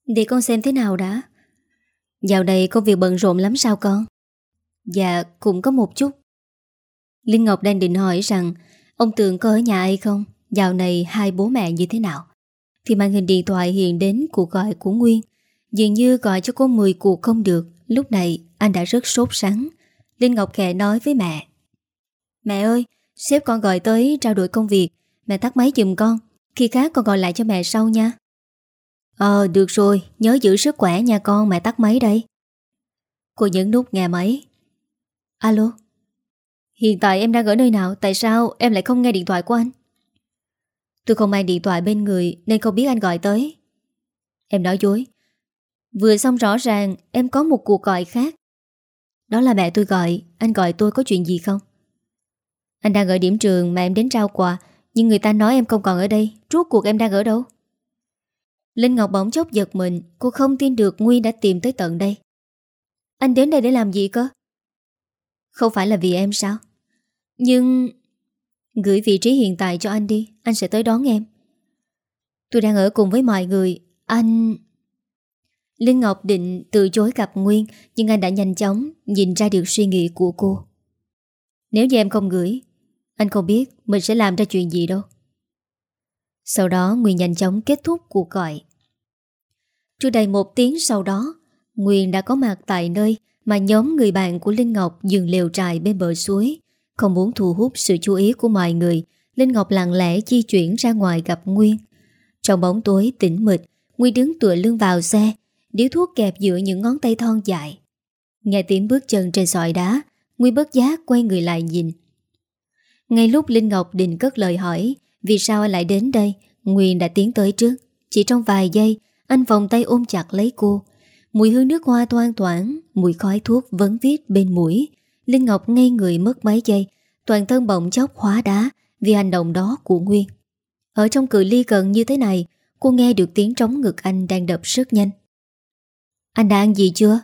Để con xem thế nào đã Dạo này công việc bận rộn lắm sao con? Dạ cũng có một chút Linh Ngọc đang định hỏi rằng, Ông Tường có ở nhà hay không? Dạo này hai bố mẹ như thế nào? Thì màn hình điện thoại hiện đến cuộc gọi của Nguyên Dường như gọi cho cô 10 cuộc không được Lúc này, anh đã rất sốt sắng Linh Ngọc khẽ nói với mẹ. Mẹ ơi, sếp con gọi tới trao đổi công việc. Mẹ tắt máy giùm con. Khi khác con gọi lại cho mẹ sau nha. Ờ, được rồi, nhớ giữ sức khỏe nha con. Mẹ tắt máy đây. Cô nhấn nút nghe máy. Alo? Hiện tại em đang ở nơi nào? Tại sao em lại không nghe điện thoại của anh? Tôi không mang điện thoại bên người Nên không biết anh gọi tới. Em nói dối. Vừa xong rõ ràng em có một cuộc gọi khác. Đó là mẹ tôi gọi. Anh gọi tôi có chuyện gì không? Anh đang ở điểm trường mà em đến trao quà, Nhưng người ta nói em không còn ở đây. Rốt cuộc em đang ở đâu? Linh Ngọc bỗng chốc giật mình. Cô không tin được Nguyên đã tìm tới tận đây. Anh đến đây để làm gì cơ? Không phải là vì em sao? Nhưng... Gửi vị trí hiện tại cho anh đi. Anh sẽ tới đón em. Tôi đang ở cùng với mọi người. Anh... Linh Ngọc định từ chối gặp Nguyên, Nhưng anh đã nhanh chóng Nhìn ra được suy nghĩ của cô. Nếu như em không gửi, Anh không biết mình sẽ làm ra chuyện gì đâu. Sau đó, Nguyên nhanh chóng kết thúc cuộc gọi. Chưa đầy một tiếng sau đó, Nguyên đã có mặt tại nơi Mà nhóm người bạn của Linh Ngọc Dừng lều trại bên bờ suối, Không muốn thu hút sự chú ý của mọi người. Linh Ngọc lặng lẽ di chuyển ra ngoài gặp Nguyên. Trong bóng tối tĩnh mịch, Nguyên đứng tựa lưng vào xe Điếu thuốc kẹp giữa những ngón tay thon dài. Nghe tiếng bước chân trên sỏi đá Nguyên bất giác quay người lại nhìn. Ngay lúc Linh Ngọc định cất lời hỏi, Vì sao anh lại đến đây? Nguyên đã tiến tới trước. Chỉ trong vài giây, Anh vòng tay ôm chặt lấy cô. Mùi hương nước hoa toan toảng Mùi khói thuốc vấn viết bên mũi. Linh Ngọc ngay người mất mấy giây. Toàn thân bỗng chốc hóa đá Vì hành động đó của Nguyên Ở trong cự ly gần như thế này, Cô nghe được tiếng trống ngực anh đang đập rất nhanh anh đã ăn gì chưa?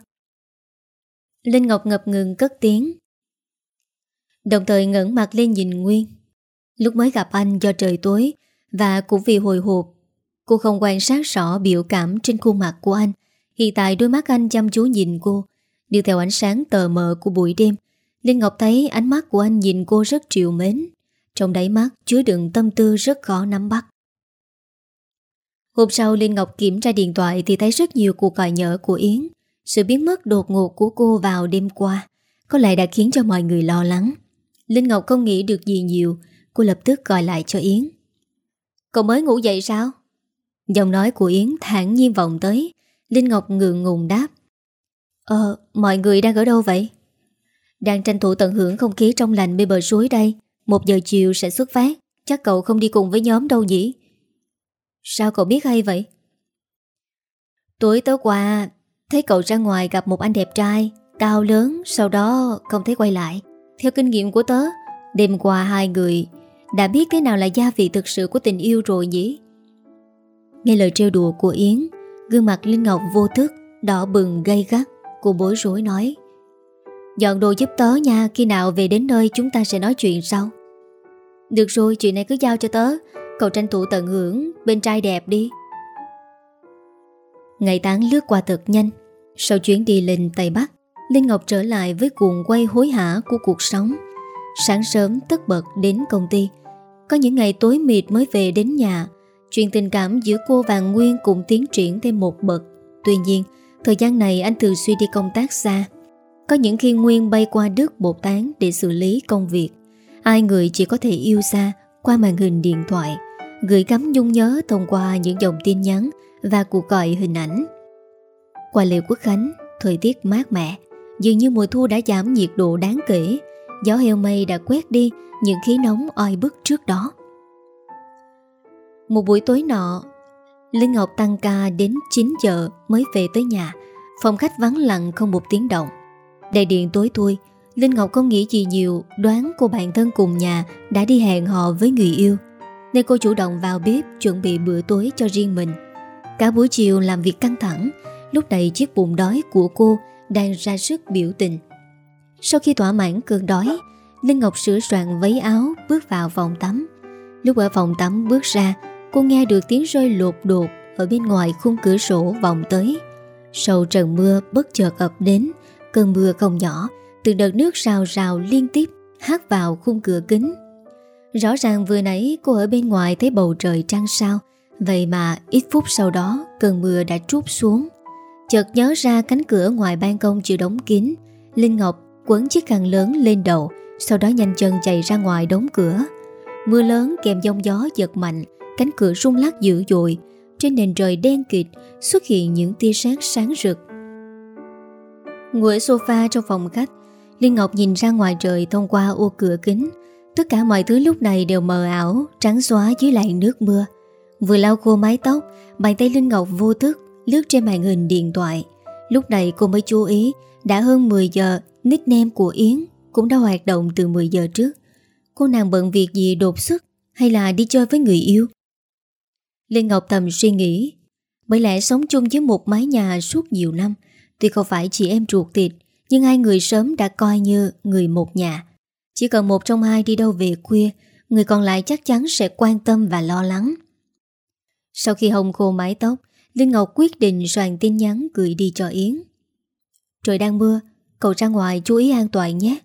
Linh Ngọc ngập ngừng cất tiếng. Đồng thời ngẩn mặt lên nhìn Nguyên. Lúc mới gặp anh do trời tối Và cũng vì hồi hộp, Cô không quan sát rõ biểu cảm trên khuôn mặt của anh. Hiện tại đôi mắt anh chăm chú nhìn cô Điều theo ánh sáng tờ mờ của buổi đêm. Linh Ngọc thấy ánh mắt của anh nhìn cô rất triều mến. Trong đáy mắt chứa đựng tâm tư rất khó nắm bắt. Hôm sau Linh Ngọc kiểm tra điện thoại thì thấy rất nhiều cuộc gọi nhỡ của Yến. Sự biến mất đột ngột của cô vào đêm qua có lẽ đã khiến cho mọi người lo lắng. Linh Ngọc không nghĩ được gì nhiều, cô lập tức gọi lại cho Yến. Cậu mới ngủ dậy sao? Giọng nói của Yến thản nhiên vọng tới, Linh Ngọc ngượng ngùng đáp. Ờ, mọi người đang ở đâu vậy? Đang tranh thủ tận hưởng không khí trong lành bên bờ suối đây. Một giờ chiều sẽ xuất phát, chắc cậu không đi cùng với nhóm đâu nhỉ? Sao cậu biết hay vậy? Tối tối qua, Thấy cậu ra ngoài gặp một anh đẹp trai, Cao lớn, Sau đó không thấy quay lại. Theo kinh nghiệm của tớ, Đêm qua hai người Đã biết thế nào là gia vị thực sự của tình yêu rồi nhỉ? Nghe lời trêu đùa của Yến, Gương mặt Linh Ngọc vô thức, Đỏ bừng gây gắt. Cô bối rối nói, Dọn đồ giúp tớ nha, Khi nào về đến nơi chúng ta sẽ nói chuyện sau. Được rồi, chuyện này cứ giao cho tớ. Cậu tranh thủ tận hưởng Bên trai đẹp đi. Ngày tháng lướt qua thật nhanh. Sau chuyến đi lên Tây Bắc Linh Ngọc trở lại với cuồng quay hối hả của cuộc sống. Sáng sớm tất bật đến công ty. Có những ngày tối mịt mới về đến nhà. Chuyện tình cảm giữa cô và Nguyên cũng tiến triển thêm một bậc. Tuy nhiên, thời gian này anh thường xuyên đi công tác xa. Có những khi Nguyên bay qua Đức một tháng để xử lý công việc. Ai người chỉ có thể yêu xa qua màn hình điện thoại gửi gắm nhung nhớ thông qua những dòng tin nhắn và cuộc gọi hình ảnh. Qua liệu quốc khánh, thời tiết mát mẻ, dường như mùa thu đã giảm nhiệt độ đáng kể, gió heo mây đã quét đi những khí nóng oi bức trước đó. Một buổi tối nọ, Linh Ngọc tăng ca đến 9 giờ mới về tới nhà, phòng khách vắng lặng không một tiếng động. Đại điện tối thui, Linh Ngọc không nghĩ gì nhiều đoán cô bạn thân cùng nhà đã đi hẹn hò với người yêu. Nên cô chủ động vào bếp chuẩn bị bữa tối cho riêng mình. Cả buổi chiều làm việc căng thẳng, Lúc này chiếc bụng đói của cô đang ra sức biểu tình. Sau khi thỏa mãn cơn đói, Linh Ngọc sửa soạn váy áo bước vào phòng tắm. Lúc ở phòng tắm bước ra, Cô nghe được tiếng rơi lột đột Ở bên ngoài khung cửa sổ vòng tới. Sau trận mưa bất chợt ập đến, Cơn mưa không nhỏ Từ đợt nước rào rào liên tiếp Hát vào khung cửa kính. Rõ ràng vừa nãy cô ở bên ngoài thấy bầu trời trăng sao, Vậy mà ít phút sau đó cơn mưa đã trút xuống. Chợt nhớ ra cánh cửa ngoài ban công chưa đóng kín, Linh Ngọc quấn chiếc khăn lớn lên đầu, Sau đó nhanh chân chạy ra ngoài đóng cửa. Mưa lớn kèm giông gió giật mạnh, Cánh cửa rung lắc dữ dội, Trên nền trời đen kịt Xuất hiện những tia sáng sáng rực. Ngồi ở sofa trong phòng khách, Linh Ngọc nhìn ra ngoài trời thông qua ô cửa kính Tất cả mọi thứ lúc này đều mờ ảo, Trắng xóa dưới làn nước mưa. Vừa lau khô mái tóc, Bàn tay Linh Ngọc vô thức Lướt trên màn hình điện thoại. Lúc này cô mới chú ý, Đã hơn 10 giờ, Nickname của Yến Cũng đã hoạt động từ 10 giờ trước. Cô nàng bận việc gì đột xuất Hay là đi chơi với người yêu? Linh Ngọc thầm suy nghĩ. Bởi lẽ sống chung với một mái nhà suốt nhiều năm, Tuy không phải chị em ruột thịt, Nhưng hai người sớm đã coi như người một nhà. Chỉ cần một trong hai đi đâu về khuya, Người còn lại chắc chắn sẽ quan tâm và lo lắng. Sau khi hồng khô mái tóc, Linh Ngọc quyết định soạn tin nhắn gửi đi cho Yến. Trời đang mưa, Cậu ra ngoài chú ý an toàn nhé.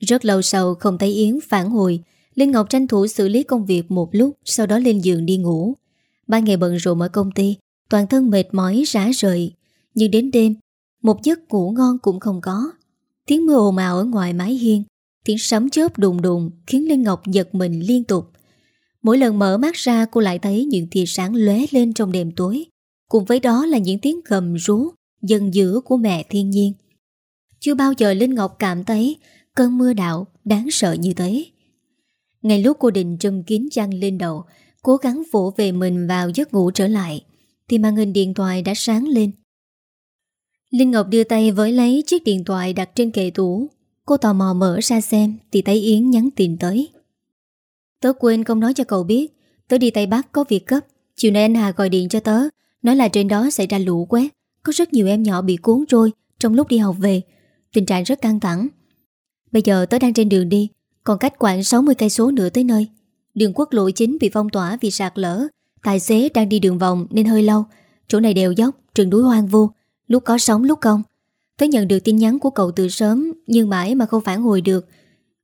Rất lâu sau không thấy Yến phản hồi, Linh Ngọc tranh thủ xử lý công việc một lúc, Sau đó lên giường đi ngủ. Ba ngày bận rộn ở công ty, Toàn thân mệt mỏi rã rời. Nhưng đến đêm, Một giấc ngủ ngon cũng không có. Tiếng mưa ồn ào ở ngoài mái hiên, Tiếng sấm chớp đùng đùng Khiến Linh Ngọc giật mình liên tục. Mỗi lần mở mắt ra, cô lại thấy những tia sáng lóe lên trong đêm tối. Cùng với đó là những tiếng gầm rú Dần dữ của mẹ thiên nhiên. Chưa bao giờ Linh Ngọc cảm thấy Cơn mưa đạo đáng sợ như thế. Ngay lúc cô định trùm kín chăn lên đầu, Cố gắng vỗ về mình vào giấc ngủ trở lại, Thì màn hình điện thoại đã sáng lên. Linh Ngọc đưa tay với lấy chiếc điện thoại đặt trên kệ tủ. Cô tò mò mở ra xem Thì thấy Yến nhắn tin tới. Tớ quên không nói cho cậu biết Tớ đi Tây Bắc có việc cấp Chiều nay anh Hà gọi điện cho tớ Nói là trên đó xảy ra lũ quét. Có rất nhiều em nhỏ bị cuốn trôi Trong lúc đi học về. Tình trạng rất căng thẳng. Bây giờ tớ đang trên đường đi Còn cách khoảng 60 cây số nữa tới nơi. Đường quốc lộ chính bị phong tỏa vì sạt lở Tài xế đang đi đường vòng nên hơi lâu. Chỗ này đều dốc, rừng núi hoang vu. Lúc có sóng lúc không. Tớ nhận được tin nhắn của cậu từ sớm Nhưng mãi mà không phản hồi được.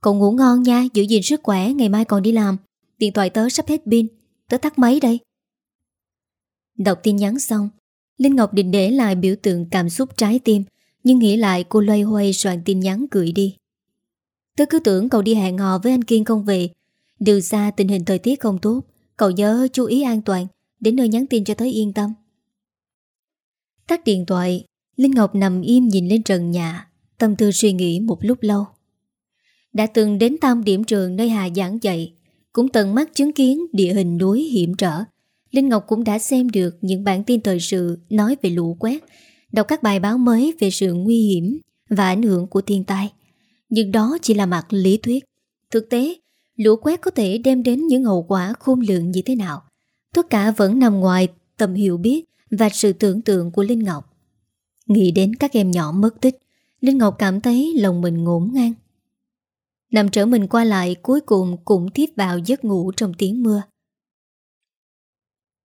Cậu ngủ ngon nha, giữ gìn sức khỏe Ngày mai còn đi làm. Điện thoại tớ sắp hết pin. Tớ tắt máy đây. Đọc tin nhắn xong Linh Ngọc định để lại biểu tượng cảm xúc trái tim Nhưng nghĩ lại cô loay hoay soạn tin nhắn gửi đi. Tớ cứ tưởng cậu đi hẹn hò với anh Kiên không về. Điều xa tình hình thời tiết không tốt Cậu nhớ chú ý an toàn Đến nơi nhắn tin cho tới yên tâm. Tắt điện thoại Linh Ngọc nằm im nhìn lên trần nhà Tâm tư suy nghĩ một lúc lâu. Đã từng đến tam điểm trường nơi Hà giảng dạy Cũng tận mắt chứng kiến địa hình núi hiểm trở. Linh Ngọc cũng đã xem được những bản tin thời sự nói về lũ quét Đọc các bài báo mới về sự nguy hiểm và ảnh hưởng của thiên tai. Nhưng đó chỉ là mặt lý thuyết. Thực tế, lũ quét có thể đem đến những hậu quả khôn lường như thế nào? Tất cả vẫn nằm ngoài tầm hiểu biết và sự tưởng tượng của Linh Ngọc. Nghĩ đến các em nhỏ mất tích Linh Ngọc cảm thấy lòng mình ngổn ngang. Nằm trở mình qua lại cuối cùng cũng tiếp vào giấc ngủ trong tiếng mưa.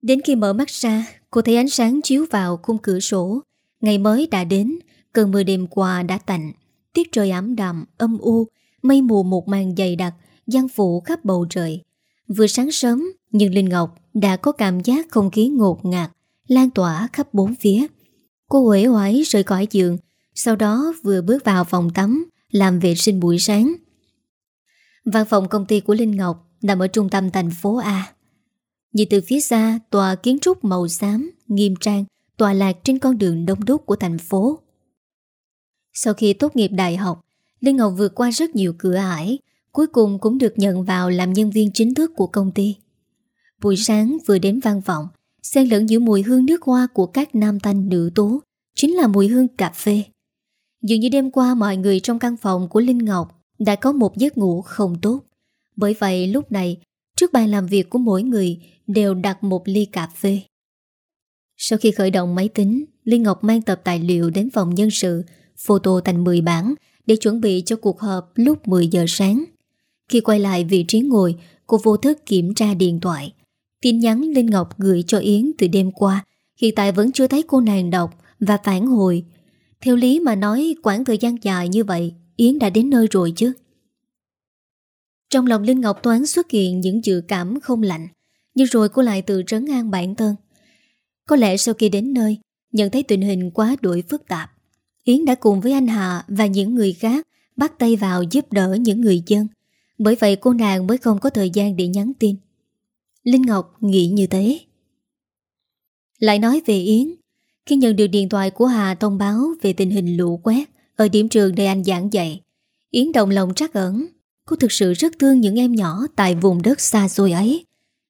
Đến khi mở mắt ra Cô thấy ánh sáng chiếu vào khung cửa sổ. Ngày mới đã đến Cơn mưa đêm qua đã tạnh. Tiết trời ấm đạm, âm u Mây mù một màn dày đặc Giăng phủ khắp bầu trời. Vừa sáng sớm Nhưng Linh Ngọc đã có cảm giác không khí ngột ngạt. Lan tỏa khắp bốn phía. Cô uể oải rời khỏi giường, Sau đó vừa bước vào phòng tắm, Làm vệ sinh buổi sáng. Văn phòng công ty của Linh Ngọc Nằm ở trung tâm thành phố A. Nhìn từ phía xa, Tòa kiến trúc màu xám, Nghiêm trang Tòa lạc trên con đường đông đúc của thành phố. Sau khi tốt nghiệp đại học, Linh Ngọc vượt qua rất nhiều cửa ải, Cuối cùng cũng được nhận vào Làm nhân viên chính thức của công ty. Buổi sáng vừa đến văn phòng xen lẫn giữa mùi hương nước hoa của các nam thanh nữ tố, chính là mùi hương cà phê. Dường như đêm qua mọi người trong căn phòng của Linh Ngọc đã có một giấc ngủ không tốt. Bởi vậy lúc này, trước bàn làm việc của mỗi người đều đặt một ly cà phê. Sau khi khởi động máy tính, Linh Ngọc mang tập tài liệu đến phòng nhân sự, photo thành 10 bản để chuẩn bị cho cuộc họp lúc 10 giờ sáng. Khi quay lại vị trí ngồi, cô vô thức kiểm tra điện thoại. Tin nhắn Linh Ngọc gửi cho Yến từ đêm qua. Hiện tại vẫn chưa thấy cô nàng đọc Và phản hồi. Theo lý mà nói, quãng thời gian dài như vậy, Yến đã đến nơi rồi chứ? Trong lòng Linh Ngọc toán xuất hiện những dự cảm không lạnh Nhưng rồi cô lại tự trấn an bản thân. Có lẽ sau khi đến nơi, Nhận thấy tình hình quá đuổi phức tạp, Yến đã cùng với anh Hà và những người khác Bắt tay vào giúp đỡ những người dân. Bởi vậy cô nàng mới không có thời gian để nhắn tin. Linh Ngọc nghĩ như thế. Lại nói về Yến, Khi nhận được điện thoại của Hà thông báo Về tình hình lũ quét Ở điểm trường nơi anh giảng dạy, Yến đồng lòng trắc ẩn. Cô thực sự rất thương những em nhỏ Tại vùng đất xa xôi ấy.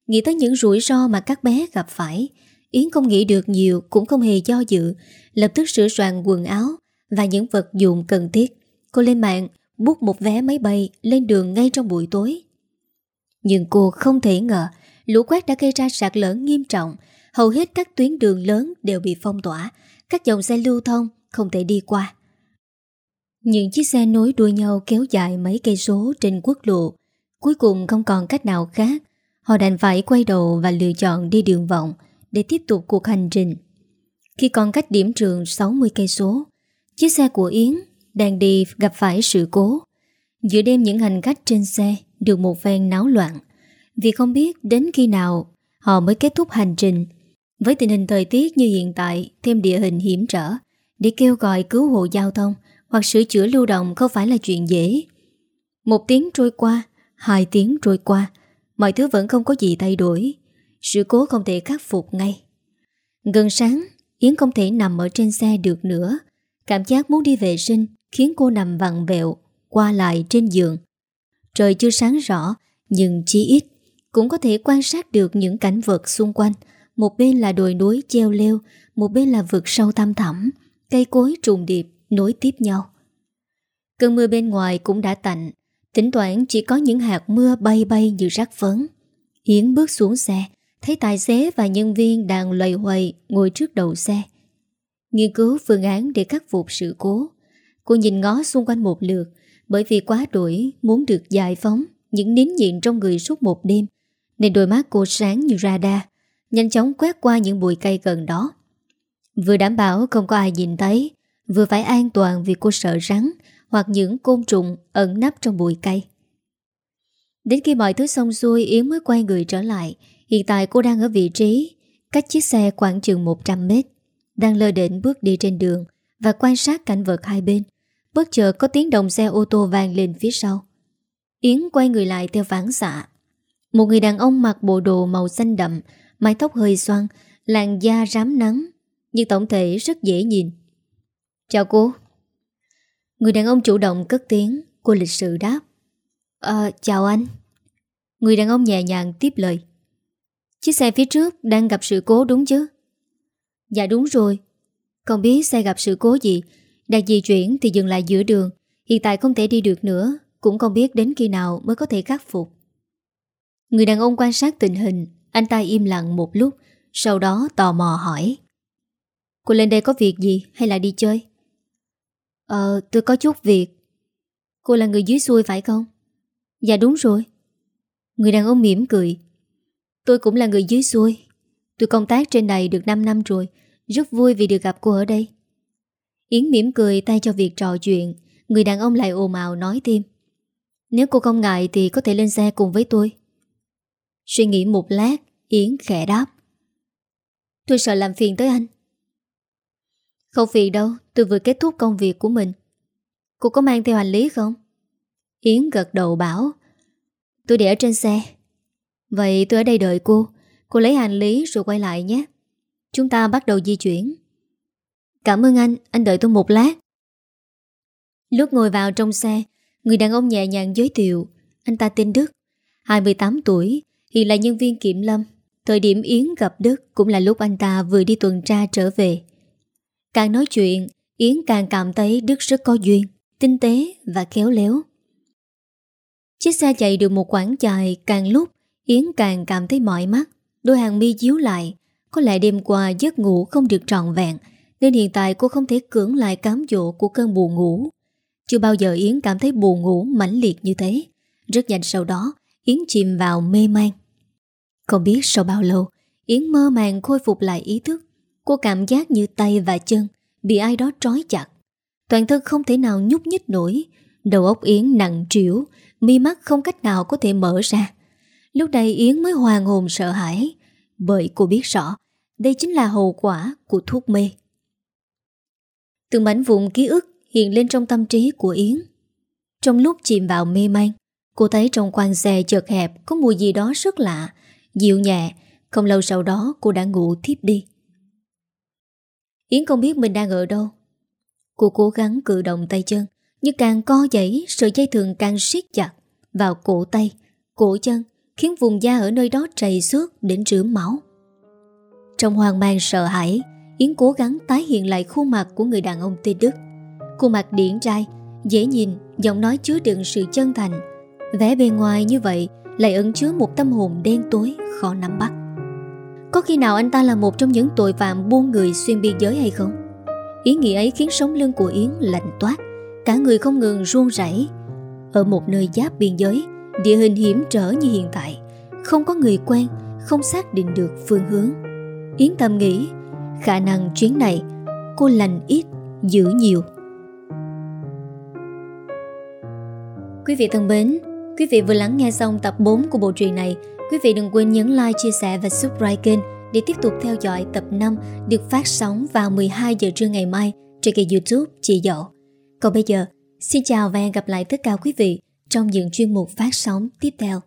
Nghĩ tới những rủi ro mà các bé gặp phải, Yến không nghĩ được nhiều, Cũng không hề do dự, Lập tức sửa soạn quần áo Và những vật dụng cần thiết. Cô lên mạng, bút một vé máy bay Lên đường ngay trong buổi tối. Nhưng cô không thể ngờ lũ quét đã gây ra sạt lở nghiêm trọng, hầu hết các tuyến đường lớn đều bị phong tỏa, Các dòng xe lưu thông không thể đi qua. Những chiếc xe nối đuôi nhau kéo dài mấy cây số trên quốc lộ. Cuối cùng không còn cách nào khác. Họ đành phải quay đầu và lựa chọn đi đường vọng Để tiếp tục cuộc hành trình. Khi còn cách điểm trường 60 cây số Chiếc xe của Yến đang đi gặp phải sự cố. Giữa đêm những hành khách trên xe được một phen náo loạn. Vì không biết đến khi nào họ mới kết thúc hành trình. Với tình hình thời tiết như hiện tại, Thêm địa hình hiểm trở, Để kêu gọi cứu hộ giao thông Hoặc sửa chữa lưu động không phải là chuyện dễ. Một tiếng trôi qua, Hai tiếng trôi qua, Mọi thứ vẫn không có gì thay đổi. Sự cố không thể khắc phục ngay. Gần sáng, Yến không thể nằm ở trên xe được nữa. Cảm giác muốn đi vệ sinh Khiến cô nằm vặn vẹo Qua lại trên giường. Trời chưa sáng rõ, Nhưng chỉ ít cũng có thể quan sát được những cảnh vật xung quanh. Một bên là đồi núi treo leo, Một bên là vực sâu tam thẳm, Cây cối trùng điệp nối tiếp nhau. Cơn mưa bên ngoài cũng đã tạnh Tỉnh toán chỉ có những hạt mưa bay bay như rác phấn. Yến bước xuống xe, Thấy tài xế và nhân viên đang loay hoay ngồi trước đầu xe. Nghiên cứu phương án để khắc phục sự cố. Cô nhìn ngó xung quanh một lượt, Bởi vì quá đuổi, muốn được giải phóng, Những nín nhịn trong người suốt một đêm nên đôi mắt cô sáng như radar, Nhanh chóng quét qua những bụi cây gần đó. Vừa đảm bảo không có ai nhìn thấy, Vừa phải an toàn vì cô sợ rắn Hoặc những côn trùng ẩn nấp trong bụi cây. Đến khi mọi thứ xong xuôi, Yến mới quay người trở lại. Hiện tại cô đang ở vị trí Cách chiếc xe khoảng chừng 100 mét, Đang lơ đỉnh bước đi trên đường Và quan sát cảnh vật hai bên. Bất chợt có tiếng động xe ô tô vang lên phía sau. Yến quay người lại theo phản xạ. Một người đàn ông mặc bộ đồ màu xanh đậm Mái tóc hơi xoăn Làn da rám nắng Nhưng tổng thể rất dễ nhìn. Chào cô. Người đàn ông chủ động cất tiếng Cô lịch sự đáp. À, chào anh. Người đàn ông nhẹ nhàng tiếp lời. Chiếc xe phía trước đang gặp sự cố đúng chứ? Dạ đúng rồi. Không biết xe gặp sự cố gì Đang di chuyển thì dừng lại giữa đường Hiện tại không thể đi được nữa Cũng không biết đến khi nào mới có thể khắc phục. Người đàn ông quan sát tình hình, Anh ta im lặng một lúc, Sau đó tò mò hỏi. Cô lên đây có việc gì hay là đi chơi? Ờ tôi có chút việc. Cô là người dưới xuôi phải không? Dạ đúng rồi. Người đàn ông mỉm cười. Tôi cũng là người dưới xuôi. Tôi công tác trên này được 5 năm rồi, Rất vui vì được gặp cô ở đây. Yến mỉm cười tay cho việc trò chuyện, Người đàn ông lại ồn ào nói thêm. Nếu cô không ngại thì có thể lên xe cùng với tôi. Suy nghĩ một lát Yến khẽ đáp. Tôi sợ làm phiền tới anh. Không phiền đâu Tôi vừa kết thúc công việc của mình. Cô có mang theo hành lý không? Yến gật đầu bảo. Tôi để ở trên xe. Vậy tôi ở đây đợi cô. Cô lấy hành lý rồi quay lại nhé. Chúng ta bắt đầu di chuyển. Cảm ơn anh, anh đợi tôi một lát. Lúc ngồi vào trong xe Người đàn ông nhẹ nhàng giới thiệu. Anh ta tên Đức 28 tuổi Hiện là nhân viên kiểm lâm. Thời điểm Yến gặp Đức Cũng là lúc anh ta vừa đi tuần tra trở về. Càng nói chuyện, Yến càng cảm thấy Đức rất có duyên, Tinh tế và khéo léo. Chiếc xe chạy được một quãng dài Càng lúc, Yến càng cảm thấy mỏi mắt. Đôi hàng mi díu lại, Có lẽ đêm qua giấc ngủ không được trọn vẹn, Nên hiện tại cô không thể cưỡng lại cám dỗ của cơn buồn ngủ. Chưa bao giờ Yến cảm thấy buồn ngủ mãnh liệt như thế. Rất nhanh sau đó, Yến chìm vào mê man. Không biết sau bao lâu, Yến mơ màng khôi phục lại ý thức. Cô cảm giác như tay và chân Bị ai đó trói chặt. Toàn thân không thể nào nhúc nhích nổi. Đầu óc Yến nặng trĩu, Mi mắt không cách nào có thể mở ra. Lúc này Yến mới hoàng hồn sợ hãi, Bởi cô biết rõ, Đây chính là hậu quả của thuốc mê. Từng mảnh vụn ký ức hiện lên trong tâm trí của Yến. Trong lúc chìm vào mê man, Cô thấy trong quan xe chợt hẹp Có mùi gì đó rất lạ. Dịu nhẹ Không lâu sau đó cô đã ngủ thiếp đi. Yến không biết mình đang ở đâu. Cô cố gắng cử động tay chân Nhưng càng co giãy Sợi dây thường càng siết chặt Vào cổ tay, cổ chân Khiến vùng da ở nơi đó trầy xước đến rửa máu. Trong hoang mang sợ hãi Yến cố gắng tái hiện lại khuôn mặt của người đàn ông tên Đức. Khuôn mặt điển trai Dễ nhìn, giọng nói chứa đựng sự chân thành. Vẻ bề ngoài như vậy lại ẩn chứa một tâm hồn đen tối Khó nắm bắt. Có khi nào anh ta là một trong những tội phạm buôn người xuyên biên giới hay không? Ý nghĩ ấy khiến sống lưng của Yến lạnh toát Cả người không ngừng run rẩy. Ở một nơi giáp biên giới Địa hình hiểm trở như hiện tại Không có người quen Không xác định được phương hướng. Yến tâm nghĩ Khả năng chuyến này Cô lành ít, giữ nhiều. Quý vị thân mến Quý vị vừa lắng nghe xong tập 4 của bộ truyện này Quý vị đừng quên nhấn like, chia sẻ và subscribe kênh để tiếp tục theo dõi tập 5 được phát sóng vào 12 giờ trưa ngày mai trên kênh youtube Chị Dậu. Còn bây giờ, xin chào và hẹn gặp lại tất cả quý vị trong những chuyên mục phát sóng tiếp theo.